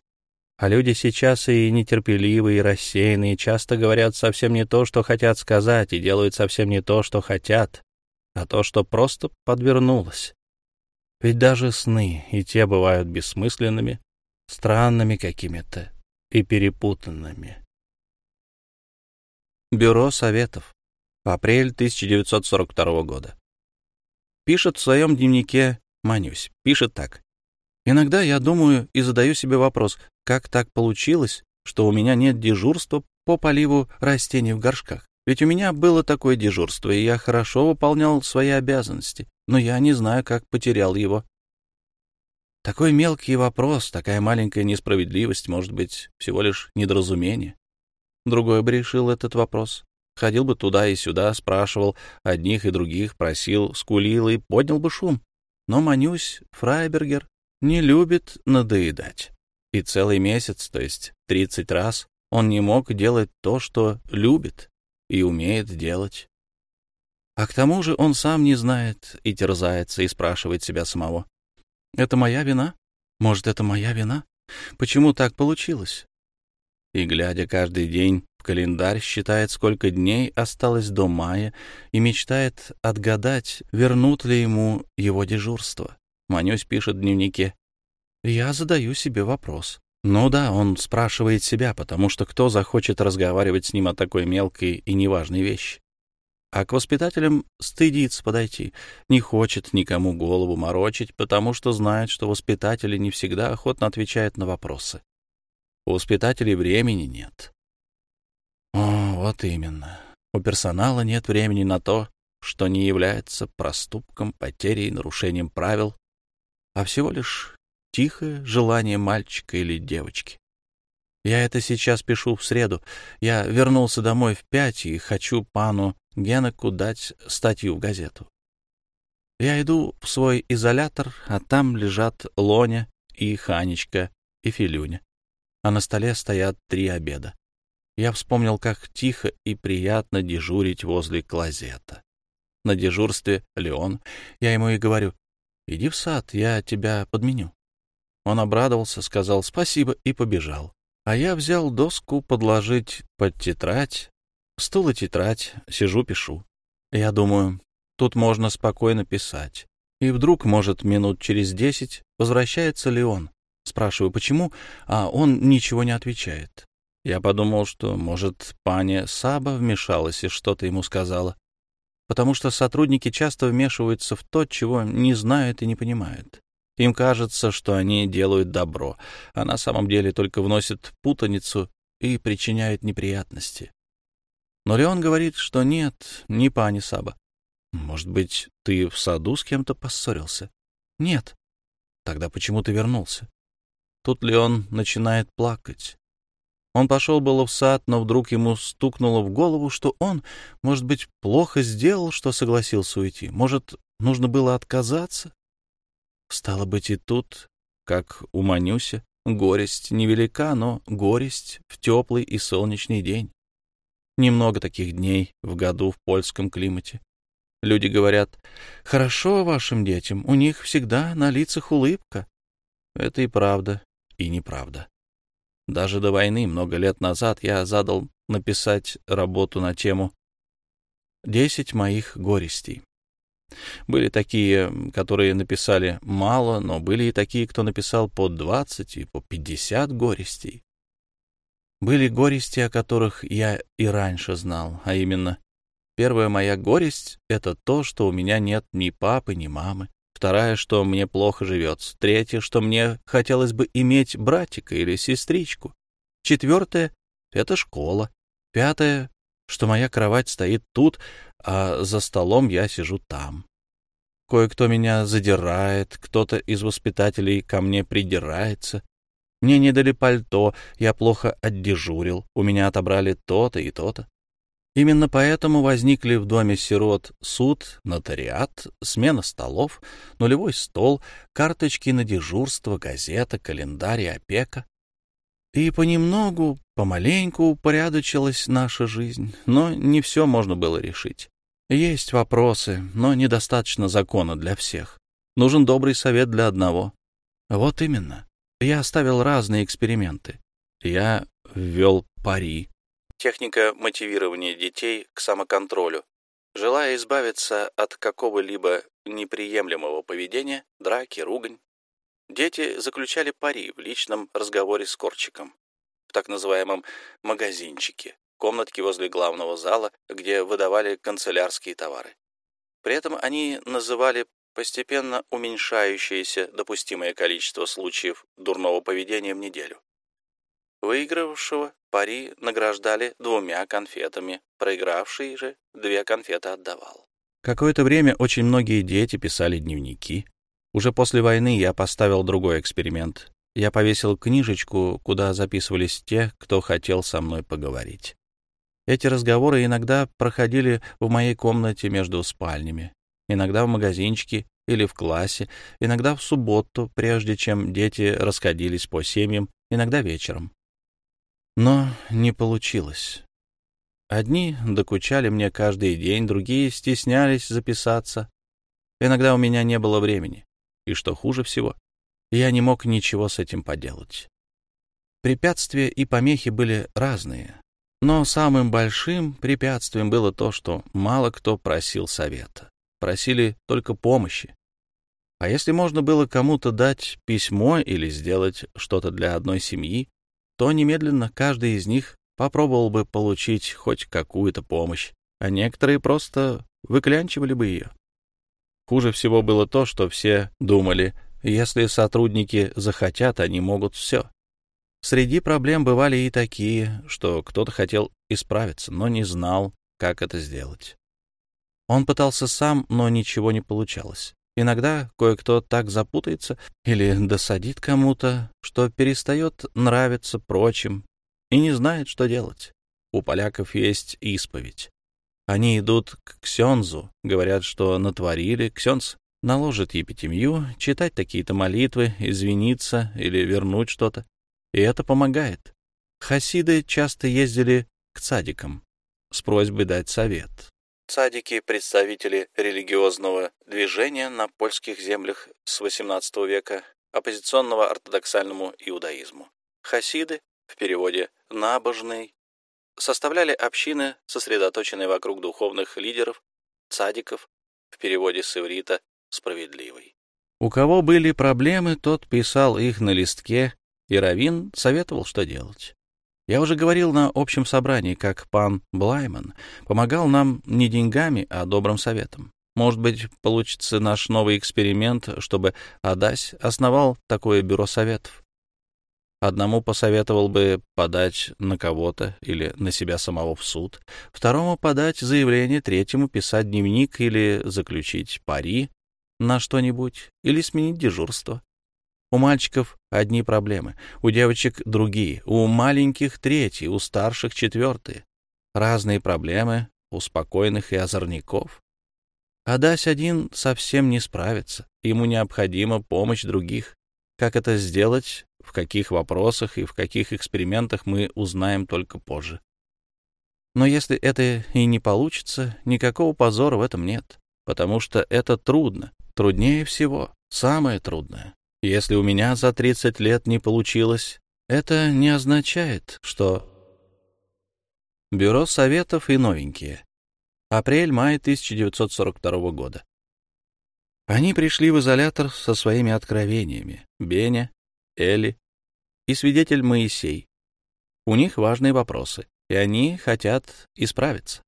А люди сейчас и нетерпеливые, и рассеянные, часто говорят совсем не то, что хотят сказать, и делают совсем не то, что хотят, а то, что просто подвернулось. Ведь даже сны, и те бывают бессмысленными, странными какими-то и перепутанными. Бюро советов. Апрель 1942 года. Пишет в своем дневнике Манюсь. Пишет так. «Иногда я думаю и задаю себе вопрос, как так получилось, что у меня нет дежурства по поливу растений в горшках? Ведь у меня было такое дежурство, и я хорошо выполнял свои обязанности, но я не знаю, как потерял его. Такой мелкий вопрос, такая маленькая несправедливость, может быть, всего лишь недоразумение. Другой бы решил этот вопрос. Ходил бы туда и сюда, спрашивал одних и других, просил, скулил и поднял бы шум. Но Манюсь, Фрайбергер, не любит надоедать. И целый месяц, то есть тридцать раз, он не мог делать то, что любит и умеет делать. А к тому же он сам не знает и терзается, и спрашивает себя самого. «Это моя вина? Может, это моя вина? Почему так получилось?» И, глядя каждый день в календарь, считает, сколько дней осталось до мая, и мечтает отгадать, вернут ли ему его дежурство. Манюсь пишет в дневнике. «Я задаю себе вопрос. Ну да, он спрашивает себя, потому что кто захочет разговаривать с ним о такой мелкой и неважной вещи? А к воспитателям стыдится подойти, не хочет никому голову морочить, потому что знает, что воспитатели не всегда охотно отвечают на вопросы. У воспитателей времени нет. О, вот именно. У персонала нет времени на то, что не является проступком, потерей, нарушением правил, а всего лишь тихое желание мальчика или девочки. Я это сейчас пишу в среду. Я вернулся домой в пять и хочу пану Генеку дать статью в газету. Я иду в свой изолятор, а там лежат Лоня и Ханечка и Филюня. А на столе стоят три обеда. Я вспомнил, как тихо и приятно дежурить возле клозета. На дежурстве Леон. Я ему и говорю, иди в сад, я тебя подменю. Он обрадовался, сказал спасибо и побежал. А я взял доску подложить под тетрадь, стул и тетрадь, сижу, пишу. Я думаю, тут можно спокойно писать. И вдруг, может, минут через десять возвращается ли он. Спрашиваю, почему, а он ничего не отвечает. Я подумал, что, может, паня Саба вмешалась и что-то ему сказала. Потому что сотрудники часто вмешиваются в то, чего не знают и не понимают. Им кажется, что они делают добро, а на самом деле только вносят путаницу и причиняют неприятности. Но Леон говорит, что нет, не пани Саба. Может быть, ты в саду с кем-то поссорился? Нет. Тогда почему ты вернулся? Тут Леон начинает плакать. Он пошел было в сад, но вдруг ему стукнуло в голову, что он, может быть, плохо сделал, что согласился уйти. Может, нужно было отказаться? Стало быть, и тут, как у Манюся, горесть невелика, но горесть в теплый и солнечный день. Немного таких дней в году в польском климате. Люди говорят, «Хорошо вашим детям, у них всегда на лицах улыбка». Это и правда, и неправда. Даже до войны, много лет назад, я задал написать работу на тему «Десять моих горестей». Были такие, которые написали мало, но были и такие, кто написал по 20 и по 50 горестей. Были горести, о которых я и раньше знал, а именно, первая моя горесть — это то, что у меня нет ни папы, ни мамы. Вторая, что мне плохо живется. Третья, что мне хотелось бы иметь братика или сестричку. Четвертая — это школа. Пятая, что моя кровать стоит тут, а за столом я сижу там. Кое-кто меня задирает, кто-то из воспитателей ко мне придирается. Мне не дали пальто, я плохо отдежурил, у меня отобрали то-то и то-то. Именно поэтому возникли в доме сирот суд, нотариат, смена столов, нулевой стол, карточки на дежурство, газета, календарь и опека. И понемногу, помаленьку упорядочилась наша жизнь, но не все можно было решить. Есть вопросы, но недостаточно закона для всех. Нужен добрый совет для одного. Вот именно. Я оставил разные эксперименты. Я ввел пари. Техника мотивирования детей к самоконтролю. Желая избавиться от какого-либо неприемлемого поведения, драки, ругань, Дети заключали пари в личном разговоре с Корчиком, в так называемом «магазинчике», комнатке возле главного зала, где выдавали канцелярские товары. При этом они называли постепенно уменьшающееся допустимое количество случаев дурного поведения в неделю. Выигравшего пари награждали двумя конфетами, проигравший же две конфеты отдавал. Какое-то время очень многие дети писали дневники. Уже после войны я поставил другой эксперимент. Я повесил книжечку, куда записывались те, кто хотел со мной поговорить. Эти разговоры иногда проходили в моей комнате между спальнями, иногда в магазинчике или в классе, иногда в субботу, прежде чем дети расходились по семьям, иногда вечером. Но не получилось. Одни докучали мне каждый день, другие стеснялись записаться. Иногда у меня не было времени. И что хуже всего, я не мог ничего с этим поделать. Препятствия и помехи были разные. Но самым большим препятствием было то, что мало кто просил совета. Просили только помощи. А если можно было кому-то дать письмо или сделать что-то для одной семьи, то немедленно каждый из них попробовал бы получить хоть какую-то помощь, а некоторые просто выклянчивали бы ее. Хуже всего было то, что все думали, если сотрудники захотят, они могут все. Среди проблем бывали и такие, что кто-то хотел исправиться, но не знал, как это сделать. Он пытался сам, но ничего не получалось. Иногда кое-кто так запутается или досадит кому-то, что перестает нравиться прочим и не знает, что делать. У поляков есть исповедь. Они идут к Ксензу, говорят, что натворили. Ксенз наложит епитемью, читать такие-то молитвы, извиниться или вернуть что-то. И это помогает. Хасиды часто ездили к цадикам с просьбой дать совет. Цадики — представители религиозного движения на польских землях с XVIII века, оппозиционного ортодоксальному иудаизму. Хасиды, в переводе «набожный», составляли общины, сосредоточенные вокруг духовных лидеров, цадиков, в переводе с иврита «справедливый». У кого были проблемы, тот писал их на листке, и Равин советовал, что делать. Я уже говорил на общем собрании, как пан Блайман помогал нам не деньгами, а добрым советом. Может быть, получится наш новый эксперимент, чтобы Адась основал такое бюро советов. Одному посоветовал бы подать на кого-то или на себя самого в суд, второму подать заявление, третьему писать дневник или заключить пари на что-нибудь, или сменить дежурство. У мальчиков одни проблемы, у девочек другие, у маленьких третьи, у старших четвертые. Разные проблемы у спокойных и озорников. А Дась один совсем не справится, ему необходима помощь других. Как это сделать, в каких вопросах и в каких экспериментах мы узнаем только позже. Но если это и не получится, никакого позора в этом нет, потому что это трудно, труднее всего, самое трудное. Если у меня за 30 лет не получилось, это не означает, что... Бюро советов и новенькие. Апрель-май 1942 года. Они пришли в изолятор со своими откровениями. Беня, Эли и свидетель Моисей. У них важные вопросы, и они хотят исправиться.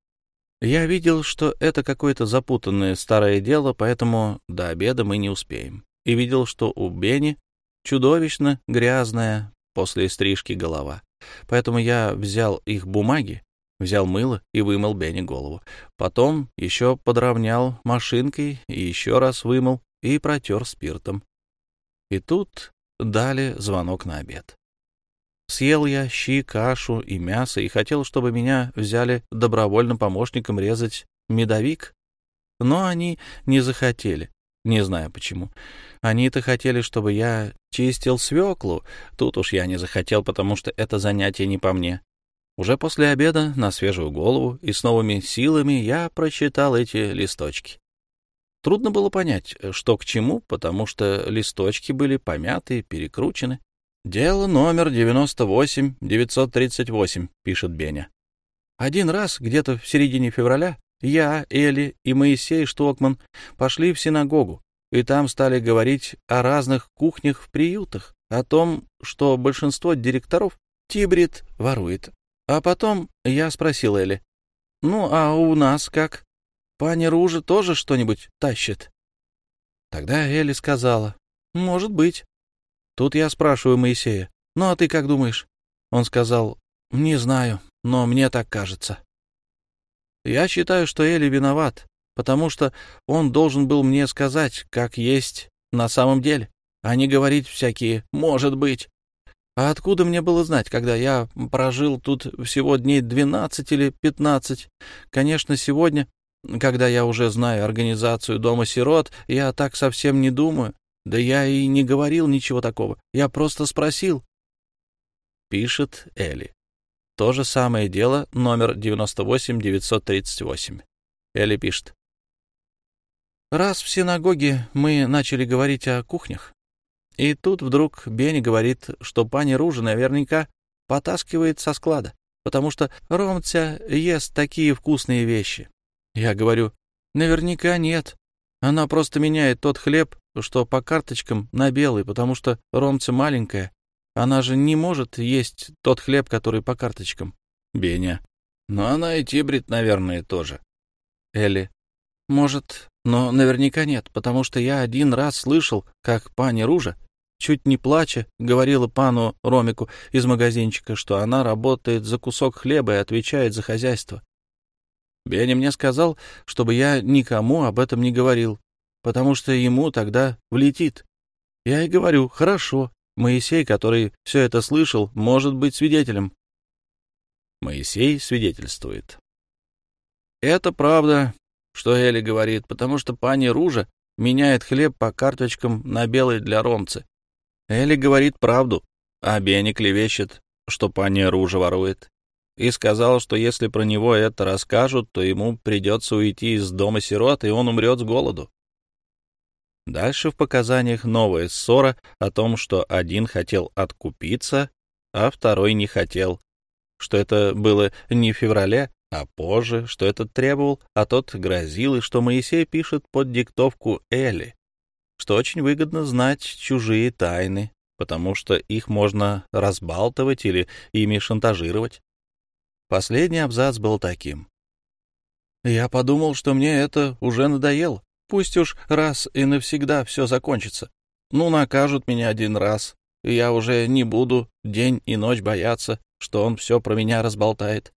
Я видел, что это какое-то запутанное старое дело, поэтому до обеда мы не успеем и видел, что у Бени чудовищно грязная после стрижки голова. Поэтому я взял их бумаги, взял мыло и вымыл Бенни голову. Потом еще подровнял машинкой и еще раз вымыл и протер спиртом. И тут дали звонок на обед. Съел я щи, кашу и мясо и хотел, чтобы меня взяли добровольным помощником резать медовик. Но они не захотели, не знаю почему. Они-то хотели, чтобы я чистил свеклу. Тут уж я не захотел, потому что это занятие не по мне. Уже после обеда, на свежую голову и с новыми силами, я прочитал эти листочки. Трудно было понять, что к чему, потому что листочки были помяты, перекручены. «Дело номер 98-938», — пишет Беня. Один раз, где-то в середине февраля, я, Эли и Моисей Штокман пошли в синагогу. и там стали говорить о разных кухнях в приютах, о том, что большинство директоров Тибрид ворует. А потом я спросил Элли, «Ну, а у нас как? Пани Ружа тоже что-нибудь тащит?» Тогда Элли сказала, «Может быть». Тут я спрашиваю Моисея, «Ну, а ты как думаешь?» Он сказал, «Не знаю, но мне так кажется». Я считаю, что Элли виноват, потому что он должен был мне сказать, как есть на самом деле, а не говорить всякие «может быть». А откуда мне было знать, когда я прожил тут всего дней двенадцать или пятнадцать? Конечно, сегодня, когда я уже знаю организацию Дома сирот, я так совсем не думаю. Да я и не говорил ничего такого. Я просто спросил. Пишет Элли. То же самое дело, номер 98938. Элли пишет. Раз в синагоге мы начали говорить о кухнях, и тут вдруг Бенни говорит, что пани Ружа наверняка потаскивает со склада, потому что Ромця ест такие вкусные вещи. Я говорю, наверняка нет. Она просто меняет тот хлеб, что по карточкам, на белый, потому что Ромця маленькая. Она же не может есть тот хлеб, который по карточкам. Беня. Но она и Тибрит, наверное, тоже. Элли. Может, но наверняка нет, потому что я один раз слышал, как пани Ружа чуть не плача, говорила пану Ромику из магазинчика, что она работает за кусок хлеба и отвечает за хозяйство. Бенни мне сказал, чтобы я никому об этом не говорил, потому что ему тогда влетит. Я и говорю, хорошо, Моисей, который все это слышал, может быть свидетелем. Моисей свидетельствует. Это правда, что Эли говорит, потому что пани Ружа меняет хлеб по карточкам на белый для ромцы. Элли говорит правду, а Бенни клевещет, что пани Ружа ворует. И сказал, что если про него это расскажут, то ему придется уйти из дома сирот, и он умрет с голоду. Дальше в показаниях новая ссора о том, что один хотел откупиться, а второй не хотел, что это было не в феврале, а позже, что этот требовал, а тот грозил, и что Моисей пишет под диктовку Эли, что очень выгодно знать чужие тайны, потому что их можно разбалтывать или ими шантажировать. Последний абзац был таким. Я подумал, что мне это уже надоело. Пусть уж раз и навсегда все закончится. Ну, накажут меня один раз, и я уже не буду день и ночь бояться, что он все про меня разболтает.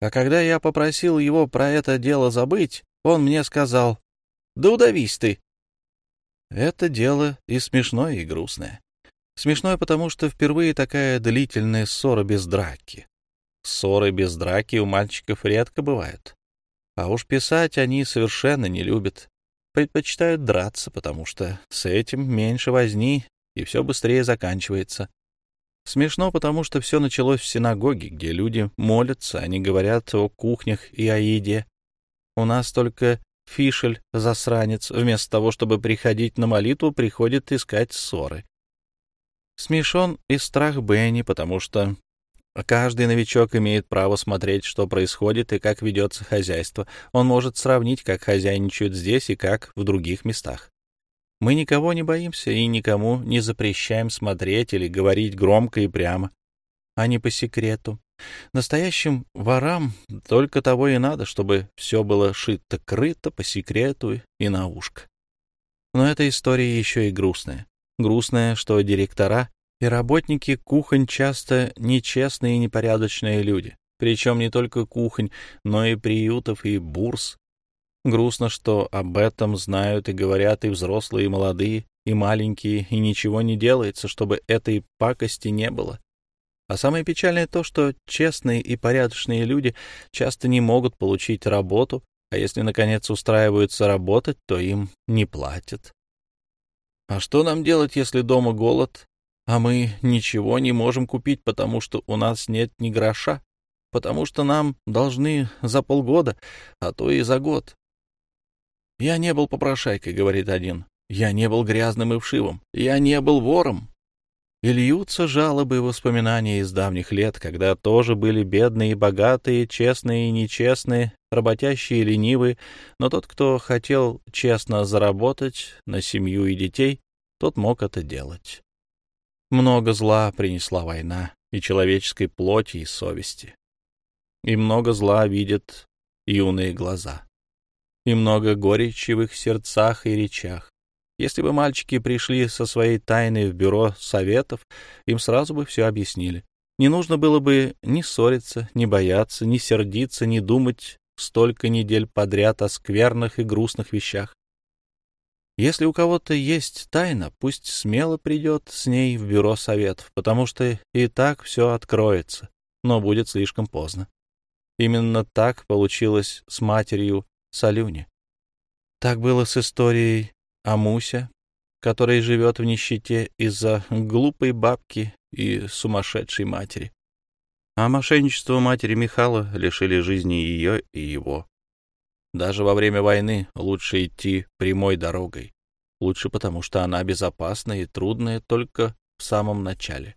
А когда я попросил его про это дело забыть, он мне сказал, «Да удавись ты, это дело и смешное, и грустное. Смешное, потому что впервые такая длительная ссора без драки. Ссоры без драки у мальчиков редко бывают. А уж писать они совершенно не любят. Предпочитают драться, потому что с этим меньше возни, и все быстрее заканчивается. Смешно, потому что все началось в синагоге, где люди молятся, они говорят о кухнях и о еде. У нас только Фишель, засранец, вместо того, чтобы приходить на молитву, приходит искать ссоры. Смешон и страх Бенни, потому что каждый новичок имеет право смотреть, что происходит и как ведется хозяйство. Он может сравнить, как хозяйничают здесь и как в других местах. Мы никого не боимся и никому не запрещаем смотреть или говорить громко и прямо, а не по секрету. Настоящим ворам только того и надо, чтобы все было шито-крыто по секрету и на ушко. Но эта история еще и грустная. Грустная, что директора и работники кухонь часто нечестные и непорядочные люди. Причем не только кухонь, но и приютов и бурс. Грустно, что об этом знают и говорят и взрослые, и молодые, и маленькие, и ничего не делается, чтобы этой пакости не было. А самое печальное то, что честные и порядочные люди часто не могут получить работу, а если, наконец, устраиваются работать, то им не платят. А что нам делать, если дома голод, а мы ничего не можем купить, потому что у нас нет ни гроша, потому что нам должны за полгода, а то и за год? «Я не был попрошайкой», — говорит один. «Я не был грязным и вшивым. Я не был вором. И льются жалобы и воспоминания из давних лет, когда тоже были бедные и богатые, честные и нечестные, работящие и ленивые, но тот, кто хотел честно заработать на семью и детей, тот мог это делать. Много зла принесла война и человеческой плоти и совести. И много зла видят юные глаза. И много горечи в их сердцах и речах. Если бы мальчики пришли со своей тайной в бюро советов, им сразу бы все объяснили. Не нужно было бы ни ссориться, ни бояться, ни сердиться, ни думать столько недель подряд о скверных и грустных вещах. Если у кого-то есть тайна, пусть смело придет с ней в бюро советов, потому что и так все откроется, но будет слишком поздно. Именно так получилось с матерью Салюни. Так было с историей а Муся, который живет в нищете из-за глупой бабки и сумасшедшей матери. А мошенничество матери Михала лишили жизни ее и его. Даже во время войны лучше идти прямой дорогой. Лучше потому, что она безопасна и трудная только в самом начале.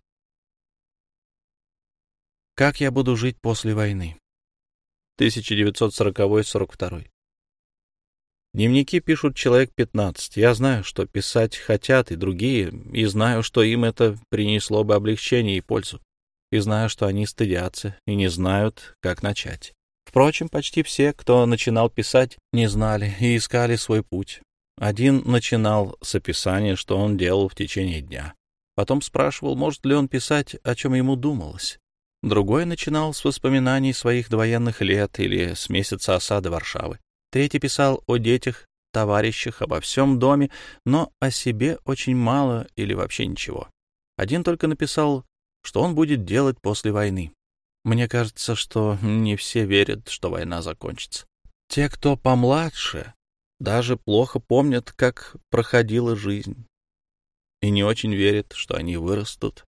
Как я буду жить после войны? 1940-42. Дневники пишут человек 15. Я знаю, что писать хотят и другие, и знаю, что им это принесло бы облегчение и пользу. И знаю, что они стыдятся и не знают, как начать. Впрочем, почти все, кто начинал писать, не знали и искали свой путь. Один начинал с описания, что он делал в течение дня. Потом спрашивал, может ли он писать, о чем ему думалось. Другой начинал с воспоминаний своих довоенных лет или с месяца осады Варшавы. Третий писал о детях, товарищах, обо всем доме, но о себе очень мало или вообще ничего. Один только написал, что он будет делать после войны. Мне кажется, что не все верят, что война закончится. Те, кто помладше, даже плохо помнят, как проходила жизнь. И не очень верят, что они вырастут,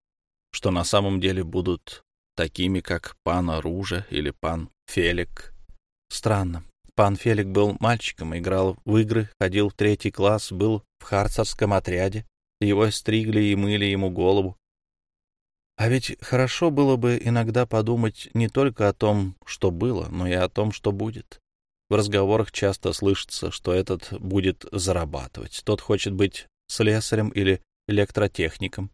что на самом деле будут такими, как пан Оружа или пан Фелик. Странно. Пан Фелик был мальчиком, играл в игры, ходил в третий класс, был в харцевском отряде. Его стригли и мыли ему голову. А ведь хорошо было бы иногда подумать не только о том, что было, но и о том, что будет. В разговорах часто слышится, что этот будет зарабатывать, тот хочет быть слесарем или электротехником.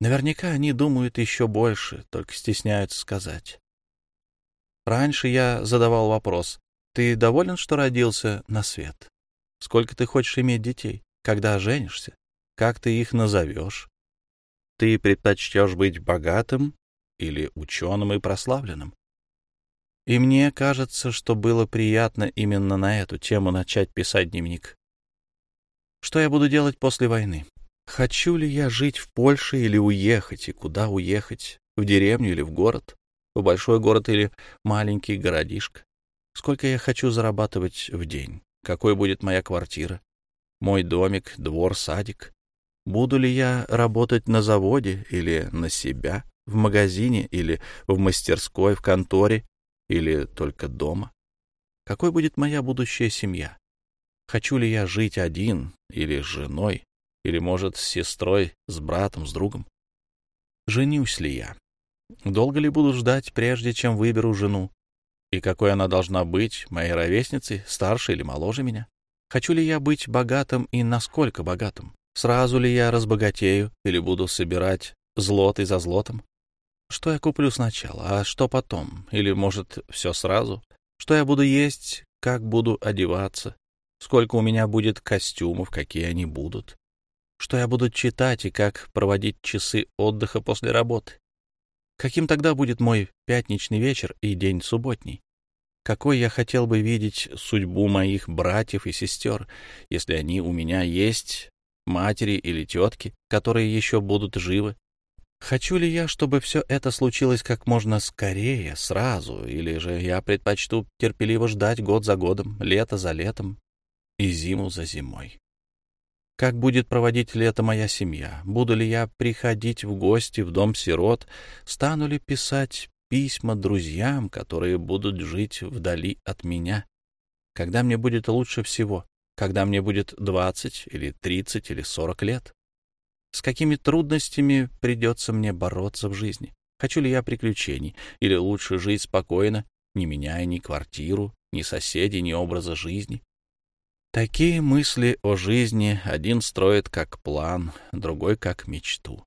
Наверняка они думают еще больше, только стесняются сказать. Раньше я задавал вопрос, ты доволен, что родился на свет? Сколько ты хочешь иметь детей? Когда женишься? Как ты их назовешь? Ты предпочтешь быть богатым или ученым и прославленным? И мне кажется, что было приятно именно на эту тему начать писать дневник. Что я буду делать после войны? Хочу ли я жить в Польше или уехать, и куда уехать? В деревню или в город? В большой город или маленький городишко? Сколько я хочу зарабатывать в день? Какой будет моя квартира? Мой домик, двор, садик? Буду ли я работать на заводе или на себя, в магазине или в мастерской, в конторе или только дома? Какой будет моя будущая семья? Хочу ли я жить один или с женой, или, может, с сестрой, с братом, с другом? Женюсь ли я? Долго ли буду ждать, прежде чем выберу жену? И какой она должна быть, моей ровесницей, старше или моложе меня? Хочу ли я быть богатым и насколько богатым? Сразу ли я разбогатею или буду собирать злотый за злотом? Что я куплю сначала, а что потом? Или, может, все сразу? Что я буду есть, как буду одеваться? Сколько у меня будет костюмов, какие они будут? Что я буду читать и как проводить часы отдыха после работы? Каким тогда будет мой пятничный вечер и день субботний? Какой я хотел бы видеть судьбу моих братьев и сестер, если они у меня есть, матери или тетки, которые еще будут живы? Хочу ли я, чтобы все это случилось как можно скорее, сразу, или же я предпочту терпеливо ждать год за годом, лето за летом и зиму за зимой? Как будет проводить лето моя семья? Буду ли я приходить в гости в дом сирот? Стану ли писать письма друзьям, которые будут жить вдали от меня? Когда мне будет лучше всего? Когда мне будет двадцать или тридцать или сорок лет? с какими трудностями придется мне бороться в жизни. Хочу ли я приключений, или лучше жить спокойно, не меняя ни квартиру, ни соседей, ни образа жизни. Такие мысли о жизни один строит как план, другой как мечту.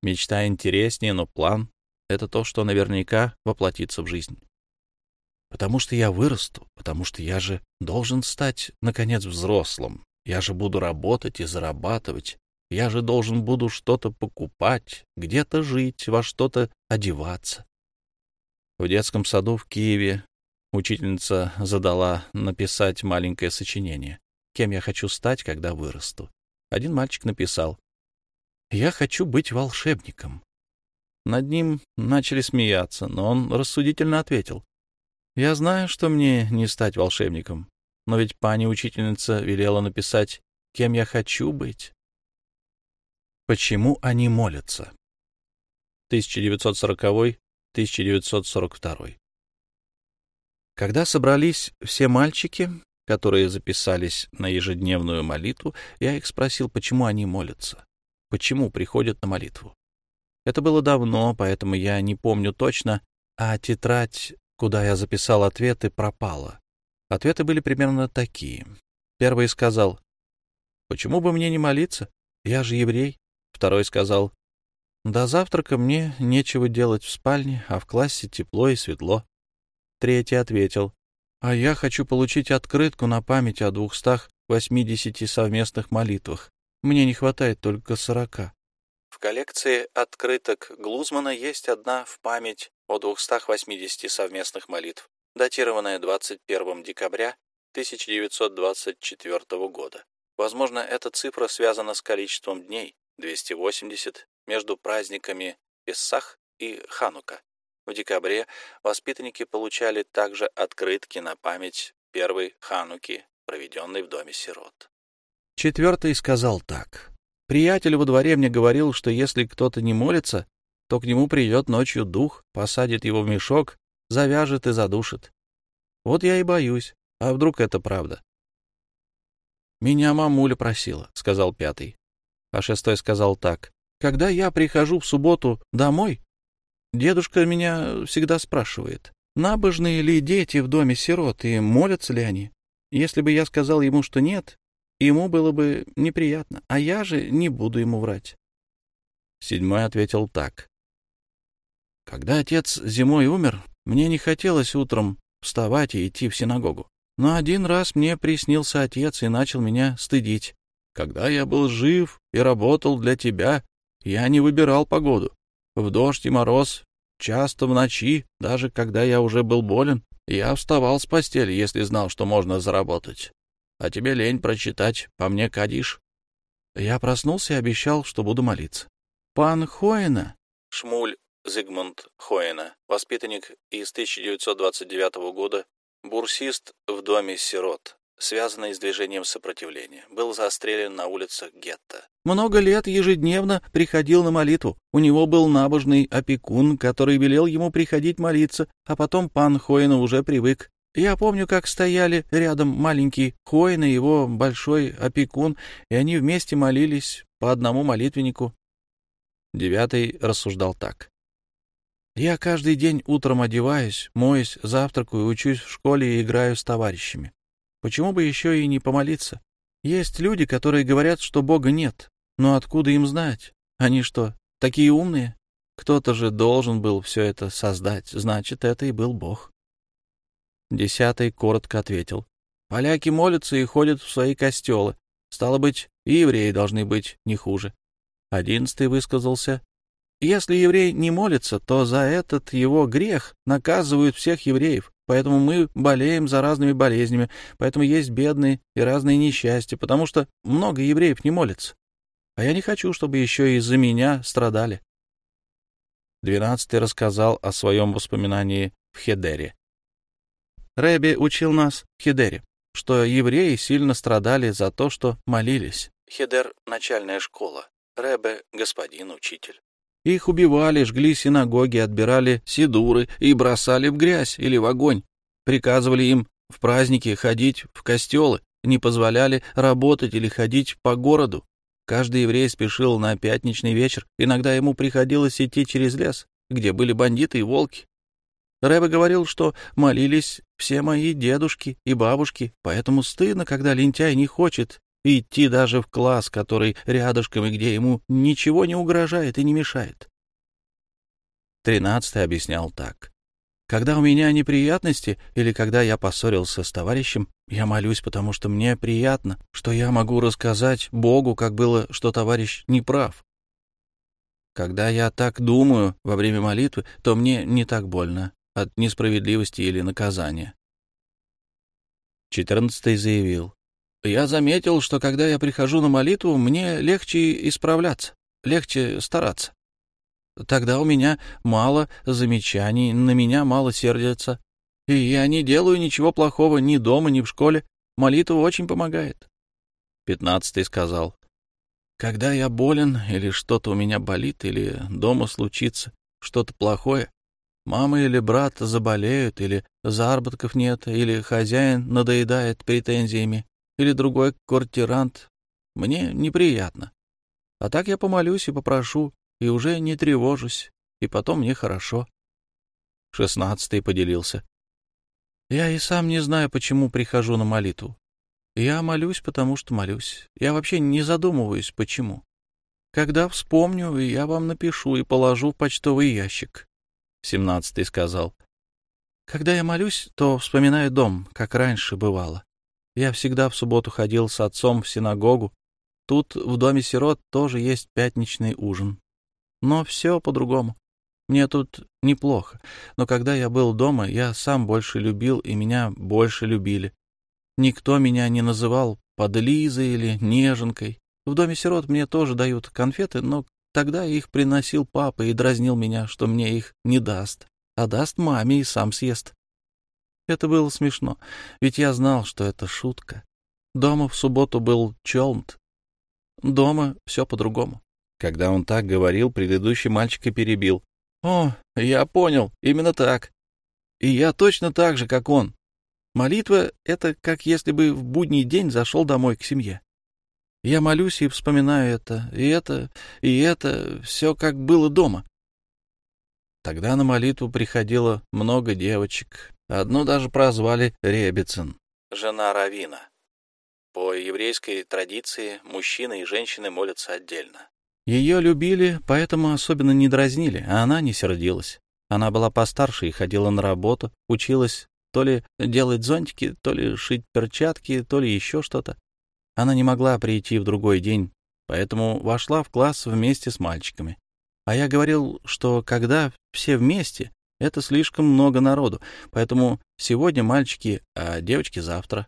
Мечта интереснее, но план — это то, что наверняка воплотится в жизнь. Потому что я вырасту, потому что я же должен стать, наконец, взрослым. Я же буду работать и зарабатывать. Я же должен буду что-то покупать, где-то жить, во что-то одеваться. В детском саду в Киеве Учительница задала написать маленькое сочинение. Кем я хочу стать, когда вырасту? Один мальчик написал. Я хочу быть волшебником. Над ним начали смеяться, но он рассудительно ответил. Я знаю, что мне не стать волшебником, но ведь пани-учительница велела написать, кем я хочу быть. Почему они молятся? 1940-1942. Когда собрались все мальчики, которые записались на ежедневную молитву, я их спросил, почему они молятся, почему приходят на молитву. Это было давно, поэтому я не помню точно, а тетрадь, куда я записал ответы, пропала. Ответы были примерно такие. Первый сказал, «Почему бы мне не молиться? Я же еврей». Второй сказал, «До завтрака мне нечего делать в спальне, а в классе тепло и светло». Третий ответил, «А я хочу получить открытку на память о двухстах восьмидесяти совместных молитвах. Мне не хватает только сорока». В коллекции открыток Глузмана есть одна в память о 280 совместных молитв, датированная 21 декабря 1924 года. Возможно, эта цифра связана с количеством дней, 280, между праздниками Иссах и Ханука. В декабре воспитанники получали также открытки на память первой Хануки, проведенной в доме сирот. Четвертый сказал так. «Приятель во дворе мне говорил, что если кто-то не молится, то к нему придет ночью дух, посадит его в мешок, завяжет и задушит. Вот я и боюсь. А вдруг это правда?» «Меня мамуля просила», — сказал пятый. А шестой сказал так. «Когда я прихожу в субботу домой, Дедушка меня всегда спрашивает, набожные ли дети в доме сирот и молятся ли они. Если бы я сказал ему, что нет, ему было бы неприятно, а я же не буду ему врать. Седьмой ответил так. Когда отец зимой умер, мне не хотелось утром вставать и идти в синагогу. Но один раз мне приснился отец и начал меня стыдить. Когда я был жив и работал для тебя, я не выбирал погоду. В дождь и мороз, часто в ночи, даже когда я уже был болен, я вставал с постели, если знал, что можно заработать. А тебе лень прочитать по мне Кадиш. Я проснулся и обещал, что буду молиться. Пан Хоена, Шмуль Зигмунд Хоена, воспитанник из 1929 года, бурсист в доме сирот, связанный с движением сопротивления, был застрелен на улицах гетто. Много лет ежедневно приходил на молитву. У него был набожный опекун, который велел ему приходить молиться, а потом пан Хоина уже привык. Я помню, как стояли рядом маленький Хоин и его большой опекун, и они вместе молились по одному молитвеннику. Девятый рассуждал так. Я каждый день утром одеваюсь, моюсь, завтракаю, учусь в школе и играю с товарищами. Почему бы еще и не помолиться? Есть люди, которые говорят, что Бога нет. Но откуда им знать? Они что, такие умные? Кто-то же должен был все это создать. Значит, это и был Бог. Десятый коротко ответил. Поляки молятся и ходят в свои костелы. Стало быть, и евреи должны быть не хуже. Одиннадцатый высказался. Если еврей не молится, то за этот его грех наказывают всех евреев. Поэтому мы болеем за разными болезнями, поэтому есть бедные и разные несчастья, потому что много евреев не молятся. А я не хочу, чтобы еще из-за меня страдали. Двенадцатый рассказал о своем воспоминании в Хедере. Рэби учил нас в Хедере, что евреи сильно страдали за то, что молились. Хедер — начальная школа. Рэбе — господин, учитель. Их убивали, жгли синагоги, отбирали сидуры и бросали в грязь или в огонь. Приказывали им в праздники ходить в костелы, не позволяли работать или ходить по городу. Каждый еврей спешил на пятничный вечер. Иногда ему приходилось идти через лес, где были бандиты и волки. Рэбе говорил, что молились все мои дедушки и бабушки, поэтому стыдно, когда лентяй не хочет идти даже в класс, который рядышком и где ему ничего не угрожает и не мешает. Тринадцатый объяснял так. Когда у меня неприятности или когда я поссорился с товарищем, я молюсь, потому что мне приятно, что я могу рассказать Богу, как было, что товарищ не прав. Когда я так думаю во время молитвы, то мне не так больно от несправедливости или наказания. Четырнадцатый заявил. Я заметил, что когда я прихожу на молитву, мне легче исправляться, легче стараться. Тогда у меня мало замечаний, на меня мало сердятся. И я не делаю ничего плохого ни дома, ни в школе. Молитва очень помогает. Пятнадцатый сказал. Когда я болен или что-то у меня болит, или дома случится что-то плохое, мама или брат заболеют, или заработков нет, или хозяин надоедает претензиями, или другой квартирант, мне неприятно. А так я помолюсь и попрошу, и уже не тревожусь, и потом мне хорошо. Шестнадцатый поделился. Я и сам не знаю, почему прихожу на молитву. Я молюсь, потому что молюсь. Я вообще не задумываюсь, почему. Когда вспомню, я вам напишу и положу в почтовый ящик. Семнадцатый сказал. Когда я молюсь, то вспоминаю дом, как раньше бывало. Я всегда в субботу ходил с отцом в синагогу. Тут, в доме сирот, тоже есть пятничный ужин. Но все по-другому. Мне тут неплохо, но когда я был дома, я сам больше любил, и меня больше любили. Никто меня не называл подлизой или неженкой. В доме сирот мне тоже дают конфеты, но тогда их приносил папа и дразнил меня, что мне их не даст, а даст маме и сам съест. Это было смешно, ведь я знал, что это шутка. Дома в субботу был челнт. Дома все по-другому. Когда он так говорил, предыдущий мальчик и перебил. «О, я понял, именно так. И я точно так же, как он. Молитва — это как если бы в будний день зашел домой к семье. Я молюсь и вспоминаю это, и это, и это, все как было дома. Тогда на молитву приходило много девочек. Одну даже прозвали Ребицин, жена Равина. По еврейской традиции мужчины и женщины молятся отдельно. Ее любили, поэтому особенно не дразнили, а она не сердилась. Она была постарше и ходила на работу, училась то ли делать зонтики, то ли шить перчатки, то ли еще что-то. Она не могла прийти в другой день, поэтому вошла в класс вместе с мальчиками. А я говорил, что когда все вместе, это слишком много народу, поэтому сегодня мальчики, а девочки завтра.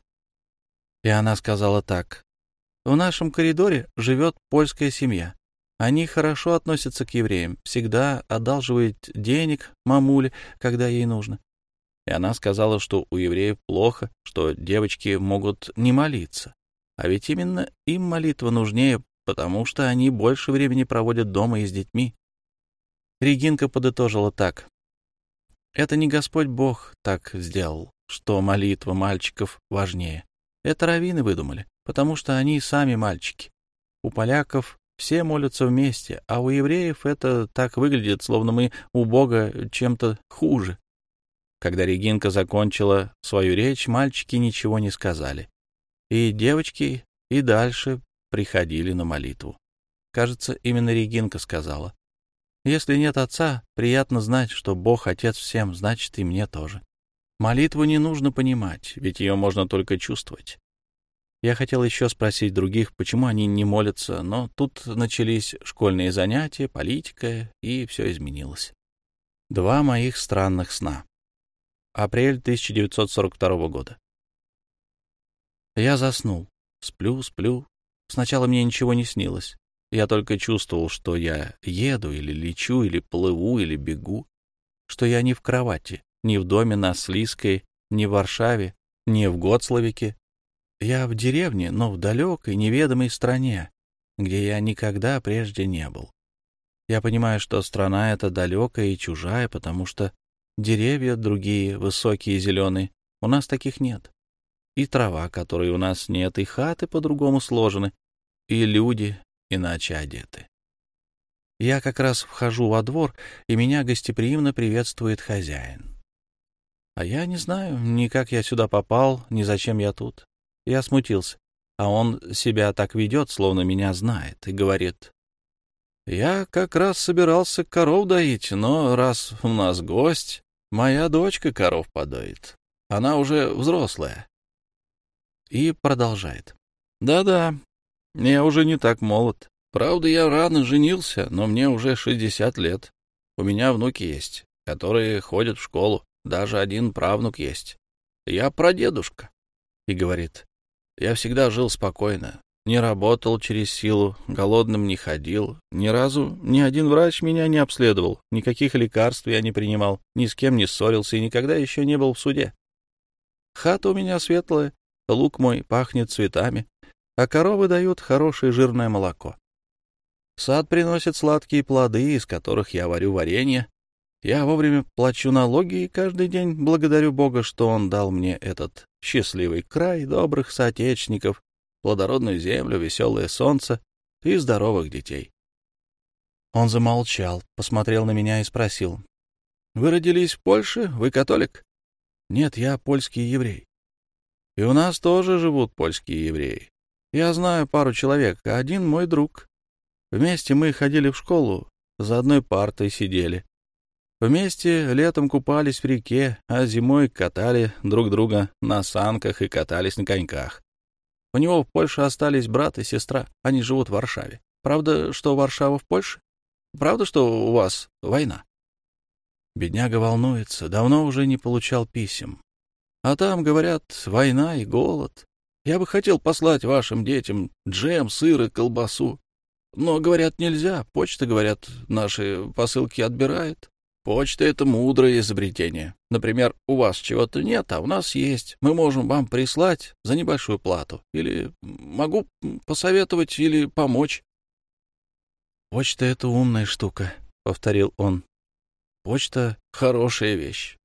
И она сказала так. В нашем коридоре живет польская семья. Они хорошо относятся к евреям, всегда одалживают денег мамуле, когда ей нужно. И она сказала, что у евреев плохо, что девочки могут не молиться. А ведь именно им молитва нужнее, потому что они больше времени проводят дома и с детьми. Регинка подытожила так. Это не Господь Бог так сделал, что молитва мальчиков важнее. Это раввины выдумали, потому что они сами мальчики. У поляков все молятся вместе, а у евреев это так выглядит, словно мы у Бога чем-то хуже. Когда Регинка закончила свою речь, мальчики ничего не сказали. И девочки и дальше приходили на молитву. Кажется, именно Регинка сказала. Если нет отца, приятно знать, что Бог отец всем, значит и мне тоже. Молитву не нужно понимать, ведь ее можно только чувствовать. Я хотел еще спросить других, почему они не молятся, но тут начались школьные занятия, политика, и все изменилось. Два моих странных сна. Апрель 1942 года. Я заснул. Сплю, сплю. Сначала мне ничего не снилось. Я только чувствовал, что я еду или лечу, или плыву, или бегу, что я не в кровати, не в доме на Слизкой, не в Варшаве, не в Готславике, я в деревне, но в далекой, неведомой стране, где я никогда прежде не был. Я понимаю, что страна эта далекая и чужая, потому что деревья другие, высокие зеленые, у нас таких нет. И трава, которой у нас нет, и хаты по-другому сложены, и люди, иначе одеты. Я как раз вхожу во двор, и меня гостеприимно приветствует хозяин. А я не знаю ни как я сюда попал, ни зачем я тут. Я смутился, а он себя так ведет, словно меня знает, и говорит, «Я как раз собирался коров доить, но раз у нас гость, моя дочка коров подоит. Она уже взрослая». И продолжает. «Да-да, я уже не так молод. Правда, я рано женился, но мне уже 60 лет. У меня внуки есть, которые ходят в школу. Даже один правнук есть. Я прадедушка. И говорит, я всегда жил спокойно, не работал через силу, голодным не ходил. Ни разу ни один врач меня не обследовал, никаких лекарств я не принимал, ни с кем не ссорился и никогда еще не был в суде. Хата у меня светлая, лук мой пахнет цветами, а коровы дают хорошее жирное молоко. Сад приносит сладкие плоды, из которых я варю варенье. Я вовремя плачу налоги и каждый день благодарю Бога, что Он дал мне этот счастливый край добрых соотечественников, плодородную землю, веселое солнце и здоровых детей. Он замолчал, посмотрел на меня и спросил. — Вы родились в Польше? Вы католик? — Нет, я польский еврей. — И у нас тоже живут польские евреи. Я знаю пару человек, один мой друг. Вместе мы ходили в школу, за одной партой сидели. Вместе летом купались в реке, а зимой катали друг друга на санках и катались на коньках. У него в Польше остались брат и сестра. Они живут в Варшаве. Правда, что Варшава в Польше? Правда, что у вас война? Бедняга волнуется, давно уже не получал писем. А там, говорят, война и голод. Я бы хотел послать вашим детям джем, сыр и колбасу. Но, говорят, нельзя. Почта, говорят, наши посылки отбирает. Почта — это мудрое изобретение. Например, у вас чего-то нет, а у нас есть. Мы можем вам прислать за небольшую плату. Или могу посоветовать или помочь. Почта — это умная штука, — повторил он. Почта — хорошая вещь.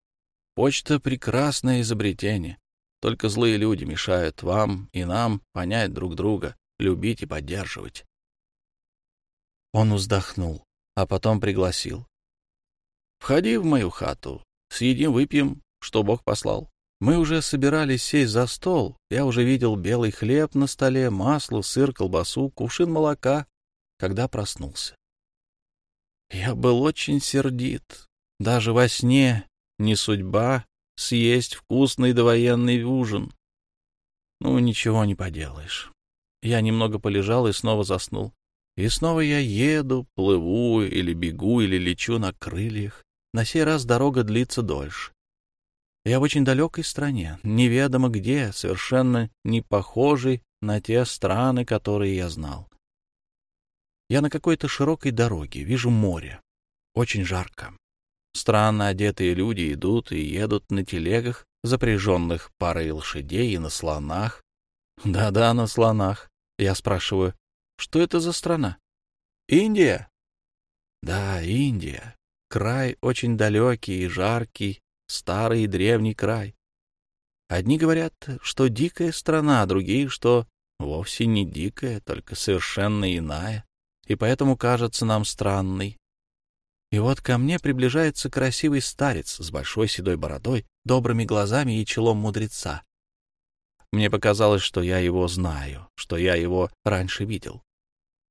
Почта — прекрасное изобретение. Только злые люди мешают вам и нам понять друг друга, любить и поддерживать. Он вздохнул, а потом пригласил. «Входи в мою хату, съедим, выпьем, что Бог послал». Мы уже собирались сесть за стол. Я уже видел белый хлеб на столе, масло, сыр, колбасу, кувшин молока, когда проснулся. Я был очень сердит. Даже во сне не судьба съесть вкусный довоенный ужин. Ну, ничего не поделаешь. Я немного полежал и снова заснул. И снова я еду, плыву или бегу, или лечу на крыльях. На сей раз дорога длится дольше. Я в очень далекой стране, неведомо где, совершенно не похожей на те страны, которые я знал. Я на какой-то широкой дороге, вижу море. Очень жарко. Странно одетые люди идут и едут на телегах, запряженных парой лошадей и на слонах. Да-да, на слонах. Я спрашиваю, что это за страна? Индия? Да, Индия. Край очень далекий и жаркий, старый и древний край. Одни говорят, что дикая страна, а другие, что вовсе не дикая, только совершенно иная, и поэтому кажется нам странной. И вот ко мне приближается красивый старец с большой седой бородой, добрыми глазами и челом мудреца. Мне показалось, что я его знаю, что я его раньше видел.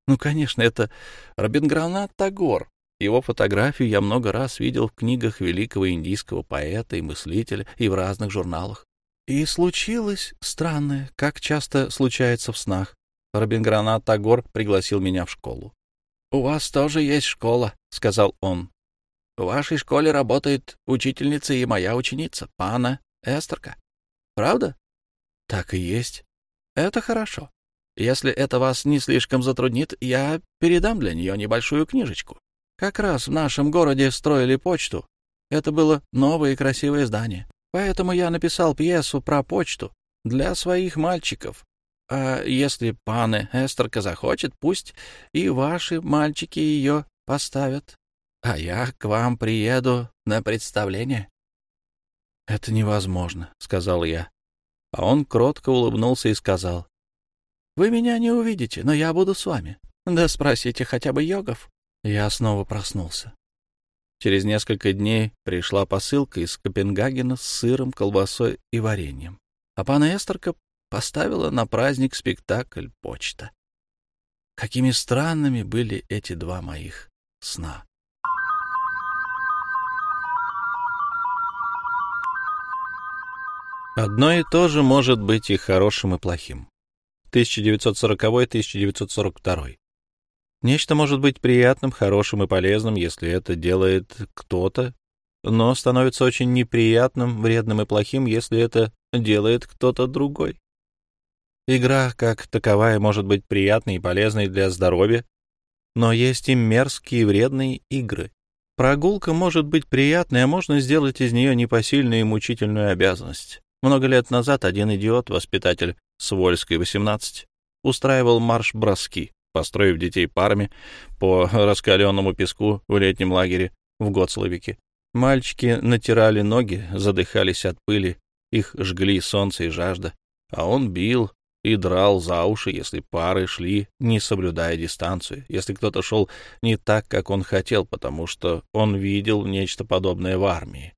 Ну, конечно, это Робингранат Тагор. Его фотографию я много раз видел в книгах великого индийского поэта и мыслителя и в разных журналах. И случилось странное, как часто случается в снах. Робингранат Тагор пригласил меня в школу. — У вас тоже есть школа, — сказал он. — В вашей школе работает учительница и моя ученица, пана Эстерка. Правда? — Так и есть. — Это хорошо. Если это вас не слишком затруднит, я передам для нее небольшую книжечку. Как раз в нашем городе строили почту. Это было новое и красивое здание. Поэтому я написал пьесу про почту для своих мальчиков. А если паны Эстерка захочет, пусть и ваши мальчики ее поставят. А я к вам приеду на представление. — Это невозможно, — сказал я. А он кротко улыбнулся и сказал. Вы меня не увидите, но я буду с вами. Да спросите хотя бы йогов. Я снова проснулся. Через несколько дней пришла посылка из Копенгагена с сыром, колбасой и вареньем. А пана Эстерка поставила на праздник спектакль «Почта». Какими странными были эти два моих сна. Одно и то же может быть и хорошим, и плохим. 1940-1942. Нечто может быть приятным, хорошим и полезным, если это делает кто-то, но становится очень неприятным, вредным и плохим, если это делает кто-то другой. Игра, как таковая, может быть приятной и полезной для здоровья, но есть и мерзкие вредные игры. Прогулка может быть приятной, а можно сделать из нее непосильную и мучительную обязанность. Много лет назад один идиот, воспитатель с Вольской, 18, устраивал марш-броски построив детей парами по раскаленному песку в летнем лагере в Гоцловике. Мальчики натирали ноги, задыхались от пыли, их жгли солнце и жажда, а он бил и драл за уши, если пары шли, не соблюдая дистанцию, если кто-то шел не так, как он хотел, потому что он видел нечто подобное в армии.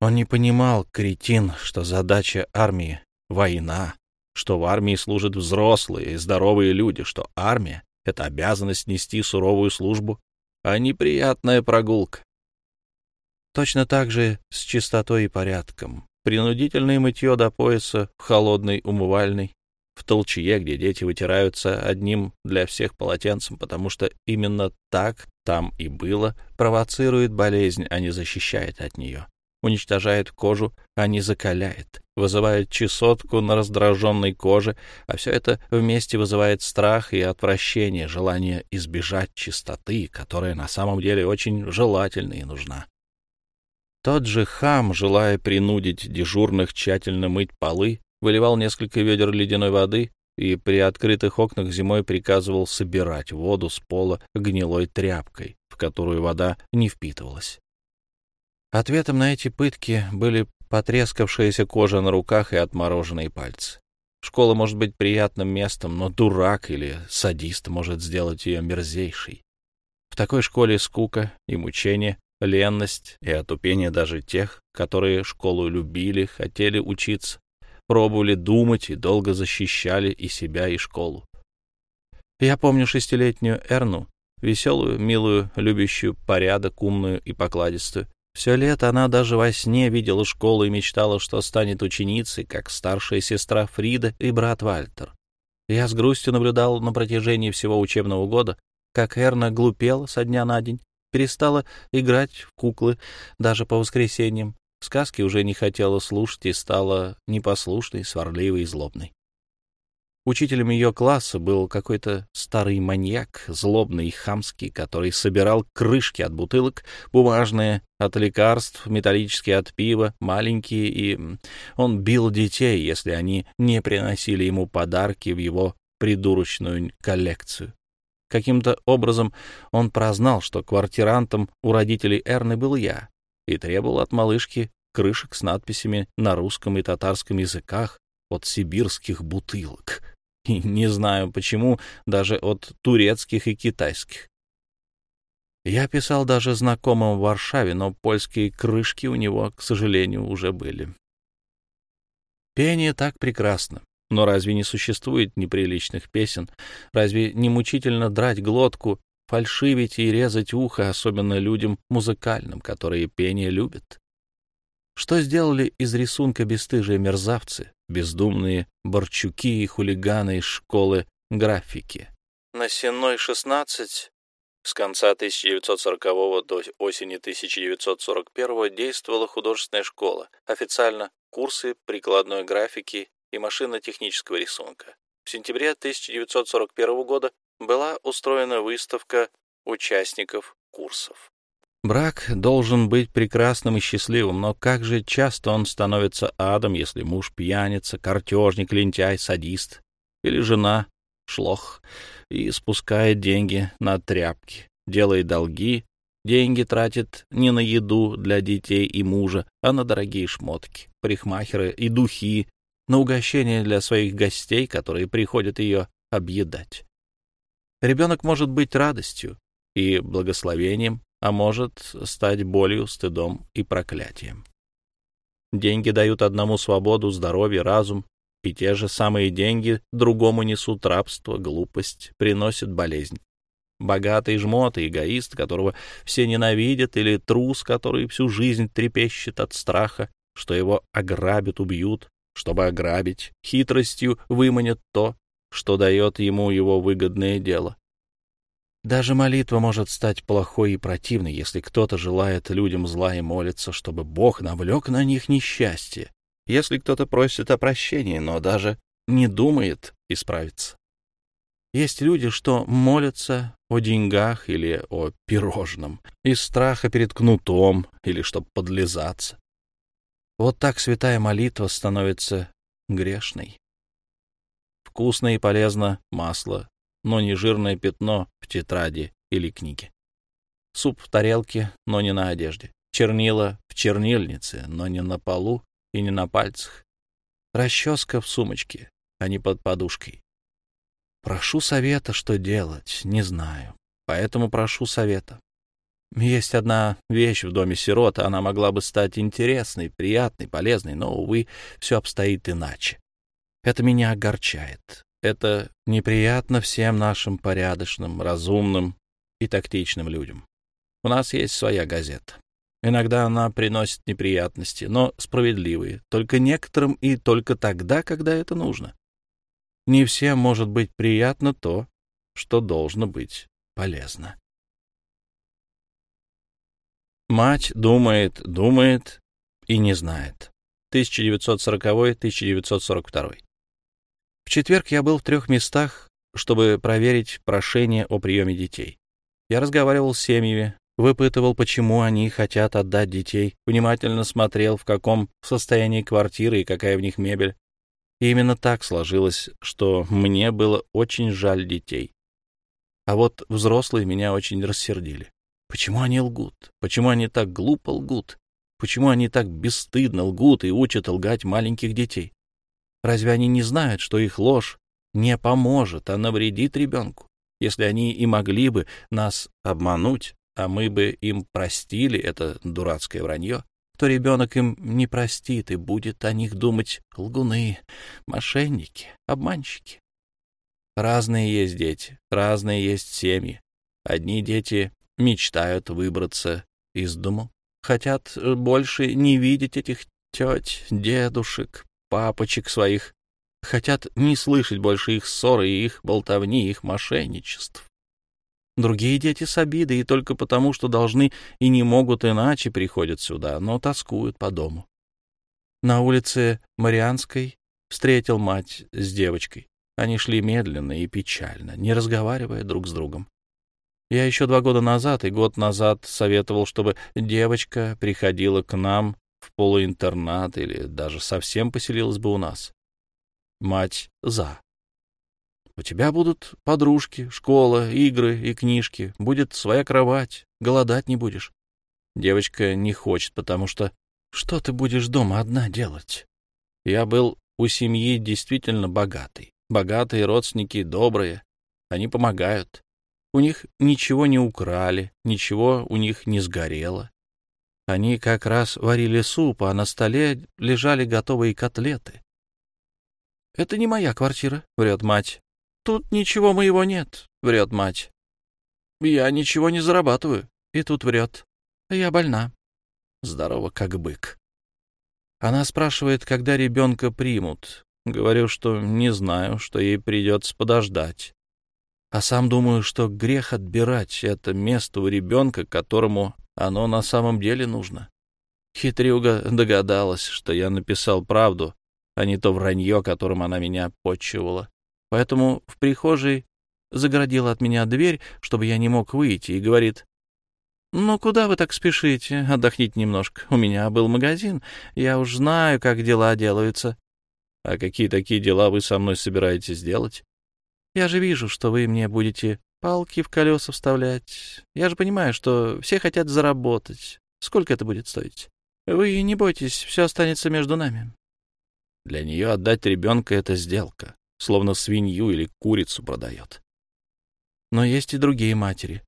Он не понимал, кретин, что задача армии — война, что в армии служат взрослые и здоровые люди, что армия — это обязанность нести суровую службу, а не приятная прогулка. Точно так же с чистотой и порядком. Принудительное мытье до пояса в холодной умывальной, в толчье, где дети вытираются одним для всех полотенцем, потому что именно так там и было, провоцирует болезнь, а не защищает от нее уничтожает кожу, а не закаляет, вызывает чесотку на раздраженной коже, а все это вместе вызывает страх и отвращение, желание избежать чистоты, которая на самом деле очень желательна и нужна. Тот же хам, желая принудить дежурных тщательно мыть полы, выливал несколько ведер ледяной воды и при открытых окнах зимой приказывал собирать воду с пола гнилой тряпкой, в которую вода не впитывалась. Ответом на эти пытки были потрескавшаяся кожа на руках и отмороженные пальцы. Школа может быть приятным местом, но дурак или садист может сделать ее мерзейшей. В такой школе скука и мучение, ленность и отупение даже тех, которые школу любили, хотели учиться, пробовали думать и долго защищали и себя, и школу. Я помню шестилетнюю Эрну, веселую, милую, любящую порядок, умную и покладистую, все лето она даже во сне видела школу и мечтала, что станет ученицей, как старшая сестра Фрида и брат Вальтер. Я с грустью наблюдал на протяжении всего учебного года, как Эрна глупела со дня на день, перестала играть в куклы даже по воскресеньям, сказки уже не хотела слушать и стала непослушной, сварливой и злобной. Учителем ее класса был какой-то старый маньяк, злобный и хамский, который собирал крышки от бутылок, бумажные от лекарств, металлические от пива, маленькие, и он бил детей, если они не приносили ему подарки в его придурочную коллекцию. Каким-то образом он прознал, что квартирантом у родителей Эрны был я, и требовал от малышки крышек с надписями на русском и татарском языках от сибирских бутылок и не знаю почему, даже от турецких и китайских. Я писал даже знакомым в Варшаве, но польские крышки у него, к сожалению, уже были. Пение так прекрасно. Но разве не существует неприличных песен? Разве не мучительно драть глотку, фальшивить и резать ухо, особенно людям музыкальным, которые пение любят? Что сделали из рисунка бесстыжие мерзавцы, бездумные борчуки и хулиганы из школы графики? На Сенной 16 с конца 1940 до осени 1941 действовала художественная школа, официально курсы прикладной графики и машинно-технического рисунка. В сентябре 1941 года была устроена выставка участников курсов. Брак должен быть прекрасным и счастливым, но как же часто он становится адом, если муж пьяница, картежник, лентяй, садист, или жена шлох, и спускает деньги на тряпки, делает долги, деньги тратит не на еду для детей и мужа, а на дорогие шмотки, парикмахеры и духи, на угощения для своих гостей, которые приходят ее объедать. Ребенок может быть радостью и благословением, а может стать болью, стыдом и проклятием. Деньги дают одному свободу, здоровье, разум, и те же самые деньги другому несут рабство, глупость, приносят болезнь. Богатый жмот и эгоист, которого все ненавидят, или трус, который всю жизнь трепещет от страха, что его ограбят, убьют, чтобы ограбить, хитростью выманят то, что дает ему его выгодное дело. Даже молитва может стать плохой и противной, если кто-то желает людям зла и молится, чтобы Бог навлек на них несчастье. Если кто-то просит о прощении, но даже не думает исправиться. Есть люди, что молятся о деньгах или о пирожном, из страха перед кнутом или чтобы подлизаться. Вот так святая молитва становится грешной. Вкусно и полезно масло, но не жирное пятно в тетради или книге. Суп в тарелке, но не на одежде. Чернила в чернильнице, но не на полу и не на пальцах. Расческа в сумочке, а не под подушкой. Прошу совета, что делать, не знаю. Поэтому прошу совета. Есть одна вещь в доме сирота, она могла бы стать интересной, приятной, полезной, но, увы, все обстоит иначе. Это меня огорчает. Это неприятно всем нашим порядочным, разумным и тактичным людям. У нас есть своя газета. Иногда она приносит неприятности, но справедливые, только некоторым и только тогда, когда это нужно. Не всем может быть приятно то, что должно быть полезно. Мать думает, думает и не знает. 1940-1942. В четверг я был в трех местах, чтобы проверить прошение о приеме детей. Я разговаривал с семьями, выпытывал, почему они хотят отдать детей, внимательно смотрел, в каком состоянии квартиры и какая в них мебель. И именно так сложилось, что мне было очень жаль детей. А вот взрослые меня очень рассердили. Почему они лгут? Почему они так глупо лгут? Почему они так бесстыдно лгут и учат лгать маленьких детей? Разве они не знают, что их ложь не поможет, а навредит ребенку? Если они и могли бы нас обмануть, а мы бы им простили это дурацкое вранье, то ребенок им не простит и будет о них думать лгуны, мошенники, обманщики. Разные есть дети, разные есть семьи. Одни дети мечтают выбраться из дому, хотят больше не видеть этих теть, дедушек, папочек своих, хотят не слышать больше их ссоры и их болтовни, их мошенничеств. Другие дети с обидой и только потому, что должны и не могут иначе, приходят сюда, но тоскуют по дому. На улице Марианской встретил мать с девочкой. Они шли медленно и печально, не разговаривая друг с другом. Я еще два года назад и год назад советовал, чтобы девочка приходила к нам в полуинтернат или даже совсем поселилась бы у нас. Мать за. У тебя будут подружки, школа, игры и книжки, будет своя кровать, голодать не будешь. Девочка не хочет, потому что что ты будешь дома одна делать? Я был у семьи действительно богатый. Богатые родственники, добрые. Они помогают. У них ничего не украли, ничего у них не сгорело. Они как раз варили суп, а на столе лежали готовые котлеты. — Это не моя квартира, — врет мать. — Тут ничего моего нет, — врет мать. — Я ничего не зарабатываю. И тут врет. Я больна. Здорово, как бык. Она спрашивает, когда ребенка примут. Говорю, что не знаю, что ей придется подождать. А сам думаю, что грех отбирать это место у ребенка, которому оно на самом деле нужно. Хитрюга догадалась, что я написал правду, а не то вранье, которым она меня почивала. Поэтому в прихожей загородила от меня дверь, чтобы я не мог выйти, и говорит, «Ну, куда вы так спешите? Отдохните немножко. У меня был магазин. Я уж знаю, как дела делаются». «А какие такие дела вы со мной собираетесь делать?» «Я же вижу, что вы мне будете Палки в колеса вставлять. Я же понимаю, что все хотят заработать. Сколько это будет стоить? Вы не бойтесь, все останется между нами. Для нее отдать ребенка — это сделка, словно свинью или курицу продает. Но есть и другие матери.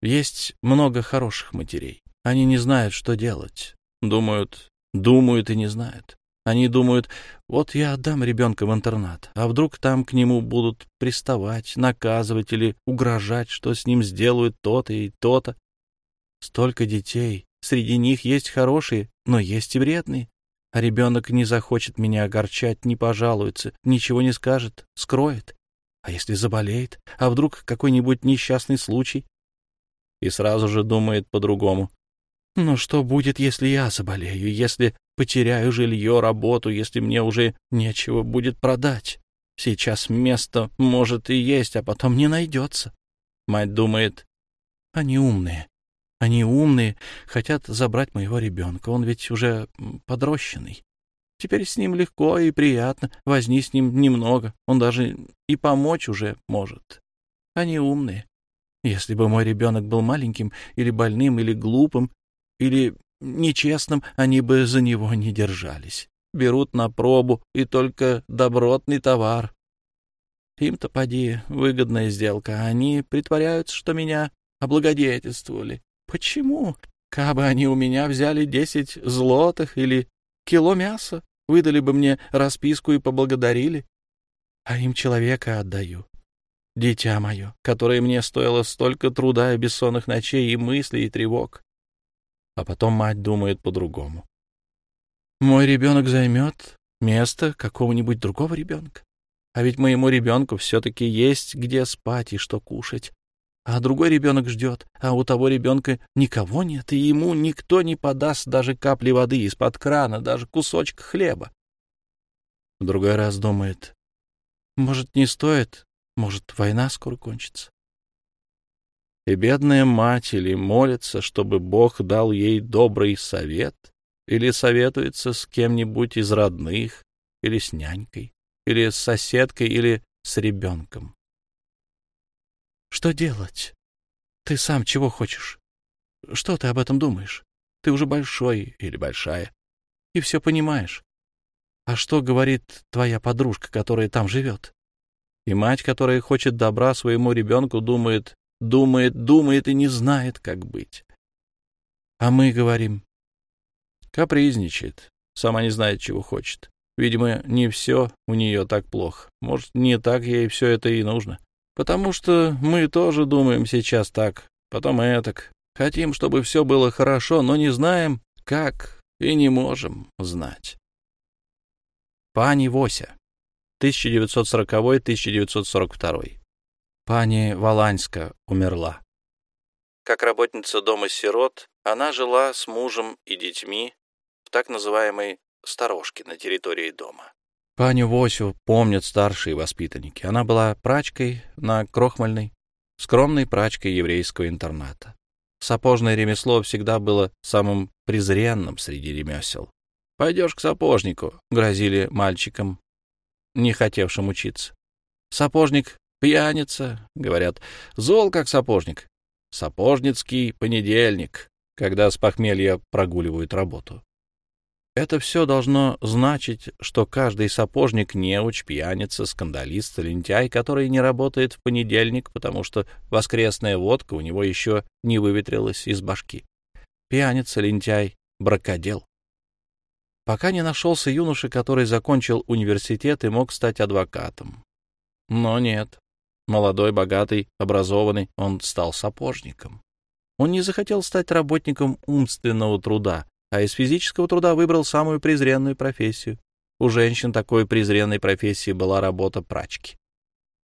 Есть много хороших матерей. Они не знают, что делать. Думают, думают и не знают. Они думают, вот я отдам ребенка в интернат, а вдруг там к нему будут приставать, наказывать или угрожать, что с ним сделают то-то и то-то. Столько детей, среди них есть хорошие, но есть и вредные. А ребенок не захочет меня огорчать, не пожалуется, ничего не скажет, скроет. А если заболеет? А вдруг какой-нибудь несчастный случай? И сразу же думает по-другому. Но что будет, если я заболею, если потеряю жилье, работу, если мне уже нечего будет продать? Сейчас место, может, и есть, а потом не найдется. Мать думает, они умные. Они умные, хотят забрать моего ребенка. Он ведь уже подрощенный. Теперь с ним легко и приятно. Возни с ним немного. Он даже и помочь уже может. Они умные. Если бы мой ребенок был маленьким или больным, или глупым, или нечестным, они бы за него не держались. Берут на пробу и только добротный товар. Им-то, поди, выгодная сделка, они притворяются, что меня облагодетельствовали. Почему? Кабы они у меня взяли десять злотых или кило мяса, выдали бы мне расписку и поблагодарили. А им человека отдаю. Дитя мое, которое мне стоило столько труда и бессонных ночей и мыслей и тревог а потом мать думает по-другому. Мой ребенок займет место какого-нибудь другого ребенка. А ведь моему ребенку все-таки есть где спать и что кушать. А другой ребенок ждет, а у того ребенка никого нет, и ему никто не подаст даже капли воды из-под крана, даже кусочка хлеба. В другой раз думает, может, не стоит, может, война скоро кончится и бедная мать или молится, чтобы Бог дал ей добрый совет, или советуется с кем-нибудь из родных, или с нянькой, или с соседкой, или с ребенком. Что делать? Ты сам чего хочешь? Что ты об этом думаешь? Ты уже большой или большая, и все понимаешь. А что говорит твоя подружка, которая там живет? И мать, которая хочет добра своему ребенку, думает, Думает, думает и не знает, как быть. А мы говорим. Капризничает. Сама не знает, чего хочет. Видимо, не все у нее так плохо. Может, не так ей все это и нужно. Потому что мы тоже думаем сейчас так, потом этак. Хотим, чтобы все было хорошо, но не знаем, как, и не можем знать. Пани Вося. 1940-1942. Пани Валаньска умерла. Как работница дома сирот, она жила с мужем и детьми в так называемой сторожке на территории дома. Паню Восю помнят старшие воспитанники. Она была прачкой на Крохмальной, скромной прачкой еврейского интерната. Сапожное ремесло всегда было самым презренным среди ремесел. «Пойдешь к сапожнику», — грозили мальчикам, не хотевшим учиться. Сапожник Пьяница, говорят, зол как сапожник. Сапожницкий понедельник, когда с похмелья прогуливают работу. Это все должно значить, что каждый сапожник неуч, пьяница, скандалист, лентяй, который не работает в понедельник, потому что воскресная водка у него еще не выветрилась из башки. Пьяница, лентяй, бракодел. Пока не нашелся юноша, который закончил университет и мог стать адвокатом. Но нет, Молодой, богатый, образованный, он стал сапожником. Он не захотел стать работником умственного труда, а из физического труда выбрал самую презренную профессию. У женщин такой презренной профессии была работа прачки.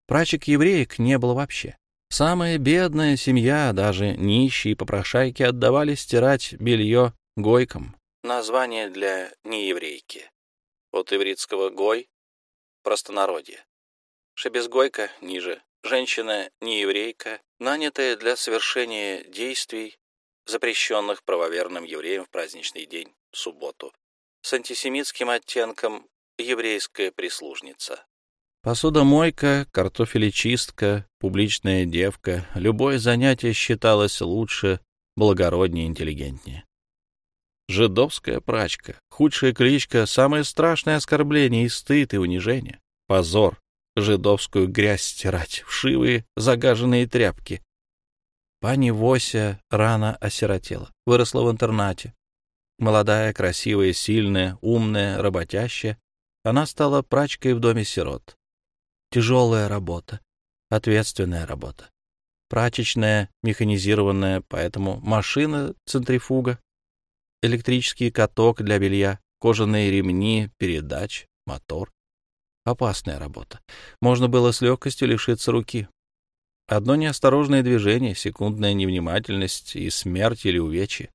Прачек-евреек не было вообще. Самая бедная семья, даже нищие попрошайки, отдавали стирать белье гойкам. Название для нееврейки. От ивритского «гой» — простонародье. Шебезгойка ниже женщина не еврейка, нанятая для совершения действий, запрещенных правоверным евреям в праздничный день, субботу, с антисемитским оттенком еврейская прислужница. Посудомойка, картофелечистка, публичная девка — любое занятие считалось лучше, благороднее, интеллигентнее. Жидовская прачка, худшая кличка, самое страшное оскорбление и стыд, и унижение, позор, жидовскую грязь стирать, вшивые загаженные тряпки. Пани Вося рано осиротела, выросла в интернате. Молодая, красивая, сильная, умная, работящая, она стала прачкой в доме сирот. Тяжелая работа, ответственная работа. Прачечная, механизированная, поэтому машина, центрифуга, электрический каток для белья, кожаные ремни, передач, мотор. Опасная работа. Можно было с легкостью лишиться руки. Одно неосторожное движение, секундная невнимательность и смерть или увечье.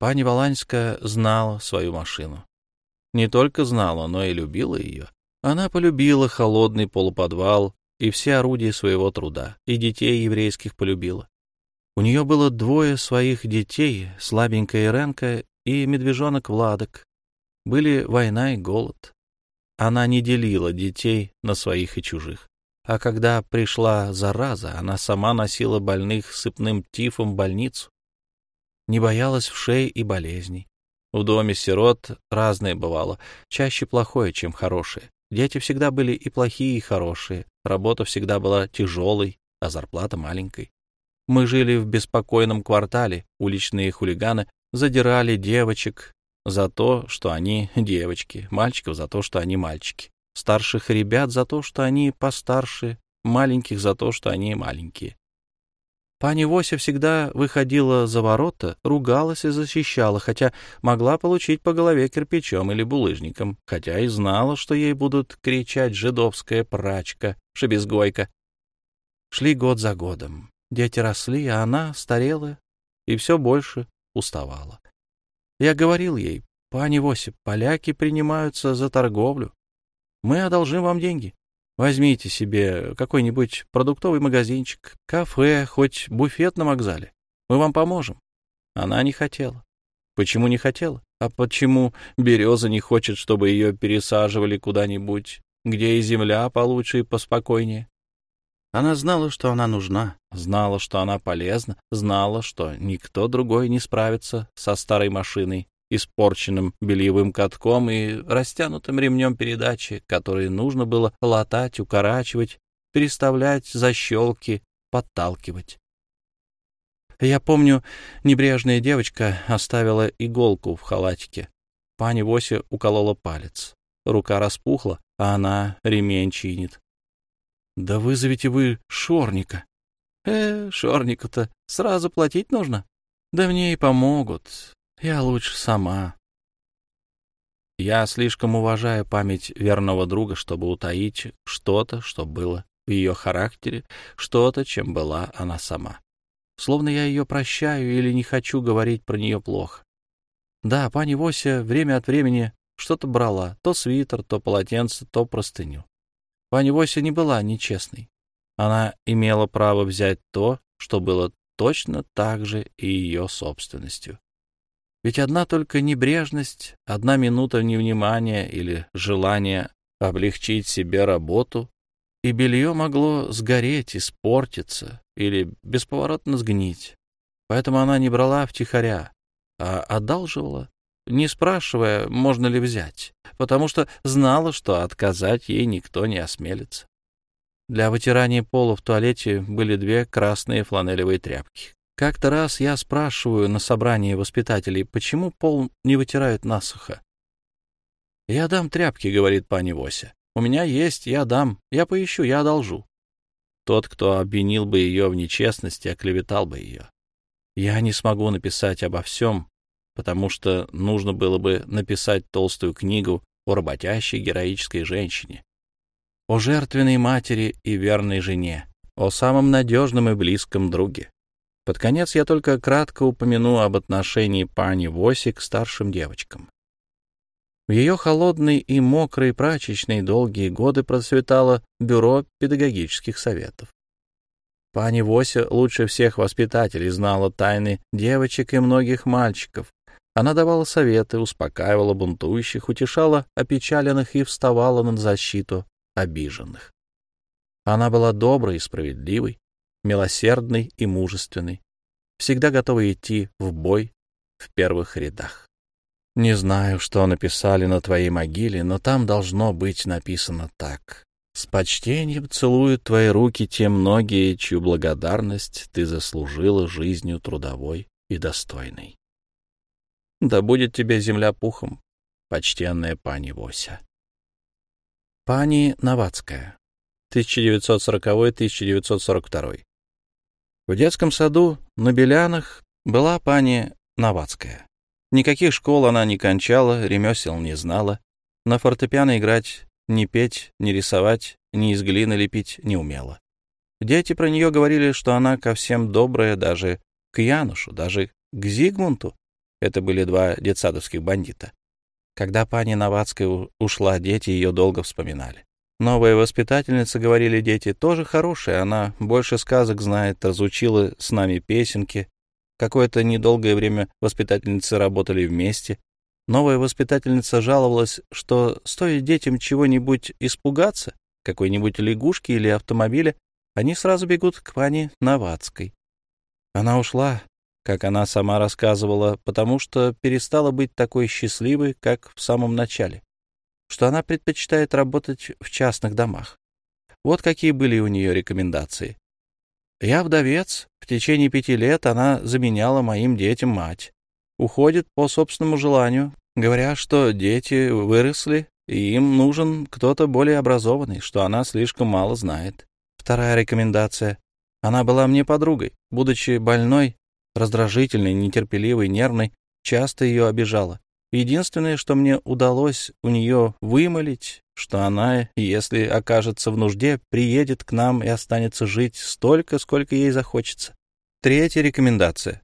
Пани Воланьска знала свою машину. Не только знала, но и любила ее. Она полюбила холодный полуподвал и все орудия своего труда, и детей еврейских полюбила. У нее было двое своих детей, слабенькая Иренка и медвежонок Владок. Были война и голод. Она не делила детей на своих и чужих. А когда пришла зараза, она сама носила больных сыпным тифом в больницу. Не боялась вшей и болезней. В доме сирот разное бывало, чаще плохое, чем хорошее. Дети всегда были и плохие, и хорошие. Работа всегда была тяжелой, а зарплата маленькой. Мы жили в беспокойном квартале. Уличные хулиганы задирали девочек за то, что они девочки, мальчиков за то, что они мальчики старших ребят за то, что они постарше, маленьких за то, что они маленькие. Пани Вося всегда выходила за ворота, ругалась и защищала, хотя могла получить по голове кирпичом или булыжником, хотя и знала, что ей будут кричать жидовская прачка, шебезгойка. Шли год за годом. Дети росли, а она старела и все больше уставала. Я говорил ей, пани Вося, поляки принимаются за торговлю. Мы одолжим вам деньги. Возьмите себе какой-нибудь продуктовый магазинчик, кафе, хоть буфет на вокзале. Мы вам поможем. Она не хотела. Почему не хотела? А почему береза не хочет, чтобы ее пересаживали куда-нибудь, где и земля получше и поспокойнее? Она знала, что она нужна, знала, что она полезна, знала, что никто другой не справится со старой машиной, испорченным бельевым катком и растянутым ремнем передачи, который нужно было латать, укорачивать, переставлять защелки, подталкивать. Я помню, небрежная девочка оставила иголку в халатике. Пани Вося уколола палец. Рука распухла, а она ремень чинит. — Да вызовите вы шорника. — Э, шорнику-то сразу платить нужно. Да мне и помогут. Я лучше сама. Я слишком уважаю память верного друга, чтобы утаить что-то, что было в ее характере, что-то, чем была она сама. Словно я ее прощаю или не хочу говорить про нее плохо. Да, пани Вося время от времени что-то брала, то свитер, то полотенце, то простыню. Пани Вося не была нечестной. Она имела право взять то, что было точно так же и ее собственностью. Ведь одна только небрежность, одна минута невнимания или желание облегчить себе работу, и белье могло сгореть, испортиться или бесповоротно сгнить. Поэтому она не брала втихаря, а одалживала, не спрашивая, можно ли взять, потому что знала, что отказать ей никто не осмелится. Для вытирания пола в туалете были две красные фланелевые тряпки. Как-то раз я спрашиваю на собрании воспитателей, почему пол не вытирают насухо. «Я дам тряпки», — говорит пани Вося. «У меня есть, я дам. Я поищу, я одолжу». Тот, кто обвинил бы ее в нечестности, оклеветал бы ее. Я не смогу написать обо всем, потому что нужно было бы написать толстую книгу о работящей героической женщине, о жертвенной матери и верной жене, о самом надежном и близком друге. Под конец я только кратко упомяну об отношении пани Воси к старшим девочкам. В ее холодной и мокрой прачечной долгие годы процветало бюро педагогических советов. Пани Вося лучше всех воспитателей знала тайны девочек и многих мальчиков. Она давала советы, успокаивала бунтующих, утешала опечаленных и вставала на защиту обиженных. Она была доброй и справедливой, милосердный и мужественный, всегда готовый идти в бой в первых рядах. Не знаю, что написали на твоей могиле, но там должно быть написано так. С почтением целуют твои руки те многие, чью благодарность ты заслужила жизнью трудовой и достойной. Да будет тебе земля пухом, почтенная пани Вося. Пани Новацкая, 1940-1942. В детском саду на Белянах была пани Новацкая. Никаких школ она не кончала, ремесел не знала. На фортепиано играть, не петь, не рисовать, ни из глины лепить не умела. Дети про нее говорили, что она ко всем добрая, даже к Янушу, даже к Зигмунту. Это были два детсадовских бандита. Когда пани Новацкая ушла, дети ее долго вспоминали. Новая воспитательница, говорили дети, тоже хорошая, она больше сказок знает, разучила с нами песенки. Какое-то недолгое время воспитательницы работали вместе. Новая воспитательница жаловалась, что стоит детям чего-нибудь испугаться, какой-нибудь лягушки или автомобиля, они сразу бегут к пане Новацкой. Она ушла, как она сама рассказывала, потому что перестала быть такой счастливой, как в самом начале что она предпочитает работать в частных домах. Вот какие были у нее рекомендации. Я вдовец, в течение пяти лет она заменяла моим детям мать. Уходит по собственному желанию, говоря, что дети выросли, и им нужен кто-то более образованный, что она слишком мало знает. Вторая рекомендация. Она была мне подругой. Будучи больной, раздражительной, нетерпеливой, нервной, часто ее обижала. Единственное, что мне удалось у нее вымолить, что она, если окажется в нужде, приедет к нам и останется жить столько, сколько ей захочется. Третья рекомендация.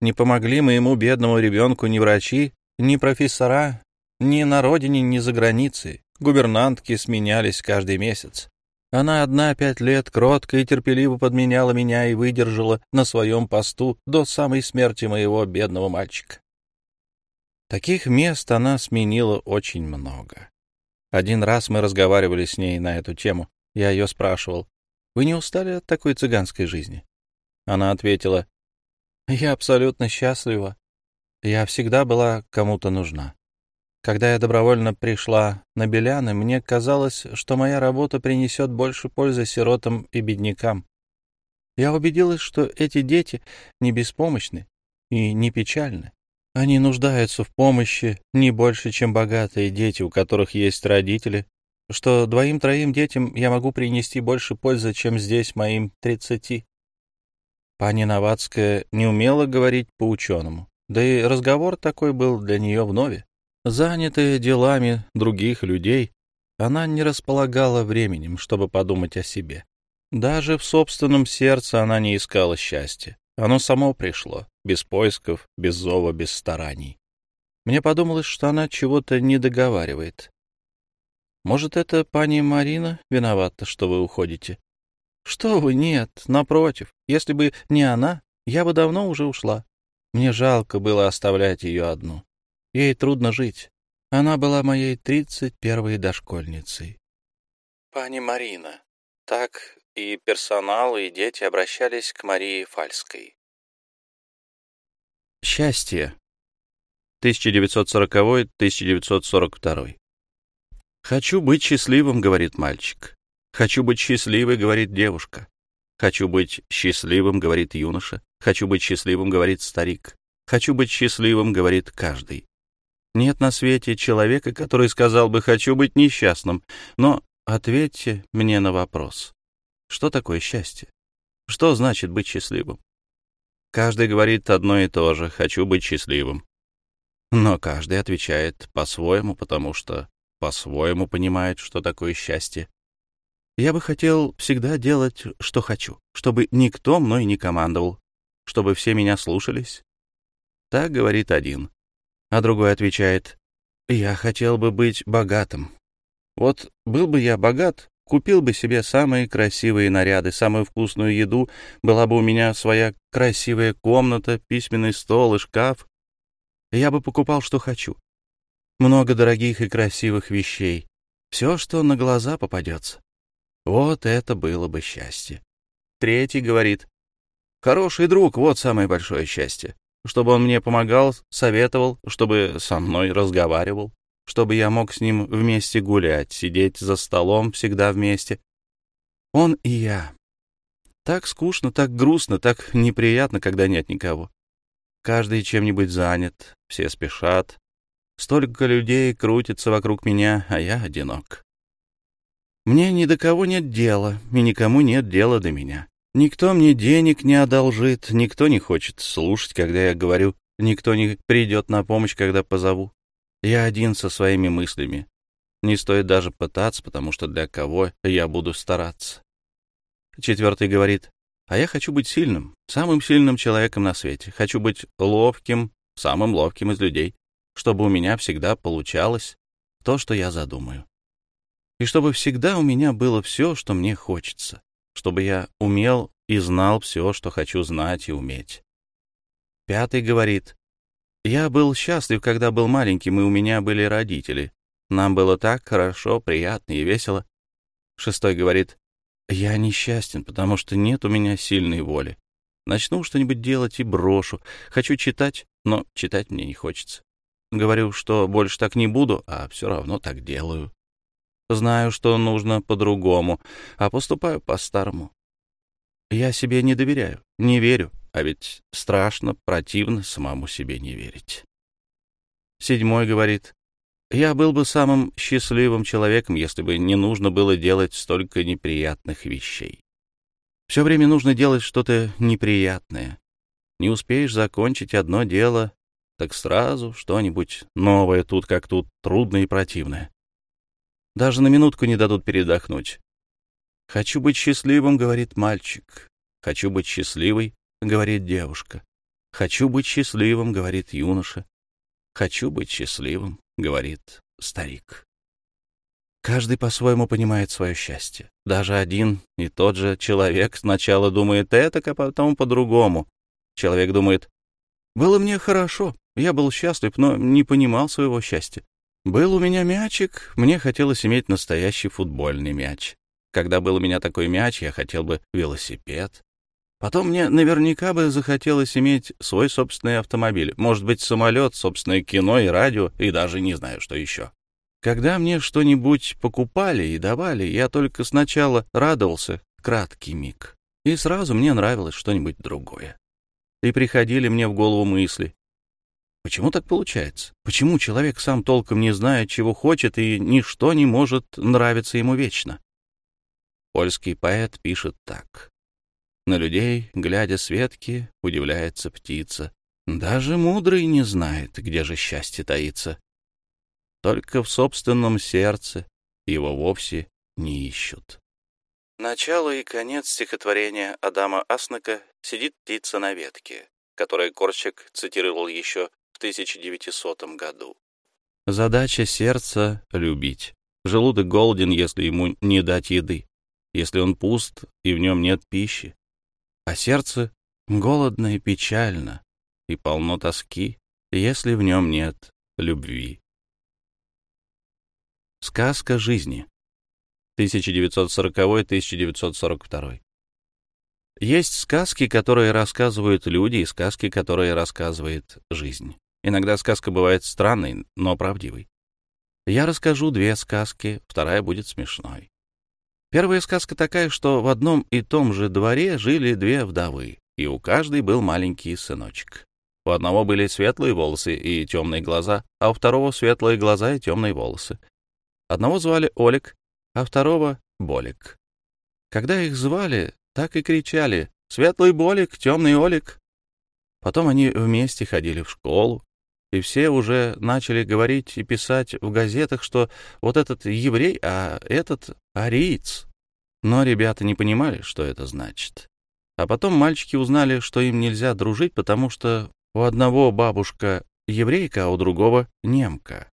Не помогли моему бедному ребенку ни врачи, ни профессора, ни на родине, ни за границей. Гувернантки сменялись каждый месяц. Она одна пять лет кротко и терпеливо подменяла меня и выдержала на своем посту до самой смерти моего бедного мальчика. Таких мест она сменила очень много. Один раз мы разговаривали с ней на эту тему. Я ее спрашивал, «Вы не устали от такой цыганской жизни?» Она ответила, «Я абсолютно счастлива. Я всегда была кому-то нужна. Когда я добровольно пришла на Беляны, мне казалось, что моя работа принесет больше пользы сиротам и беднякам. Я убедилась, что эти дети не беспомощны и не печальны. Они нуждаются в помощи не больше, чем богатые дети, у которых есть родители, что двоим-троим детям я могу принести больше пользы, чем здесь моим тридцати. Пани Новацкая не умела говорить по-ученому, да и разговор такой был для нее вновь. Занятая делами других людей, она не располагала временем, чтобы подумать о себе. Даже в собственном сердце она не искала счастья. Оно само пришло, без поисков, без зова, без стараний. Мне подумалось, что она чего-то не договаривает. Может, это пани Марина виновата, что вы уходите? Что вы, нет, напротив. Если бы не она, я бы давно уже ушла. Мне жалко было оставлять ее одну. Ей трудно жить. Она была моей тридцать первой дошкольницей. Пани Марина. Так и персонал, и дети обращались к Марии Фальской. Счастье. 1940-1942. «Хочу быть счастливым», — говорит мальчик. «Хочу быть счастливой», — говорит девушка. «Хочу быть счастливым», — говорит юноша. «Хочу быть счастливым», — говорит старик. «Хочу быть счастливым», — говорит каждый. Нет на свете человека, который сказал бы «хочу быть несчастным», но ответьте мне на вопрос. Что такое счастье? Что значит быть счастливым? Каждый говорит одно и то же «хочу быть счастливым». Но каждый отвечает по-своему, потому что по-своему понимает, что такое счастье. Я бы хотел всегда делать, что хочу, чтобы никто мной не командовал, чтобы все меня слушались. Так говорит один. А другой отвечает, я хотел бы быть богатым. Вот был бы я богат, Купил бы себе самые красивые наряды, самую вкусную еду, была бы у меня своя красивая комната, письменный стол и шкаф. Я бы покупал, что хочу. Много дорогих и красивых вещей. Все, что на глаза попадется. Вот это было бы счастье. Третий говорит, хороший друг, вот самое большое счастье. Чтобы он мне помогал, советовал, чтобы со мной разговаривал. чтобы я мог с ним вместе гулять, сидеть за столом всегда вместе. Он и я. Так скучно, так грустно, так неприятно, когда нет никого. Каждый чем-нибудь занят, все спешат. Столько людей крутится вокруг меня, а я одинок. Мне ни до кого нет дела, и никому нет дела до меня. Никто мне денег не одолжит, никто не хочет слушать, когда я говорю, никто не придет на помощь, когда позову. Я один со своими мыслями. Не стоит даже пытаться, потому что для кого я буду стараться. Четвертый говорит, а я хочу быть сильным, самым сильным человеком на свете. Хочу быть ловким, самым ловким из людей, чтобы у меня всегда получалось то, что я задумаю. И чтобы всегда у меня было все, что мне хочется. Чтобы я умел и знал все, что хочу знать и уметь. Пятый говорит, я был счастлив, когда был маленьким, и у меня были родители. Нам было так хорошо, приятно и весело. Шестой говорит, я несчастен, потому что нет у меня сильной воли. Начну что-нибудь делать и брошу. Хочу читать, но читать мне не хочется. Говорю, что больше так не буду, а все равно так делаю. Знаю, что нужно по-другому, а поступаю по-старому. Я себе не доверяю, не верю, а ведь страшно, противно самому себе не верить. Седьмой говорит, я был бы самым счастливым человеком, если бы не нужно было делать столько неприятных вещей. Все время нужно делать что-то неприятное. Не успеешь закончить одно дело, так сразу что-нибудь новое тут как тут, трудное и противное. Даже на минутку не дадут передохнуть. «Хочу быть счастливым», — говорит мальчик. «Хочу быть счастливой», — говорит девушка. «Хочу быть счастливым», — говорит юноша. «Хочу быть счастливым», — говорит старик. Каждый по-своему понимает свое счастье. Даже один и тот же человек сначала думает это, а потом по-другому. Человек думает, «Было мне хорошо, я был счастлив, но не понимал своего счастья. Был у меня мячик, мне хотелось иметь настоящий футбольный мяч. Когда был у меня такой мяч, я хотел бы велосипед. Потом мне наверняка бы захотелось иметь свой собственный автомобиль, может быть, самолет, собственное кино и радио, и даже не знаю, что еще. Когда мне что-нибудь покупали и давали, я только сначала радовался краткий миг, и сразу мне нравилось что-нибудь другое. И приходили мне в голову мысли. Почему так получается? Почему человек сам толком не знает, чего хочет, и ничто не может нравиться ему вечно? Польский поэт пишет так. На людей, глядя светки, удивляется птица. Даже мудрый не знает, где же счастье таится. Только в собственном сердце его вовсе не ищут. Начало и конец стихотворения Адама Аснака «Сидит птица на ветке», которое Корчак цитировал еще в 1900 году. Задача сердца — любить. Желудок голоден, если ему не дать еды, если он пуст и в нем нет пищи а сердце голодно и печально, и полно тоски, если в нем нет любви. Сказка жизни. 1940-1942. Есть сказки, которые рассказывают люди, и сказки, которые рассказывает жизнь. Иногда сказка бывает странной, но правдивой. Я расскажу две сказки, вторая будет смешной. Первая сказка такая, что в одном и том же дворе жили две вдовы, и у каждой был маленький сыночек. У одного были светлые волосы и темные глаза, а у второго светлые глаза и темные волосы. Одного звали Олег, а второго — Болик. Когда их звали, так и кричали «Светлый Болик, темный Олег». Потом они вместе ходили в школу, и все уже начали говорить и писать в газетах, что вот этот еврей, а этот ариец. Но ребята не понимали, что это значит. А потом мальчики узнали, что им нельзя дружить, потому что у одного бабушка еврейка, а у другого немка.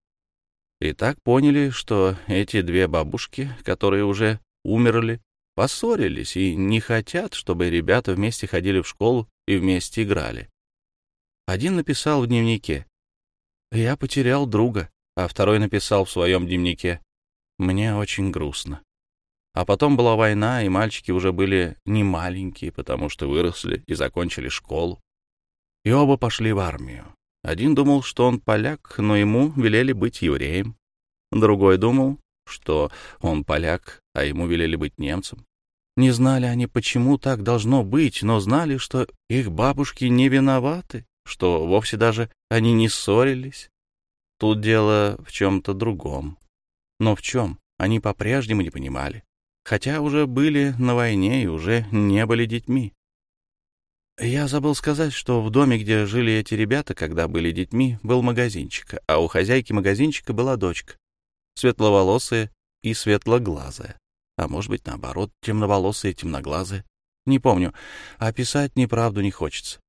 И так поняли, что эти две бабушки, которые уже умерли, поссорились и не хотят, чтобы ребята вместе ходили в школу и вместе играли. Один написал в дневнике «Я потерял друга», а второй написал в своем дневнике «Мне очень грустно». А потом была война, и мальчики уже были не маленькие, потому что выросли и закончили школу. И оба пошли в армию. Один думал, что он поляк, но ему велели быть евреем. Другой думал, что он поляк, а ему велели быть немцем. Не знали они, почему так должно быть, но знали, что их бабушки не виноваты, что вовсе даже они не ссорились. Тут дело в чем-то другом. Но в чем, они по-прежнему не понимали, хотя уже были на войне и уже не были детьми. Я забыл сказать, что в доме, где жили эти ребята, когда были детьми, был магазинчик, а у хозяйки магазинчика была дочка, светловолосая и светлоглазая а может быть, наоборот, темноволосые, темноглазые. Не помню, а писать неправду не хочется.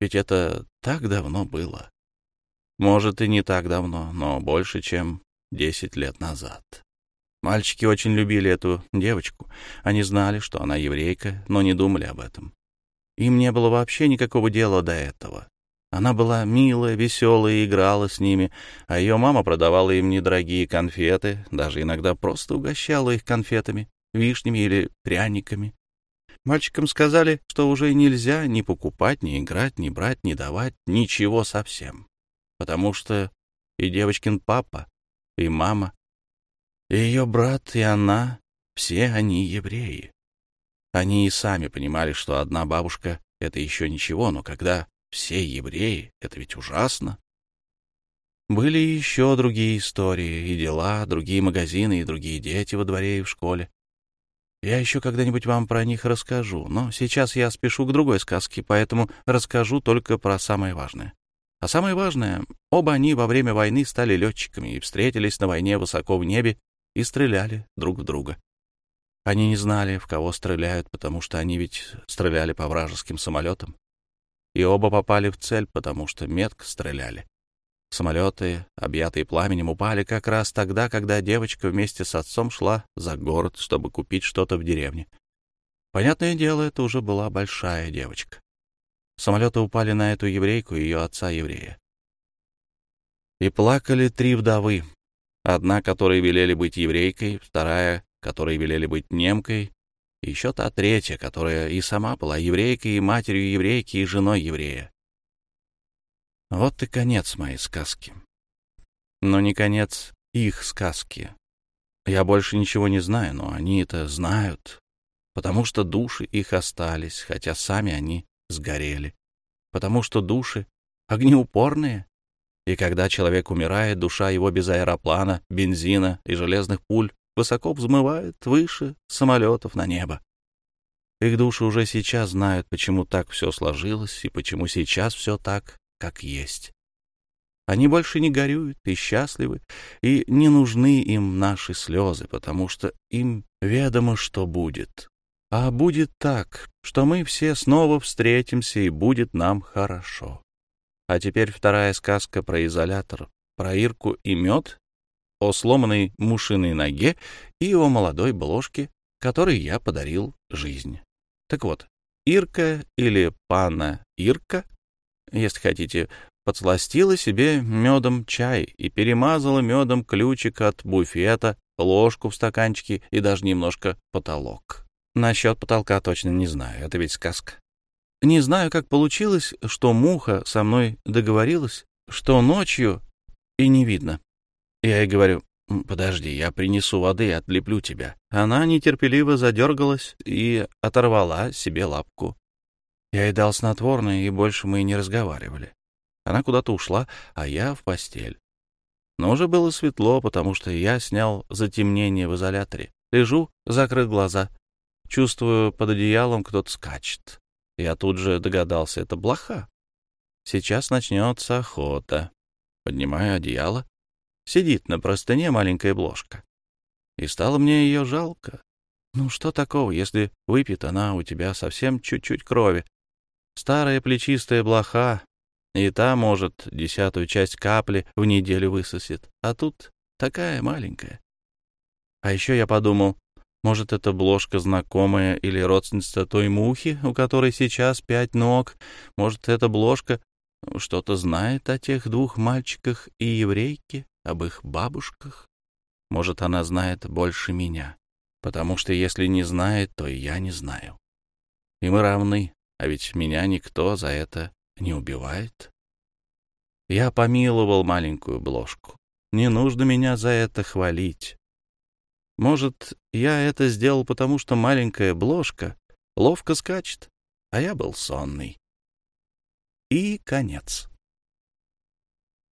Ведь это так давно было. Может, и не так давно, но больше, чем десять лет назад. Мальчики очень любили эту девочку. Они знали, что она еврейка, но не думали об этом. Им не было вообще никакого дела до этого. Она была милая, веселая и играла с ними, а ее мама продавала им недорогие конфеты, даже иногда просто угощала их конфетами, вишнями или пряниками. Мальчикам сказали, что уже нельзя ни покупать, ни играть, ни брать, ни давать, ничего совсем. Потому что и девочкин папа, и мама, и ее брат, и она, все они евреи. Они и сами понимали, что одна бабушка — это еще ничего, но когда все евреи — это ведь ужасно. Были еще другие истории и дела, другие магазины и другие дети во дворе и в школе. Я еще когда-нибудь вам про них расскажу, но сейчас я спешу к другой сказке, поэтому расскажу только про самое важное. А самое важное, оба они во время войны стали летчиками и встретились на войне высоко в небе и стреляли друг в друга. Они не знали, в кого стреляют, потому что они ведь стреляли по вражеским самолетам и оба попали в цель, потому что метко стреляли. Самолеты, объятые пламенем, упали как раз тогда, когда девочка вместе с отцом шла за город, чтобы купить что-то в деревне. Понятное дело, это уже была большая девочка. Самолеты упали на эту еврейку и ее отца-еврея. И плакали три вдовы. Одна, которой велели быть еврейкой, вторая, которой велели быть немкой, и еще та третья, которая и сама была еврейкой, и матерью еврейки, и женой еврея. Вот и конец моей сказки. Но не конец их сказки. Я больше ничего не знаю, но они это знают, потому что души их остались, хотя сами они сгорели, потому что души огнеупорные, и когда человек умирает, душа его без аэроплана, бензина и железных пуль высоко взмывает выше самолетов на небо. Их души уже сейчас знают, почему так все сложилось и почему сейчас все так, как есть. Они больше не горюют и счастливы, и не нужны им наши слезы, потому что им ведомо, что будет. А будет так, что мы все снова встретимся, и будет нам хорошо. А теперь вторая сказка про изолятор, про Ирку и мед о сломанной мушиной ноге и о молодой бложке, которой я подарил жизнь. Так вот, Ирка или пана Ирка, если хотите, подсластила себе медом чай и перемазала медом ключик от буфета, ложку в стаканчике и даже немножко потолок. Насчет потолка точно не знаю, это ведь сказка. Не знаю, как получилось, что муха со мной договорилась, что ночью и не видно. Я ей говорю, «Подожди, я принесу воды и отлеплю тебя». Она нетерпеливо задергалась и оторвала себе лапку. Я ей дал снотворное, и больше мы не разговаривали. Она куда-то ушла, а я в постель. Но уже было светло, потому что я снял затемнение в изоляторе. Лежу, закрыт глаза. Чувствую, под одеялом кто-то скачет. Я тут же догадался, это блоха. Сейчас начнется охота. Поднимаю одеяло Сидит на простыне маленькая бложка. И стало мне ее жалко. Ну что такого, если выпьет она у тебя совсем чуть-чуть крови? Старая плечистая блоха, и та, может, десятую часть капли в неделю высосет, а тут такая маленькая. А еще я подумал, может, это бложка знакомая или родственница той мухи, у которой сейчас пять ног, может, эта бложка что-то знает о тех двух мальчиках и еврейке? об их бабушках? Может, она знает больше меня, потому что если не знает, то и я не знаю. И мы равны, а ведь меня никто за это не убивает. Я помиловал маленькую бложку. Не нужно меня за это хвалить. Может, я это сделал потому, что маленькая бложка ловко скачет, а я был сонный. И конец.